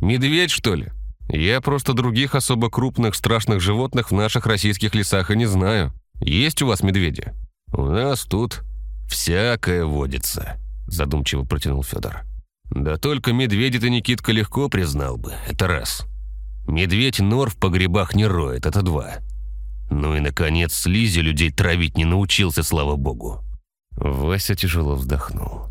[SPEAKER 1] Медведь, что ли? Я просто других особо крупных страшных животных в наших российских лесах и не знаю. Есть у вас медведи?
[SPEAKER 2] У нас тут всякое водится, задумчиво протянул Федор. Да только медведя ты, Никитка, легко признал бы, это раз. Медведь нор в погребах не роет, это два. Ну и, наконец, слизи людей травить не научился, слава богу.
[SPEAKER 1] Вася тяжело вздохнул.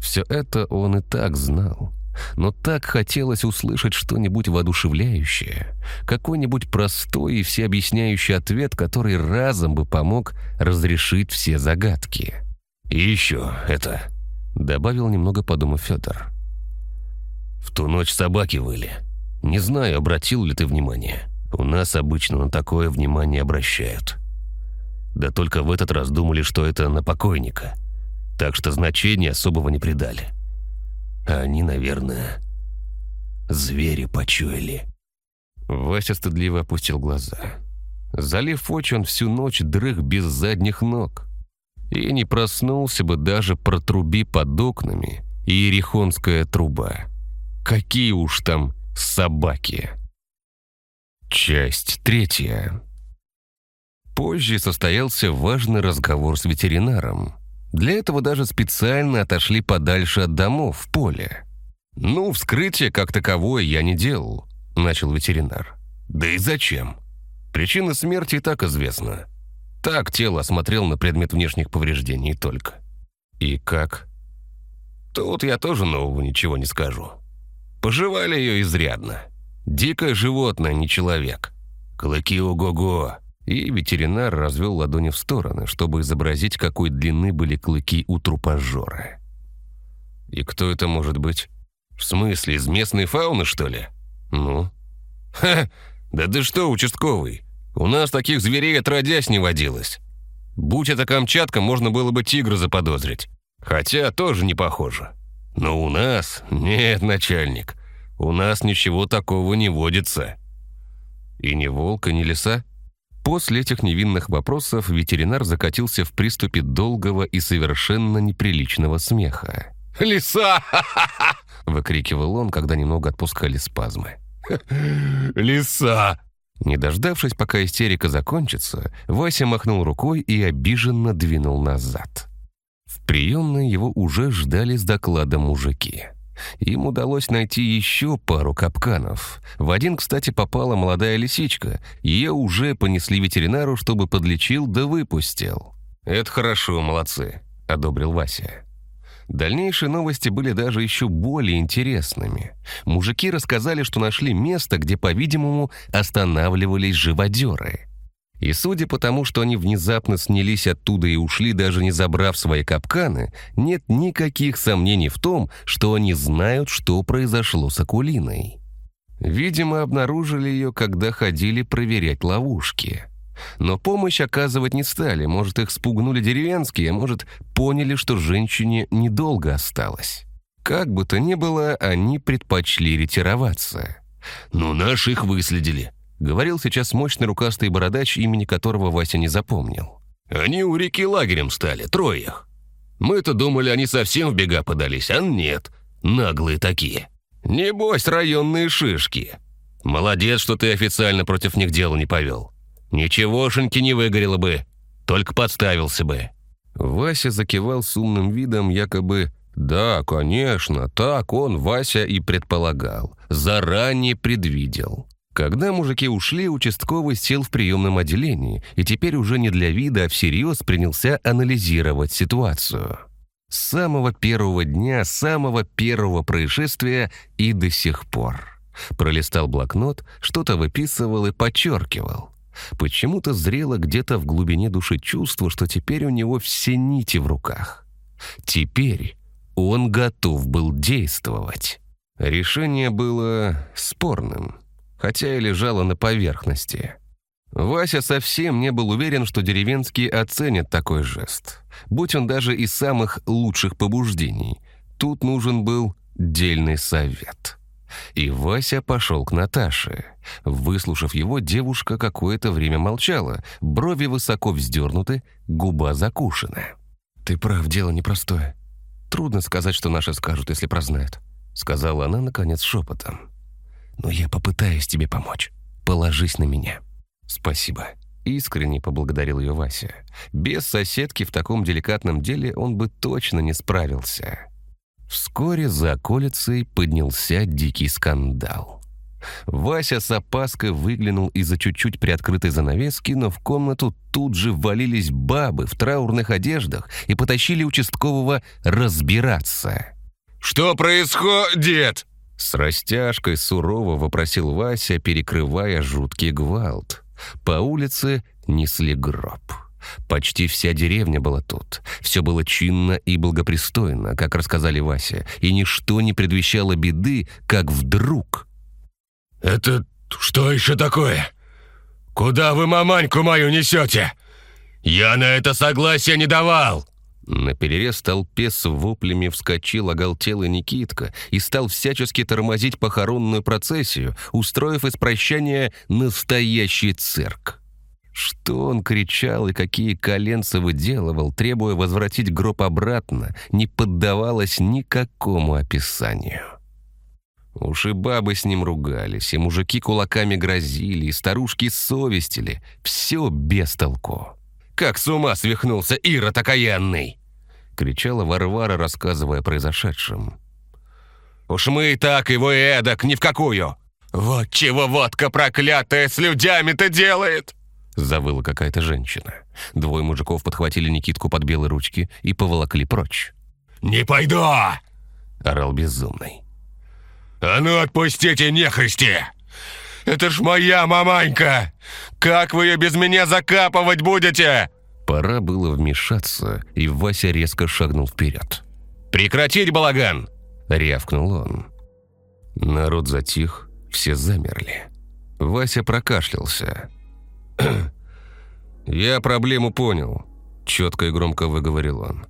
[SPEAKER 1] Все это он и так знал. Но так хотелось услышать что-нибудь воодушевляющее, какой-нибудь простой и всеобъясняющий ответ, который разом бы помог разрешить все загадки.
[SPEAKER 2] «И еще это...» — добавил немного подумав Федор. «В ту ночь собаки выли. Не знаю, обратил ли ты внимание. У нас обычно на такое внимание обращают. Да только в этот раз думали, что это на покойника» так что значения особого не придали. А они, наверное, звери почуяли.
[SPEAKER 1] Вася стыдливо опустил глаза. Залив очи, он всю ночь дрых без задних ног. И не проснулся бы даже протруби под окнами и ерехонская труба. Какие уж там собаки. Часть третья. Позже состоялся важный разговор с ветеринаром. Для этого даже специально отошли подальше от домов, в поле. «Ну, вскрытие как таковое я не делал», — начал ветеринар. «Да и зачем? Причина смерти и так известна. Так тело осмотрел на предмет внешних повреждений только». «И как?» «Тут я тоже нового ничего не скажу. Пожевали ее изрядно. Дикое животное, не человек. Клыки ого-го, и ветеринар развел ладони в стороны, чтобы изобразить, какой длины были клыки у трупожора. «И кто это может быть? В смысле, из местной фауны, что ли? Ну?» «Ха! Да ты что, участковый? У нас таких зверей отродясь не водилось. Будь это Камчатка, можно было бы тигра заподозрить. Хотя тоже не похоже. Но у нас... Нет, начальник. У нас ничего такого не водится». «И ни волка, ни лиса?» После этих невинных вопросов ветеринар закатился в приступе долгого и совершенно неприличного смеха.
[SPEAKER 3] «Лиса!» *laughs*
[SPEAKER 1] — выкрикивал он, когда немного отпускали спазмы. *laughs*
[SPEAKER 3] «Лиса!»
[SPEAKER 1] Не дождавшись, пока истерика закончится, Вася махнул рукой и обиженно двинул назад. В приемной его уже ждали с докладом мужики. Им удалось найти еще пару капканов. В один, кстати, попала молодая лисичка. Ее уже понесли ветеринару, чтобы подлечил да выпустил. «Это хорошо, молодцы», — одобрил Вася. Дальнейшие новости были даже еще более интересными. Мужики рассказали, что нашли место, где, по-видимому, останавливались живодеры. И судя по тому, что они внезапно снялись оттуда и ушли, даже не забрав свои капканы, нет никаких сомнений в том, что они знают, что произошло с Акулиной. Видимо, обнаружили ее, когда ходили проверять ловушки. Но помощь оказывать не стали, может, их спугнули деревенские, а может, поняли, что женщине недолго осталось. Как бы то ни было, они предпочли ретироваться.
[SPEAKER 2] «Ну, наши их выследили», —
[SPEAKER 1] говорил сейчас мощный рукастый бородач, имени которого Вася не запомнил.
[SPEAKER 2] «Они у реки лагерем стали, трое их. Мы-то думали, они совсем в бега подались, а нет, наглые такие. Небось, районные шишки. Молодец, что ты официально против них дело не повел. Ничегошеньки не выгорело бы, только подставился бы».
[SPEAKER 1] Вася закивал с умным видом, якобы «Да, конечно, так он, Вася, и предполагал, заранее предвидел». Когда мужики ушли, участковый сел в приемном отделении и теперь уже не для вида, а всерьез принялся анализировать ситуацию. С самого первого дня, самого первого происшествия и до сих пор. Пролистал блокнот, что-то выписывал и подчеркивал. Почему-то зрело где-то в глубине души чувство, что теперь у него все нити в руках. Теперь он готов был действовать. Решение было спорным, хотя и лежало на поверхности. Вася совсем не был уверен, что деревенские оценят такой жест. Будь он даже из самых лучших побуждений, тут нужен был дельный совет. И Вася пошел к Наташе. Выслушав его, девушка какое-то время молчала, брови высоко вздернуты, губа закушена. «Ты прав, дело непростое. Трудно сказать, что наши скажут, если прознают», — сказала она, наконец, шепотом. «Но я попытаюсь тебе помочь. Положись на меня». «Спасибо», — искренне поблагодарил ее Вася. «Без соседки в таком деликатном деле он бы точно не справился». Вскоре за околицей поднялся дикий скандал. Вася с опаской выглянул из-за чуть-чуть приоткрытой занавески, но в комнату тут же ввалились бабы в траурных одеждах и потащили участкового разбираться.
[SPEAKER 3] «Что происходит?»
[SPEAKER 1] С растяжкой сурово вопросил Вася, перекрывая жуткий гвалт. По улице несли гроб. Почти вся деревня была тут. Все было чинно и благопристойно, как рассказали Вася, и ничто не предвещало беды, как вдруг...
[SPEAKER 3] «Это что еще такое? Куда вы маманьку мою несете? Я на это согласия не давал!»
[SPEAKER 1] На перерез толпе с воплями вскочил оголтелый Никитка и стал всячески тормозить похоронную процессию, устроив из прощания настоящий цирк. Что он кричал и какие коленца выделывал, требуя возвратить гроб обратно, не поддавалось никакому описанию. Уж и бабы с ним ругались, и мужики кулаками грозили, и старушки совестили. Все без толку.
[SPEAKER 3] «Как с ума свихнулся Ира такаянный!»
[SPEAKER 1] — кричала Варвара, рассказывая произошедшем.
[SPEAKER 3] «Уж мы и так его и эдак ни в какую! Вот чего водка проклятая с людьми-то делает!»
[SPEAKER 1] Завыла какая-то женщина. Двое мужиков подхватили Никитку под белые ручки и поволокли прочь.
[SPEAKER 3] «Не пойду!»
[SPEAKER 1] — орал безумный.
[SPEAKER 3] «А ну отпустите, нехристи! Это ж моя маманька! Как вы ее без меня закапывать будете?»
[SPEAKER 1] Пора было вмешаться, и Вася резко шагнул вперед.
[SPEAKER 3] «Прекратить балаган!»
[SPEAKER 1] — рявкнул он. Народ затих, все замерли. Вася прокашлялся. «Я проблему понял», — четко и громко выговорил он.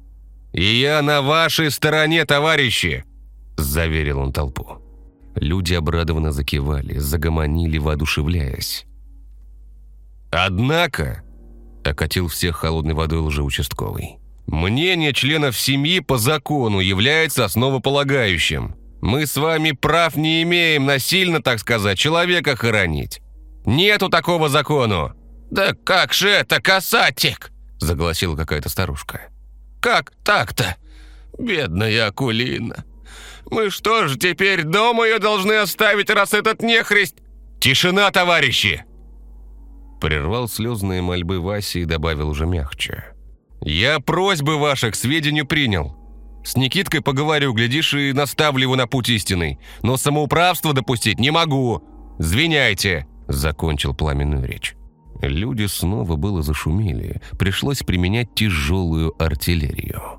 [SPEAKER 3] «И я на вашей стороне, товарищи!» — заверил он толпу.
[SPEAKER 1] Люди обрадованно закивали, загомонили, воодушевляясь.
[SPEAKER 3] «Однако», — окатил всех холодной водой лжеучастковый, «мнение членов семьи по закону является основополагающим. Мы с вами прав не имеем насильно, так сказать, человека хоронить. Нету такого закону. «Да как же это, касатик?» – загласила какая-то старушка. «Как так-то? Бедная Акулина. Мы что ж теперь дома ее должны оставить, раз этот нехрист...» «Тишина, товарищи!»
[SPEAKER 1] Прервал слезные мольбы Васи и добавил уже мягче.
[SPEAKER 3] «Я просьбы ваших к сведению принял. С Никиткой поговорю, глядишь, и наставлю его на путь истинный. Но самоуправство допустить не могу. Звиняйте!» Закончил пламенную речь.
[SPEAKER 1] Люди снова было зашумели. Пришлось применять тяжелую артиллерию.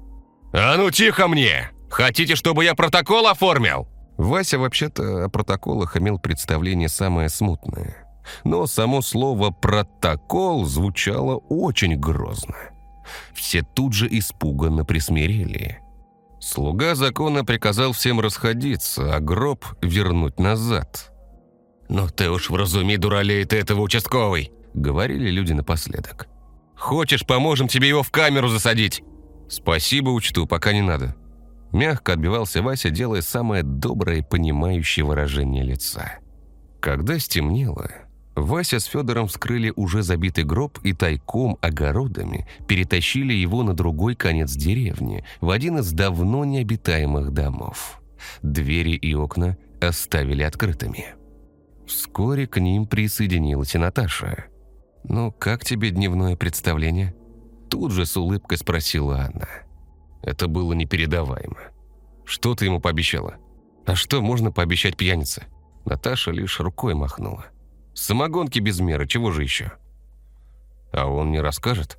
[SPEAKER 3] «А ну тихо мне! Хотите, чтобы я протокол оформил?»
[SPEAKER 1] Вася вообще-то о протоколах имел представление самое смутное. Но само слово «протокол» звучало очень грозно. Все тут же испуганно присмирели. Слуга закона приказал всем расходиться, а гроб вернуть назад.
[SPEAKER 2] «Ну ты уж вразуми, дуралей ты этого участковый!»
[SPEAKER 1] — говорили люди напоследок.
[SPEAKER 3] «Хочешь, поможем тебе его в камеру засадить?»
[SPEAKER 1] «Спасибо, учту, пока не надо». Мягко отбивался Вася, делая самое доброе и понимающее выражение лица. Когда стемнело, Вася с Федором вскрыли уже забитый гроб и тайком огородами перетащили его на другой конец деревни, в один из давно необитаемых домов. Двери и окна оставили открытыми. Вскоре к ним присоединилась и Наташа. «Ну, как тебе дневное представление?» Тут же с улыбкой спросила она. Это было непередаваемо. «Что ты ему пообещала?» «А что можно пообещать пьянице?» Наташа лишь рукой махнула. Самогонки без меры, чего же еще? А он не расскажет?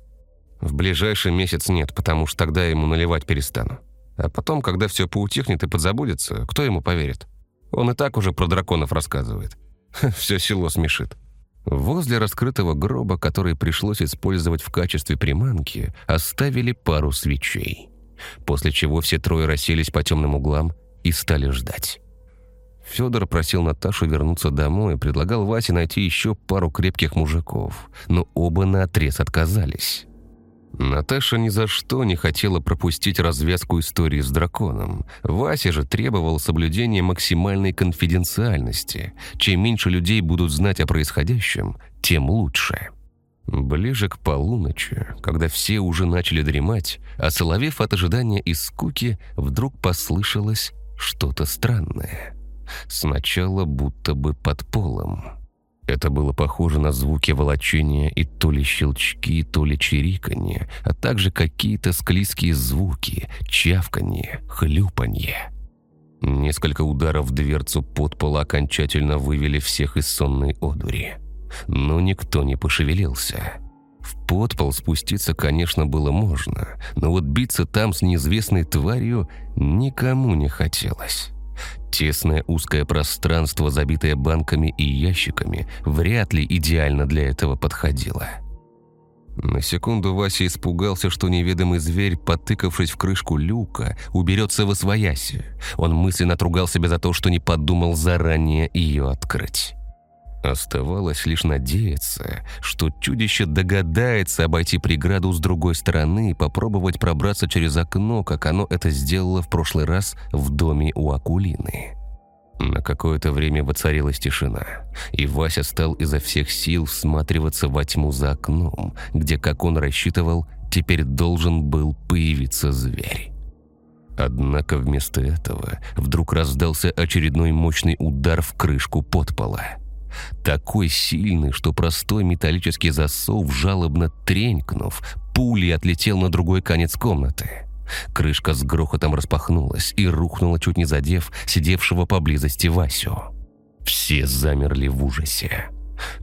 [SPEAKER 1] В ближайший месяц нет, потому что тогда ему наливать перестану. А потом, когда все поутихнет и подзабудется, кто ему поверит? Он и так уже про драконов рассказывает. Все село смешит. Возле раскрытого гроба, который пришлось использовать в качестве приманки, оставили пару свечей. После чего все трое расселись по темным углам и стали ждать. Федор просил Наташу вернуться домой и предлагал Васе найти еще пару крепких мужиков, но оба наотрез отказались. Наташа ни за что не хотела пропустить развязку истории с драконом. Вася же требовал соблюдения максимальной конфиденциальности. Чем меньше людей будут знать о происходящем, тем лучше. Ближе к полуночи, когда все уже начали дремать, а соловев от ожидания и скуки, вдруг послышалось что-то странное. Сначала будто бы под полом. Это было похоже на звуки волочения и то ли щелчки, то ли чириканье, а также какие-то склизкие звуки, чавканье, хлюпанье. Несколько ударов в дверцу подпола окончательно вывели всех из сонной одури. Но никто не пошевелился. В подпол спуститься, конечно, было можно, но вот биться там с неизвестной тварью никому не хотелось. Тесное узкое пространство, забитое банками и ящиками, вряд ли идеально для этого подходило. На секунду Вася испугался, что неведомый зверь, потыкавшись в крышку люка, уберется в освояси. Он мысленно отругал себя за то, что не подумал заранее ее открыть. Оставалось лишь надеяться, что чудище догадается обойти преграду с другой стороны и попробовать пробраться через окно, как оно это сделало в прошлый раз в доме у Акулины. На какое-то время воцарилась тишина, и Вася стал изо всех сил всматриваться во тьму за окном, где, как он рассчитывал, теперь должен был появиться зверь. Однако вместо этого вдруг раздался очередной мощный удар в крышку подпола – такой сильный, что простой металлический засов, жалобно тренькнув, пулей отлетел на другой конец комнаты. Крышка с грохотом распахнулась и рухнула, чуть не задев сидевшего поблизости Васю. Все замерли в ужасе.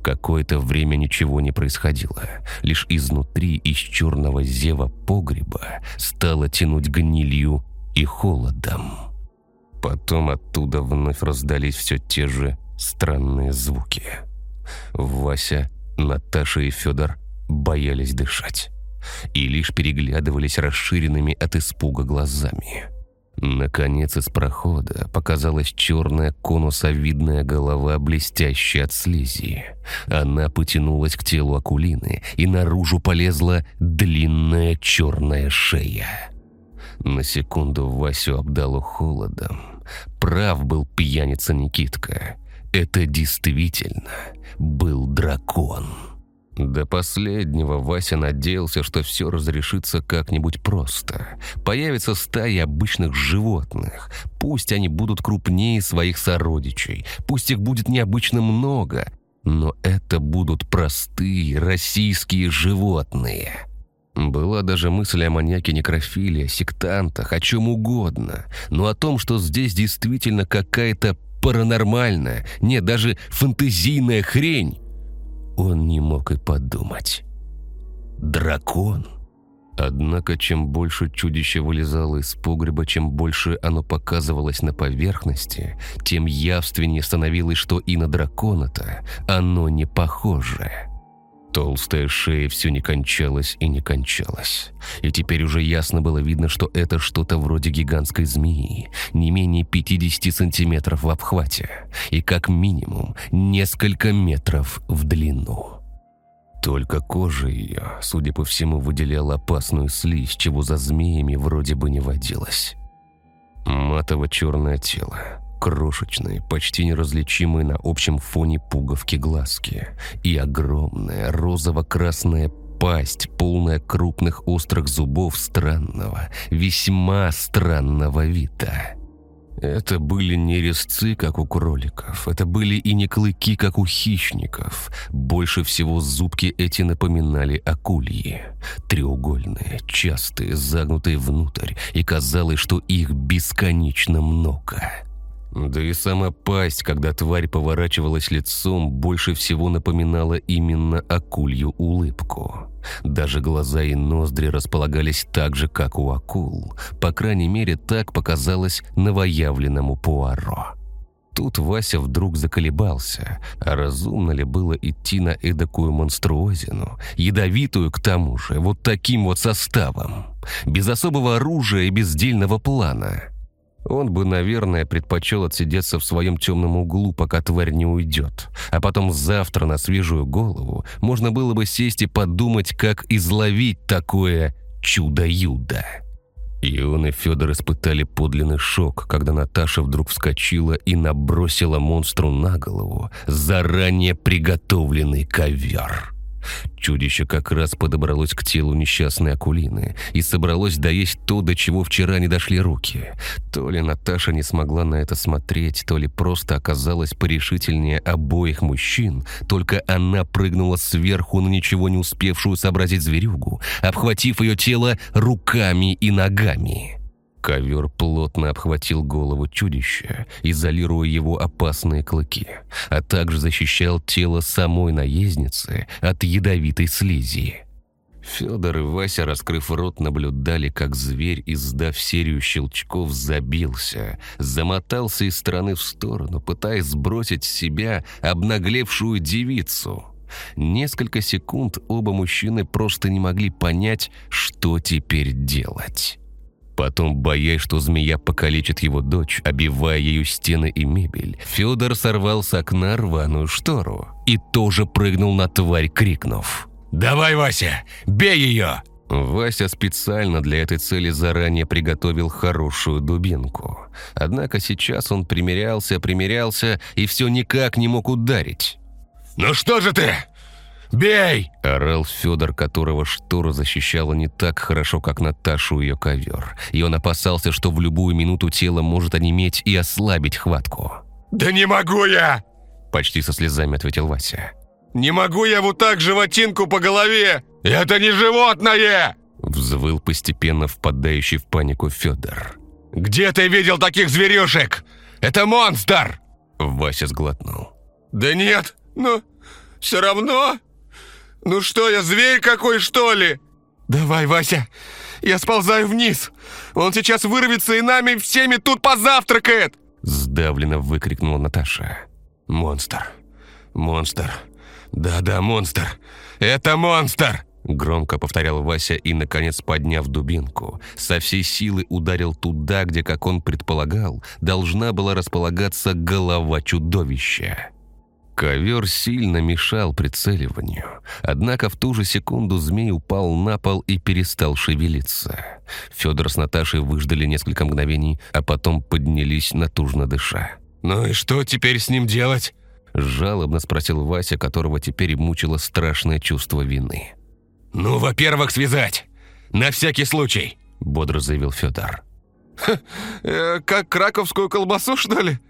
[SPEAKER 1] Какое-то время ничего не происходило. Лишь изнутри, из черного зева погреба, стало тянуть гнилью и холодом. Потом оттуда вновь раздались все те же странные звуки. Вася, Наташа и Федор боялись дышать и лишь переглядывались расширенными от испуга глазами. Наконец из прохода показалась черная конусовидная голова, блестящая от слизи. Она потянулась к телу Акулины, и наружу полезла длинная черная шея. На секунду Васю обдало холодом. Прав был пьяница Никитка. Это действительно был дракон. До последнего Вася надеялся, что все разрешится как-нибудь просто. Появится стая обычных животных. Пусть они будут крупнее своих сородичей, пусть их будет необычно много, но это будут простые российские животные. Была даже мысль о маньяке некрофилии, сектантах, о чем угодно, но о том, что здесь действительно какая-то паранормальная, нет, даже фантазийная хрень. Он не мог и подумать. Дракон. Однако, чем больше чудище вылезало из погреба, чем больше оно показывалось на поверхности, тем явственнее становилось, что и на дракона-то оно не похоже. Толстая шея все не кончалась и не кончалась. И теперь уже ясно было видно, что это что-то вроде гигантской змеи, не менее 50 сантиметров в обхвате и как минимум несколько метров в длину. Только кожа ее, судя по всему, выделяла опасную слизь, чего за змеями вроде бы не водилось. Матово-черное тело, крошечные, почти неразличимые на общем фоне пуговки глазки и огромная розово-красная пасть, полная крупных острых зубов странного, весьма странного вида. Это были не резцы, как у кроликов, это были и не клыки, как у хищников. Больше всего зубки эти напоминали акульи. Треугольные, частые, загнутые внутрь, и казалось, что их бесконечно много. Да и сама пасть, когда тварь поворачивалась лицом, больше всего напоминала именно акулью улыбку. Даже глаза и ноздри располагались так же, как у акул. По крайней мере, так показалось новоявленному Пуаро. Тут Вася вдруг заколебался, а разумно ли было идти на эдакую монструозину, ядовитую к тому же, вот таким вот составом, без особого оружия и бездельного плана – он бы, наверное, предпочел отсидеться в своем темном углу, пока тварь не уйдет. А потом завтра на свежую голову можно было бы сесть и подумать, как изловить такое чудо-юдо. И он и Федор испытали подлинный шок, когда Наташа вдруг вскочила и набросила монстру на голову заранее приготовленный ковер. Чудище как раз подобралось к телу несчастной Акулины и собралось доесть то, до чего вчера не дошли руки. То ли Наташа не смогла на это смотреть, то ли просто оказалась порешительнее обоих мужчин, только она прыгнула сверху на ничего не успевшую сообразить зверюгу, обхватив ее тело руками и ногами. Ковер плотно обхватил голову чудища, изолируя его опасные клыки, а также защищал тело самой наездницы от ядовитой слизи. Федор и Вася, раскрыв рот, наблюдали, как зверь, издав серию щелчков, забился, замотался из стороны в сторону, пытаясь сбросить с себя обнаглевшую девицу. Несколько секунд оба мужчины просто не могли понять, что теперь делать. Потом, боясь, что змея покалечит его дочь, обивая ее стены и мебель, Федор сорвал с окна рваную штору и тоже прыгнул на тварь, крикнув. «Давай, Вася, бей ее!» Вася специально для этой цели заранее приготовил хорошую дубинку. Однако сейчас он примерялся, примерялся и все никак не мог ударить. «Ну что же ты? «Бей!» – орал Федор, которого штора защищала не так хорошо, как Наташу ее ковер. И он опасался, что в любую минуту тело может онеметь и ослабить хватку.
[SPEAKER 3] «Да не могу я!»
[SPEAKER 1] – почти со слезами ответил Вася.
[SPEAKER 3] «Не могу я вот так животинку по голове! Это не животное!»
[SPEAKER 1] Взвыл постепенно впадающий в панику Федор.
[SPEAKER 3] «Где ты видел таких зверюшек? Это монстр!»
[SPEAKER 1] Вася сглотнул.
[SPEAKER 3] «Да нет, но все равно...» «Ну что, я зверь какой, что ли?» «Давай, Вася, я сползаю вниз. Он сейчас вырвется и нами всеми тут позавтракает!»
[SPEAKER 1] Сдавленно выкрикнула Наташа. «Монстр! Монстр! Да-да, монстр! Это монстр!» Громко повторял Вася и, наконец, подняв дубинку, со всей силы ударил туда, где, как он предполагал, должна была располагаться голова чудовища. Ковер сильно мешал прицеливанию, однако в ту же секунду змей упал на пол и перестал шевелиться. Федор с Наташей выждали несколько мгновений, а потом поднялись натужно дыша.
[SPEAKER 3] «Ну и что теперь с ним делать?»
[SPEAKER 1] Жалобно спросил Вася, которого теперь мучило страшное чувство вины.
[SPEAKER 3] «Ну, во-первых, связать! На всякий случай!»
[SPEAKER 1] Бодро заявил Федор.
[SPEAKER 3] Э, «Как краковскую колбасу, что ли?»
[SPEAKER 1] —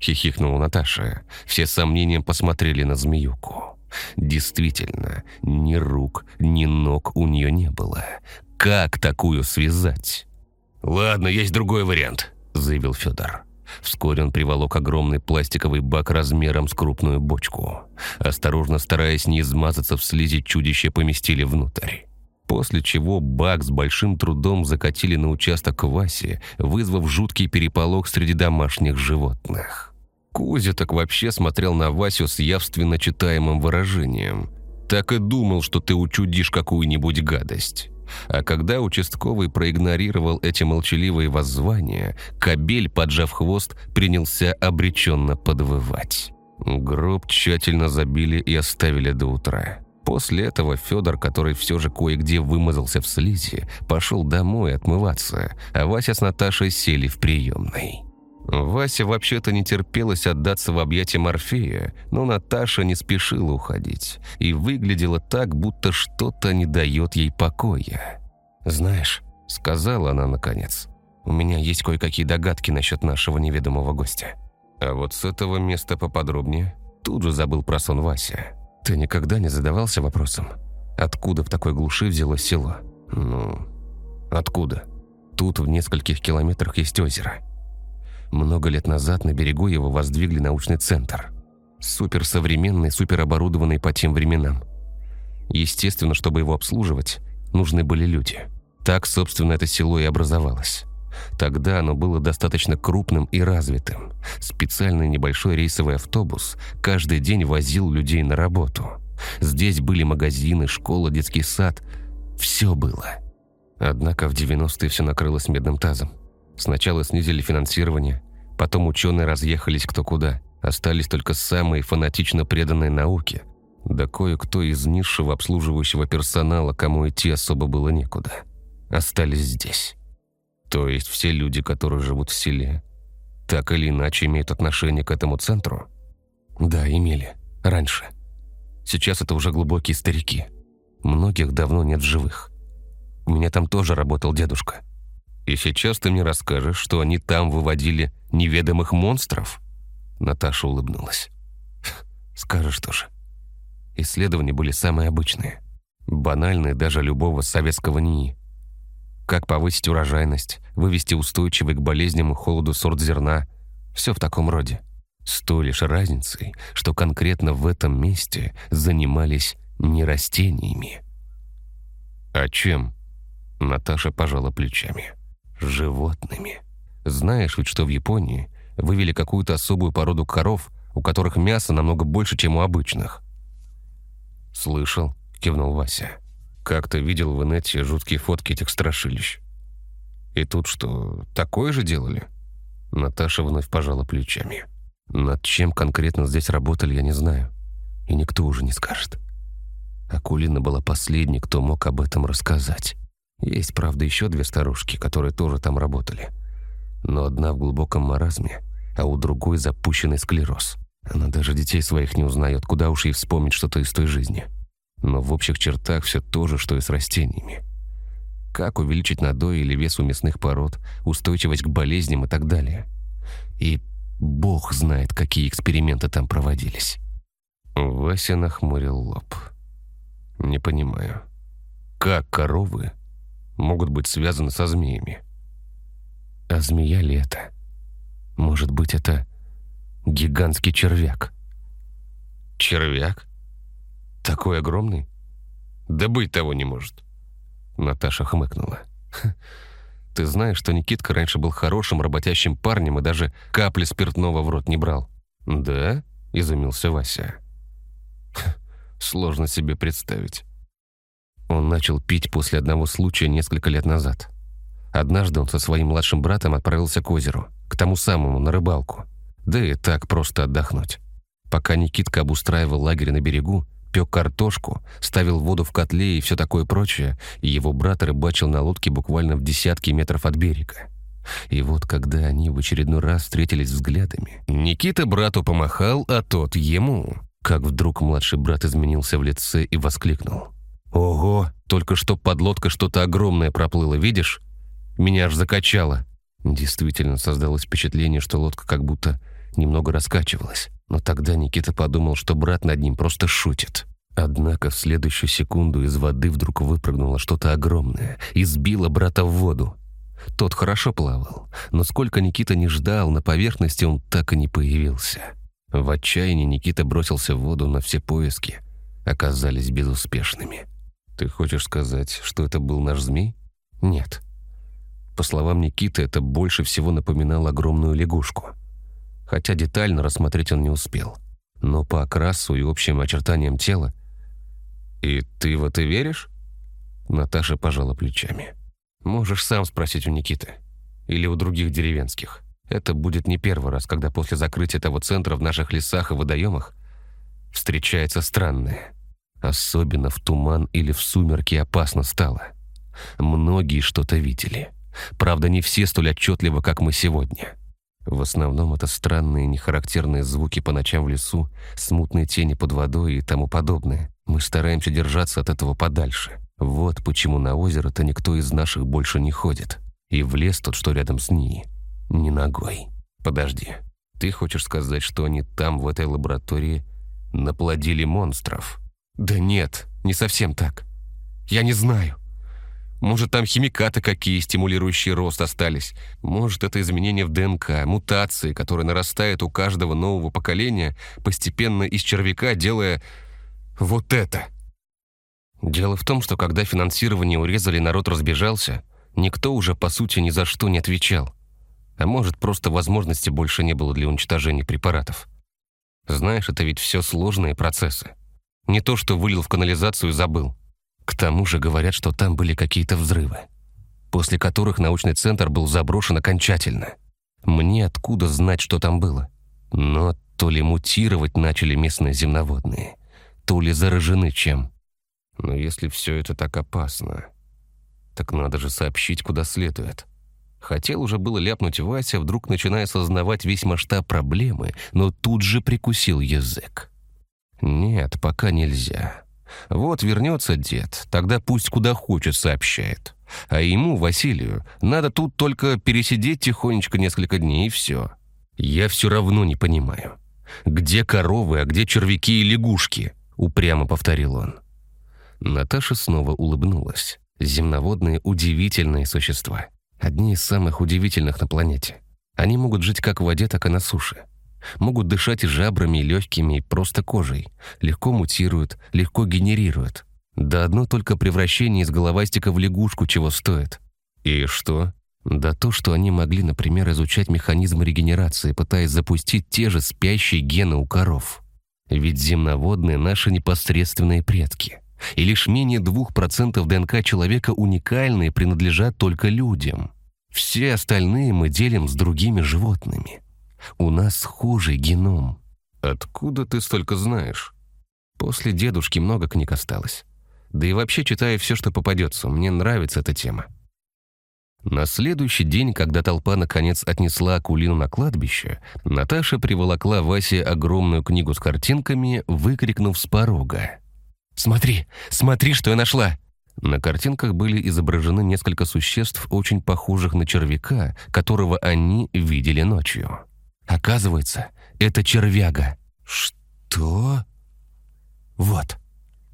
[SPEAKER 1] хихикнула Наташа. Все сомнением посмотрели на змеюку. Действительно, ни рук, ни ног у нее не было. Как такую связать?
[SPEAKER 3] «Ладно, есть другой вариант», — заявил Федор.
[SPEAKER 1] Вскоре он приволок огромный пластиковый бак размером с крупную бочку. Осторожно стараясь не измазаться в слизи, чудище поместили внутрь. После чего бак с большим трудом закатили на участок Васи, вызвав жуткий переполох среди домашних животных. Кузя так вообще смотрел на Васю с явственно читаемым выражением. Так и думал, что ты учудишь какую-нибудь гадость. А когда участковый проигнорировал эти молчаливые воззвания, кобель, поджав хвост, принялся обреченно подвывать. Гроб тщательно забили и оставили до утра. После этого Федор, который все же кое-где вымазался в слизи, пошел домой отмываться, а Вася с Наташей сели в приемной. Вася вообще-то не терпелось отдаться в объятия Морфея, но Наташа не спешила уходить и выглядела так, будто что-то не дает ей покоя. «Знаешь», — сказала она наконец, — «у меня есть кое-какие догадки насчет нашего неведомого гостя». А вот с этого места поподробнее тут же забыл про сон Вася. «Ты никогда не задавался вопросом, откуда в такой глуши взялось село?» «Ну, откуда?» «Тут в нескольких километрах есть озеро». Много лет назад на берегу его воздвигли научный центр. Суперсовременный, супероборудованный по тем временам. Естественно, чтобы его обслуживать, нужны были люди. Так, собственно, это село и образовалось. Тогда оно было достаточно крупным и развитым. Специальный небольшой рейсовый автобус каждый день возил людей на работу. Здесь были магазины, школа, детский сад. Все было. Однако в 90-е все накрылось медным тазом. Сначала снизили финансирование, потом ученые разъехались кто куда. Остались только самые фанатично преданные науке, да кое-кто из низшего обслуживающего персонала, кому идти особо было некуда. Остались здесь. То есть все люди, которые живут в селе, так или иначе имеют отношение к этому центру? Да, имели. Раньше. Сейчас это уже глубокие старики. Многих давно нет в живых. У меня там тоже работал дедушка. И сейчас ты мне расскажешь, что они там выводили неведомых монстров?» Наташа улыбнулась. *laughs* «Скажешь тоже. Исследования были самые обычные. Банальные даже любого советского НИИ. Как повысить урожайность, вывести устойчивый к болезням и холоду сорт зерна. Все в таком роде. С той лишь разницей, что конкретно в этом месте занимались не растениями. «А чем?» Наташа пожала плечами животными. Знаешь ведь, что в Японии вывели какую-то особую породу коров, у которых мясо намного больше, чем у обычных?» «Слышал», — кивнул Вася. «Как-то видел в инете жуткие фотки этих страшилищ». «И тут что, такое же делали?» Наташа вновь пожала плечами. «Над чем конкретно здесь работали, я не знаю. И никто уже не скажет». Акулина была последней, кто мог об этом рассказать. Есть, правда, еще две старушки, которые тоже там работали. Но одна в глубоком маразме, а у другой запущенный склероз. Она даже детей своих не узнает, куда уж ей вспомнить что-то из той жизни. Но в общих чертах все то же, что и с растениями. Как увеличить надой или вес у мясных пород, устойчивость к болезням и так далее. И бог знает, какие эксперименты там проводились. Вася нахмурил лоб. «Не понимаю, как коровы могут быть связаны со змеями. А змея ли это? Может быть, это гигантский червяк? Червяк? Такой огромный? Да быть того не может. Наташа хмыкнула. Ты знаешь, что Никитка раньше был хорошим работящим парнем и даже капли спиртного в рот не брал? Да? Изумился Вася. Сложно себе представить. Он начал пить после одного случая несколько лет назад. Однажды он со своим младшим братом отправился к озеру, к тому самому, на рыбалку. Да и так просто отдохнуть. Пока Никитка обустраивал лагерь на берегу, пек картошку, ставил воду в котле и все такое прочее, и его брат рыбачил на лодке буквально в десятки метров от берега. И вот когда они в очередной раз встретились взглядами, Никита брату помахал, а тот ему. Как вдруг младший брат изменился в лице и воскликнул. «Ого, только что под лодкой что-то огромное проплыло, видишь? Меня аж закачало». Действительно создалось впечатление, что лодка как будто немного раскачивалась. Но тогда Никита подумал, что брат над ним просто шутит. Однако в следующую секунду из воды вдруг выпрыгнуло что-то огромное и сбило брата в воду. Тот хорошо плавал, но сколько Никита не ждал, на поверхности он так и не появился. В отчаянии Никита бросился в воду, но все поиски оказались безуспешными. «Ты хочешь сказать, что это был наш змей?» «Нет». По словам Никиты, это больше всего напоминало огромную лягушку. Хотя детально рассмотреть он не успел. Но по окрасу и общим очертаниям тела «И ты в это веришь?» Наташа пожала плечами. «Можешь сам спросить у Никиты. Или у других деревенских. Это будет не первый раз, когда после закрытия этого центра в наших лесах и водоемах встречается странное. Особенно в туман или в сумерки опасно стало. Многие что-то видели. Правда, не все столь отчетливо, как мы сегодня. В основном это странные нехарактерные звуки по ночам в лесу, смутные тени под водой и тому подобное. Мы стараемся держаться от этого подальше. Вот почему на озеро-то никто из наших больше не ходит. И в лес тот, что рядом с ней, не ногой. Подожди, ты хочешь сказать, что они там, в этой лаборатории, наплодили монстров? Да нет, не совсем так. Я не знаю. Может, там химикаты какие, стимулирующие рост, остались. Может, это изменение в ДНК, мутации, которые нарастают у каждого нового поколения, постепенно из червяка делая вот это. Дело в том, что когда финансирование урезали, народ разбежался, никто уже, по сути, ни за что не отвечал. А может, просто возможности больше не было для уничтожения препаратов. Знаешь, это ведь все сложные процессы. Не то, что вылил в канализацию и забыл. К тому же говорят, что там были какие-то взрывы, после которых научный центр был заброшен окончательно. Мне откуда знать, что там было? Но то ли мутировать начали местные земноводные, то ли заражены чем. Но если все это так опасно, так надо же сообщить, куда следует. Хотел уже было ляпнуть Вася, вдруг начиная осознавать весь масштаб проблемы, но тут же прикусил язык. «Нет, пока нельзя. Вот вернется дед, тогда пусть куда хочет сообщает. А ему, Василию, надо тут только пересидеть тихонечко несколько дней и все. Я все равно не понимаю. Где коровы, а где червяки и лягушки?» — упрямо повторил он. Наташа снова улыбнулась. Земноводные удивительные существа. Одни из самых удивительных на планете. Они могут жить как в воде, так и на суше. Могут дышать жабрами, и легкими, и просто кожей. Легко мутируют, легко генерируют. Да одно только превращение из головастика в лягушку чего стоит. И что? Да то, что они могли, например, изучать механизмы регенерации, пытаясь запустить те же спящие гены у коров. Ведь земноводные — наши непосредственные предки и лишь менее 2% ДНК человека уникальны и принадлежат только людям. Все остальные мы делим с другими животными. У нас схожий геном. Откуда ты столько знаешь? После дедушки много книг осталось. Да и вообще читаю все, что попадется. Мне нравится эта тема. На следующий день, когда толпа наконец отнесла Акулину на кладбище, Наташа приволокла Васе огромную книгу с картинками, выкрикнув с порога. «Смотри, смотри, что я нашла!» На картинках были изображены несколько существ, очень похожих на червяка, которого они видели ночью. Оказывается, это червяга. «Что?» «Вот».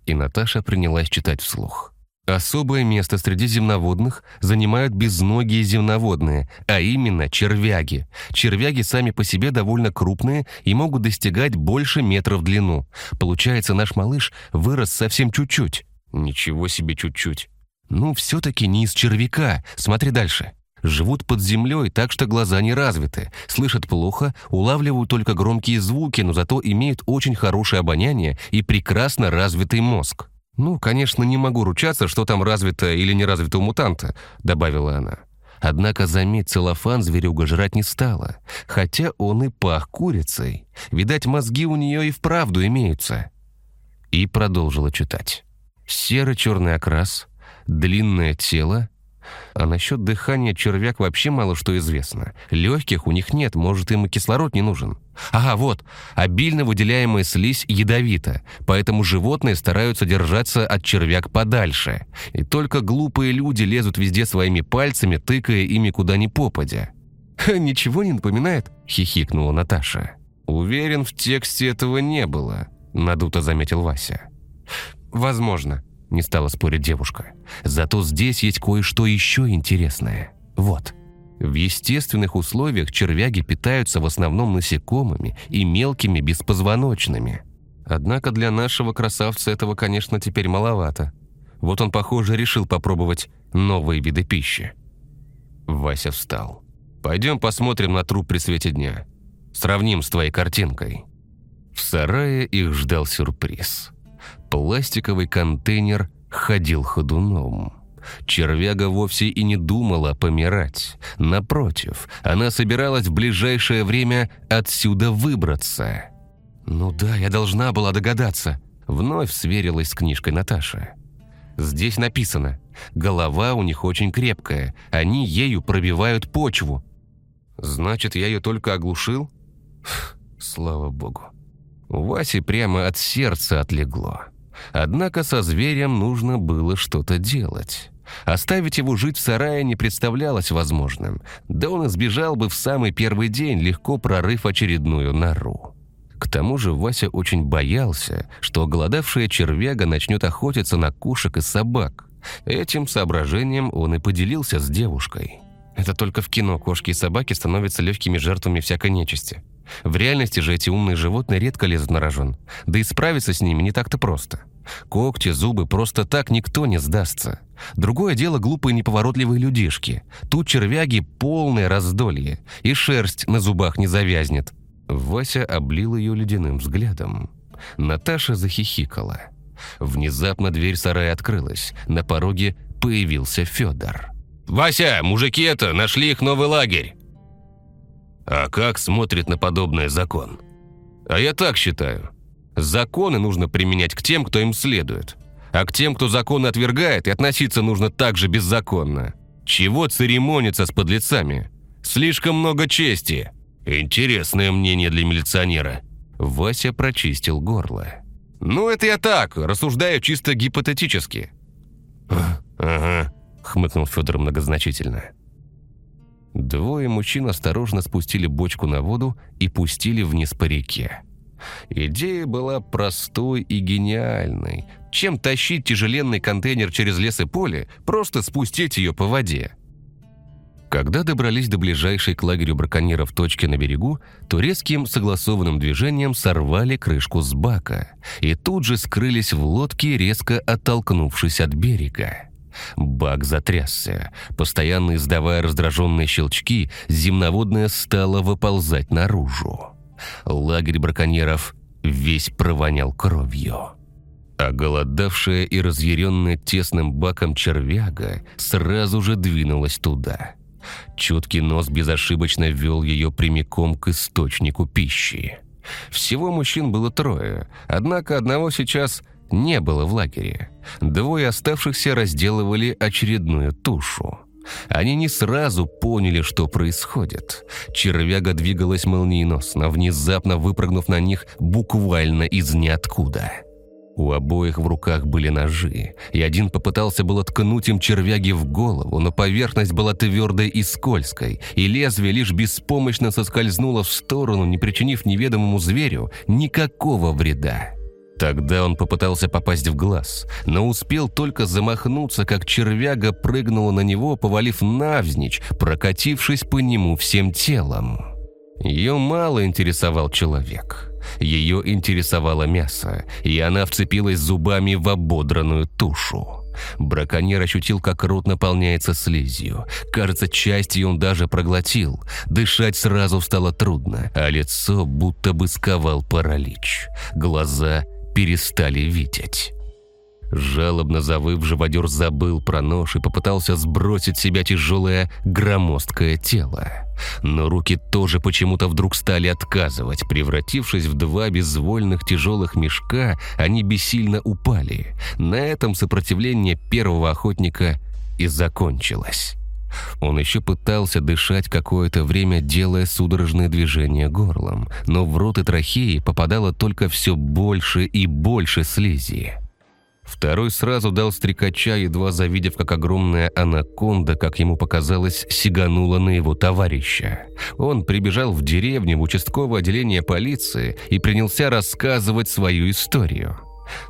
[SPEAKER 1] И Наташа принялась читать вслух. Особое место среди земноводных занимают безногие земноводные, а именно червяги. Червяги сами по себе довольно крупные и могут достигать больше метра в длину. Получается, наш малыш вырос совсем чуть-чуть. Ничего себе чуть-чуть. Ну, все-таки не из червяка. Смотри дальше. Живут под землей, так что глаза не развиты, слышат плохо, улавливают только громкие звуки, но зато имеют очень хорошее обоняние и прекрасно развитый мозг. «Ну, конечно, не могу ручаться, что там развито или не развито у мутанта», — добавила она. Однако, заметь, целлофан зверюга жрать не стала, хотя он и пах курицей. Видать, мозги у нее и вправду имеются. И продолжила читать. Серо-черный окрас, длинное тело, а насчет дыхания червяк вообще мало что известно. Легких у них нет, может, им и кислород не нужен. Ага, вот, обильно выделяемая слизь ядовита, поэтому животные стараются держаться от червяк подальше. И только глупые люди лезут везде своими пальцами, тыкая ими куда ни попадя. «Ничего не напоминает?» – хихикнула Наташа. «Уверен, в тексте этого не было», – надуто заметил Вася. «Возможно», не стала спорить девушка. Зато здесь есть кое-что еще интересное. Вот. В естественных условиях червяги питаются в основном насекомыми и мелкими беспозвоночными. Однако для нашего красавца этого, конечно, теперь маловато. Вот он, похоже, решил попробовать новые виды пищи. Вася встал. «Пойдем посмотрим на труп при свете дня. Сравним с твоей картинкой». В сарае их ждал сюрприз – пластиковый контейнер ходил ходуном. Червяга вовсе и не думала помирать. Напротив, она собиралась в ближайшее время отсюда выбраться. «Ну да, я должна была догадаться», — вновь сверилась с книжкой Наташа. «Здесь написано, голова у них очень крепкая, они ею пробивают почву». «Значит, я ее только оглушил?» Слава богу. У Васи прямо от сердца отлегло. Однако со зверем нужно было что-то делать. Оставить его жить в сарае не представлялось возможным, да он избежал бы в самый первый день, легко прорыв очередную нору. К тому же Вася очень боялся, что голодавшая червяга начнет охотиться на кушек и собак. Этим соображением он и поделился с девушкой. Это только в кино кошки и собаки становятся легкими жертвами всякой нечисти. В реальности же эти умные животные редко лезут на рожон. Да и справиться с ними не так-то просто. Когти, зубы, просто так никто не сдастся. Другое дело глупые неповоротливые людишки. Тут червяги полное раздолье, и шерсть на зубах не завязнет. Вася облил ее ледяным взглядом. Наташа захихикала. Внезапно дверь сарая открылась. На пороге появился Федор.
[SPEAKER 2] «Вася, мужики это, нашли их новый лагерь!» «А как смотрит на подобное закон?» «А я так считаю. Законы нужно применять к тем, кто им следует. А к тем, кто законы отвергает, и относиться нужно так же беззаконно. Чего церемониться с подлецами? Слишком много чести. Интересное мнение для милиционера».
[SPEAKER 1] Вася прочистил горло.
[SPEAKER 3] «Ну, это я так, рассуждаю чисто гипотетически».
[SPEAKER 1] «Ага», — хмыкнул Федор многозначительно. Двое мужчин осторожно спустили бочку на воду и пустили вниз по реке. Идея была простой и гениальной. Чем тащить тяжеленный контейнер через лес и поле, просто спустить ее по воде. Когда добрались до ближайшей к лагерю браконьеров точки на берегу, то резким согласованным движением сорвали крышку с бака и тут же скрылись в лодке, резко оттолкнувшись от берега. Бак затрясся. Постоянно издавая раздраженные щелчки, земноводная стала выползать наружу. Лагерь браконьеров весь провонял кровью. А голодавшая и разъяренная тесным баком червяга сразу же двинулась туда. Чуткий нос безошибочно вел ее прямиком к источнику пищи. Всего мужчин было трое, однако одного сейчас не было в лагере. Двое оставшихся разделывали очередную тушу. Они не сразу поняли, что происходит. Червяга двигалась молниеносно, внезапно выпрыгнув на них буквально из ниоткуда. У обоих в руках были ножи, и один попытался было ткнуть им червяги в голову, но поверхность была твердой и скользкой, и лезвие лишь беспомощно соскользнуло в сторону, не причинив неведомому зверю никакого вреда. Тогда он попытался попасть в глаз, но успел только замахнуться, как червяга прыгнула на него, повалив навзничь, прокатившись по нему всем телом. Ее мало интересовал человек. Ее интересовало мясо, и она вцепилась зубами в ободранную тушу. Браконьер ощутил, как рот наполняется слизью. Кажется, часть он даже проглотил. Дышать сразу стало трудно, а лицо будто бы сковал паралич. Глаза перестали видеть. Жалобно завыв, живодер забыл про нож и попытался сбросить с себя тяжелое громоздкое тело. Но руки тоже почему-то вдруг стали отказывать. Превратившись в два безвольных тяжелых мешка, они бессильно упали. На этом сопротивление первого охотника и закончилось. Он еще пытался дышать какое-то время, делая судорожные движения горлом, но в рот и трахеи попадало только все больше и больше слизи. Второй сразу дал стрекача, едва завидев, как огромная анаконда, как ему показалось, сиганула на его товарища. Он прибежал в деревню, в участковое отделение полиции и принялся рассказывать свою историю.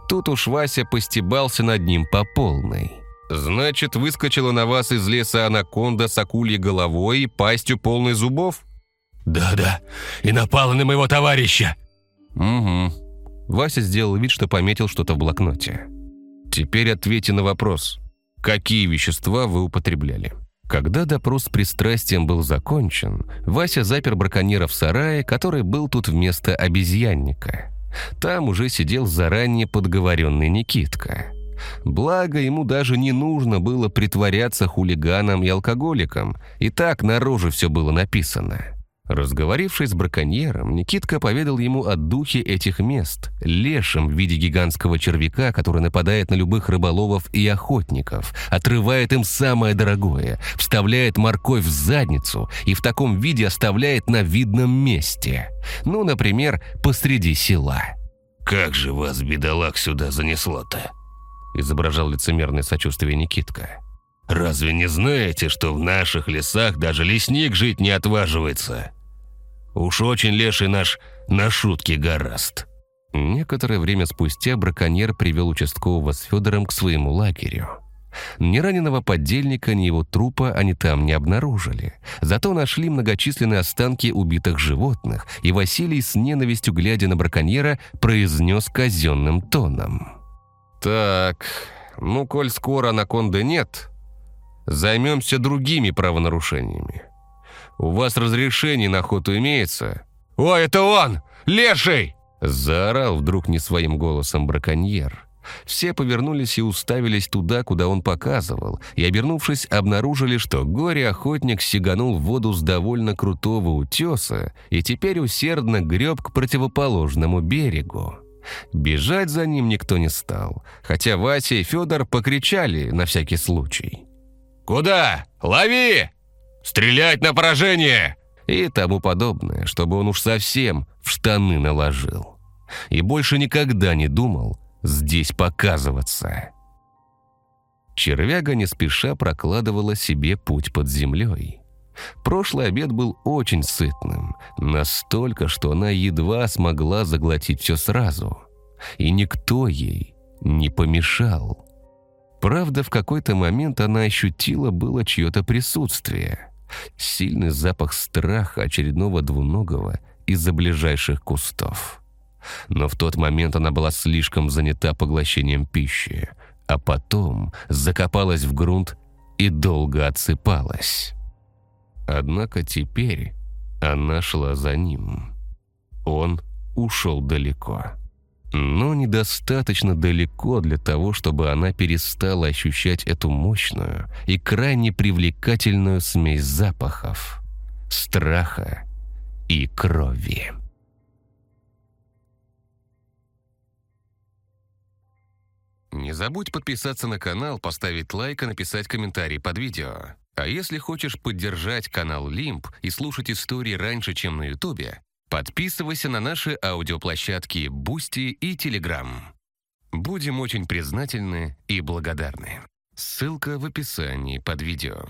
[SPEAKER 1] Тут уж Вася постебался над ним по полной.
[SPEAKER 3] «Значит, выскочила на вас из леса анаконда с акульей головой и пастью полной зубов?»
[SPEAKER 2] «Да-да, и напала на моего товарища!»
[SPEAKER 1] «Угу». Вася сделал вид, что пометил что-то в блокноте. «Теперь ответьте на вопрос. Какие вещества вы употребляли?» Когда допрос с пристрастием был закончен, Вася запер браконьера в сарае, который был тут вместо обезьянника. Там уже сидел заранее подговоренный Никитка. Благо, ему даже не нужно было притворяться хулиганом и алкоголиком, и так на роже все было написано. Разговорившись с браконьером, Никитка поведал ему о духе этих мест, лешем в виде гигантского червяка, который нападает на любых рыболовов и охотников, отрывает им самое дорогое, вставляет морковь в задницу и в таком виде оставляет на видном месте. Ну, например, посреди села.
[SPEAKER 4] «Как же вас, бедолаг, сюда занесло-то?»
[SPEAKER 1] Изображал лицемерное сочувствие Никитка.
[SPEAKER 4] «Разве не знаете, что в наших лесах даже лесник жить не отваживается? Уж очень леший наш на шутки гораст».
[SPEAKER 1] Некоторое время спустя браконьер привел участкового с Федором к своему лагерю. Ни раненого поддельника, ни его трупа они там не обнаружили. Зато нашли многочисленные останки убитых животных, и Василий с ненавистью, глядя на браконьера, произнес казенным тоном.
[SPEAKER 3] «Так, ну, коль скоро анаконды нет, займемся другими правонарушениями. У вас разрешение на охоту имеется?» «О, это он! Леший!»
[SPEAKER 1] Заорал вдруг не своим голосом браконьер. Все повернулись и уставились туда, куда он показывал, и, обернувшись, обнаружили, что горе-охотник сиганул в воду с довольно крутого утеса и теперь усердно греб к противоположному берегу. Бежать за ним никто не стал, хотя Вася и Федор покричали на всякий случай.
[SPEAKER 3] «Куда? Лови! Стрелять на поражение!»
[SPEAKER 1] И тому подобное, чтобы он уж совсем в штаны наложил. И больше никогда не думал здесь показываться. Червяга не спеша прокладывала себе путь под землей. Прошлый обед был очень сытным, настолько, что она едва смогла заглотить все сразу. И никто ей не помешал. Правда, в какой-то момент она ощутила было чье-то присутствие. Сильный запах страха очередного двуногого из-за ближайших кустов. Но в тот момент она была слишком занята поглощением пищи, а потом закопалась в грунт и долго отсыпалась. Однако теперь она шла за ним. Он ушел далеко. Но недостаточно далеко для того, чтобы она перестала ощущать эту мощную и крайне привлекательную смесь запахов, страха и крови. Не забудь подписаться на канал, поставить лайк и написать комментарий под видео. А если хочешь поддержать канал Лимп и слушать истории раньше, чем на Ютубе, подписывайся на наши аудиоплощадки Boosty и Телеграм. Будем очень признательны и благодарны. Ссылка в описании под видео.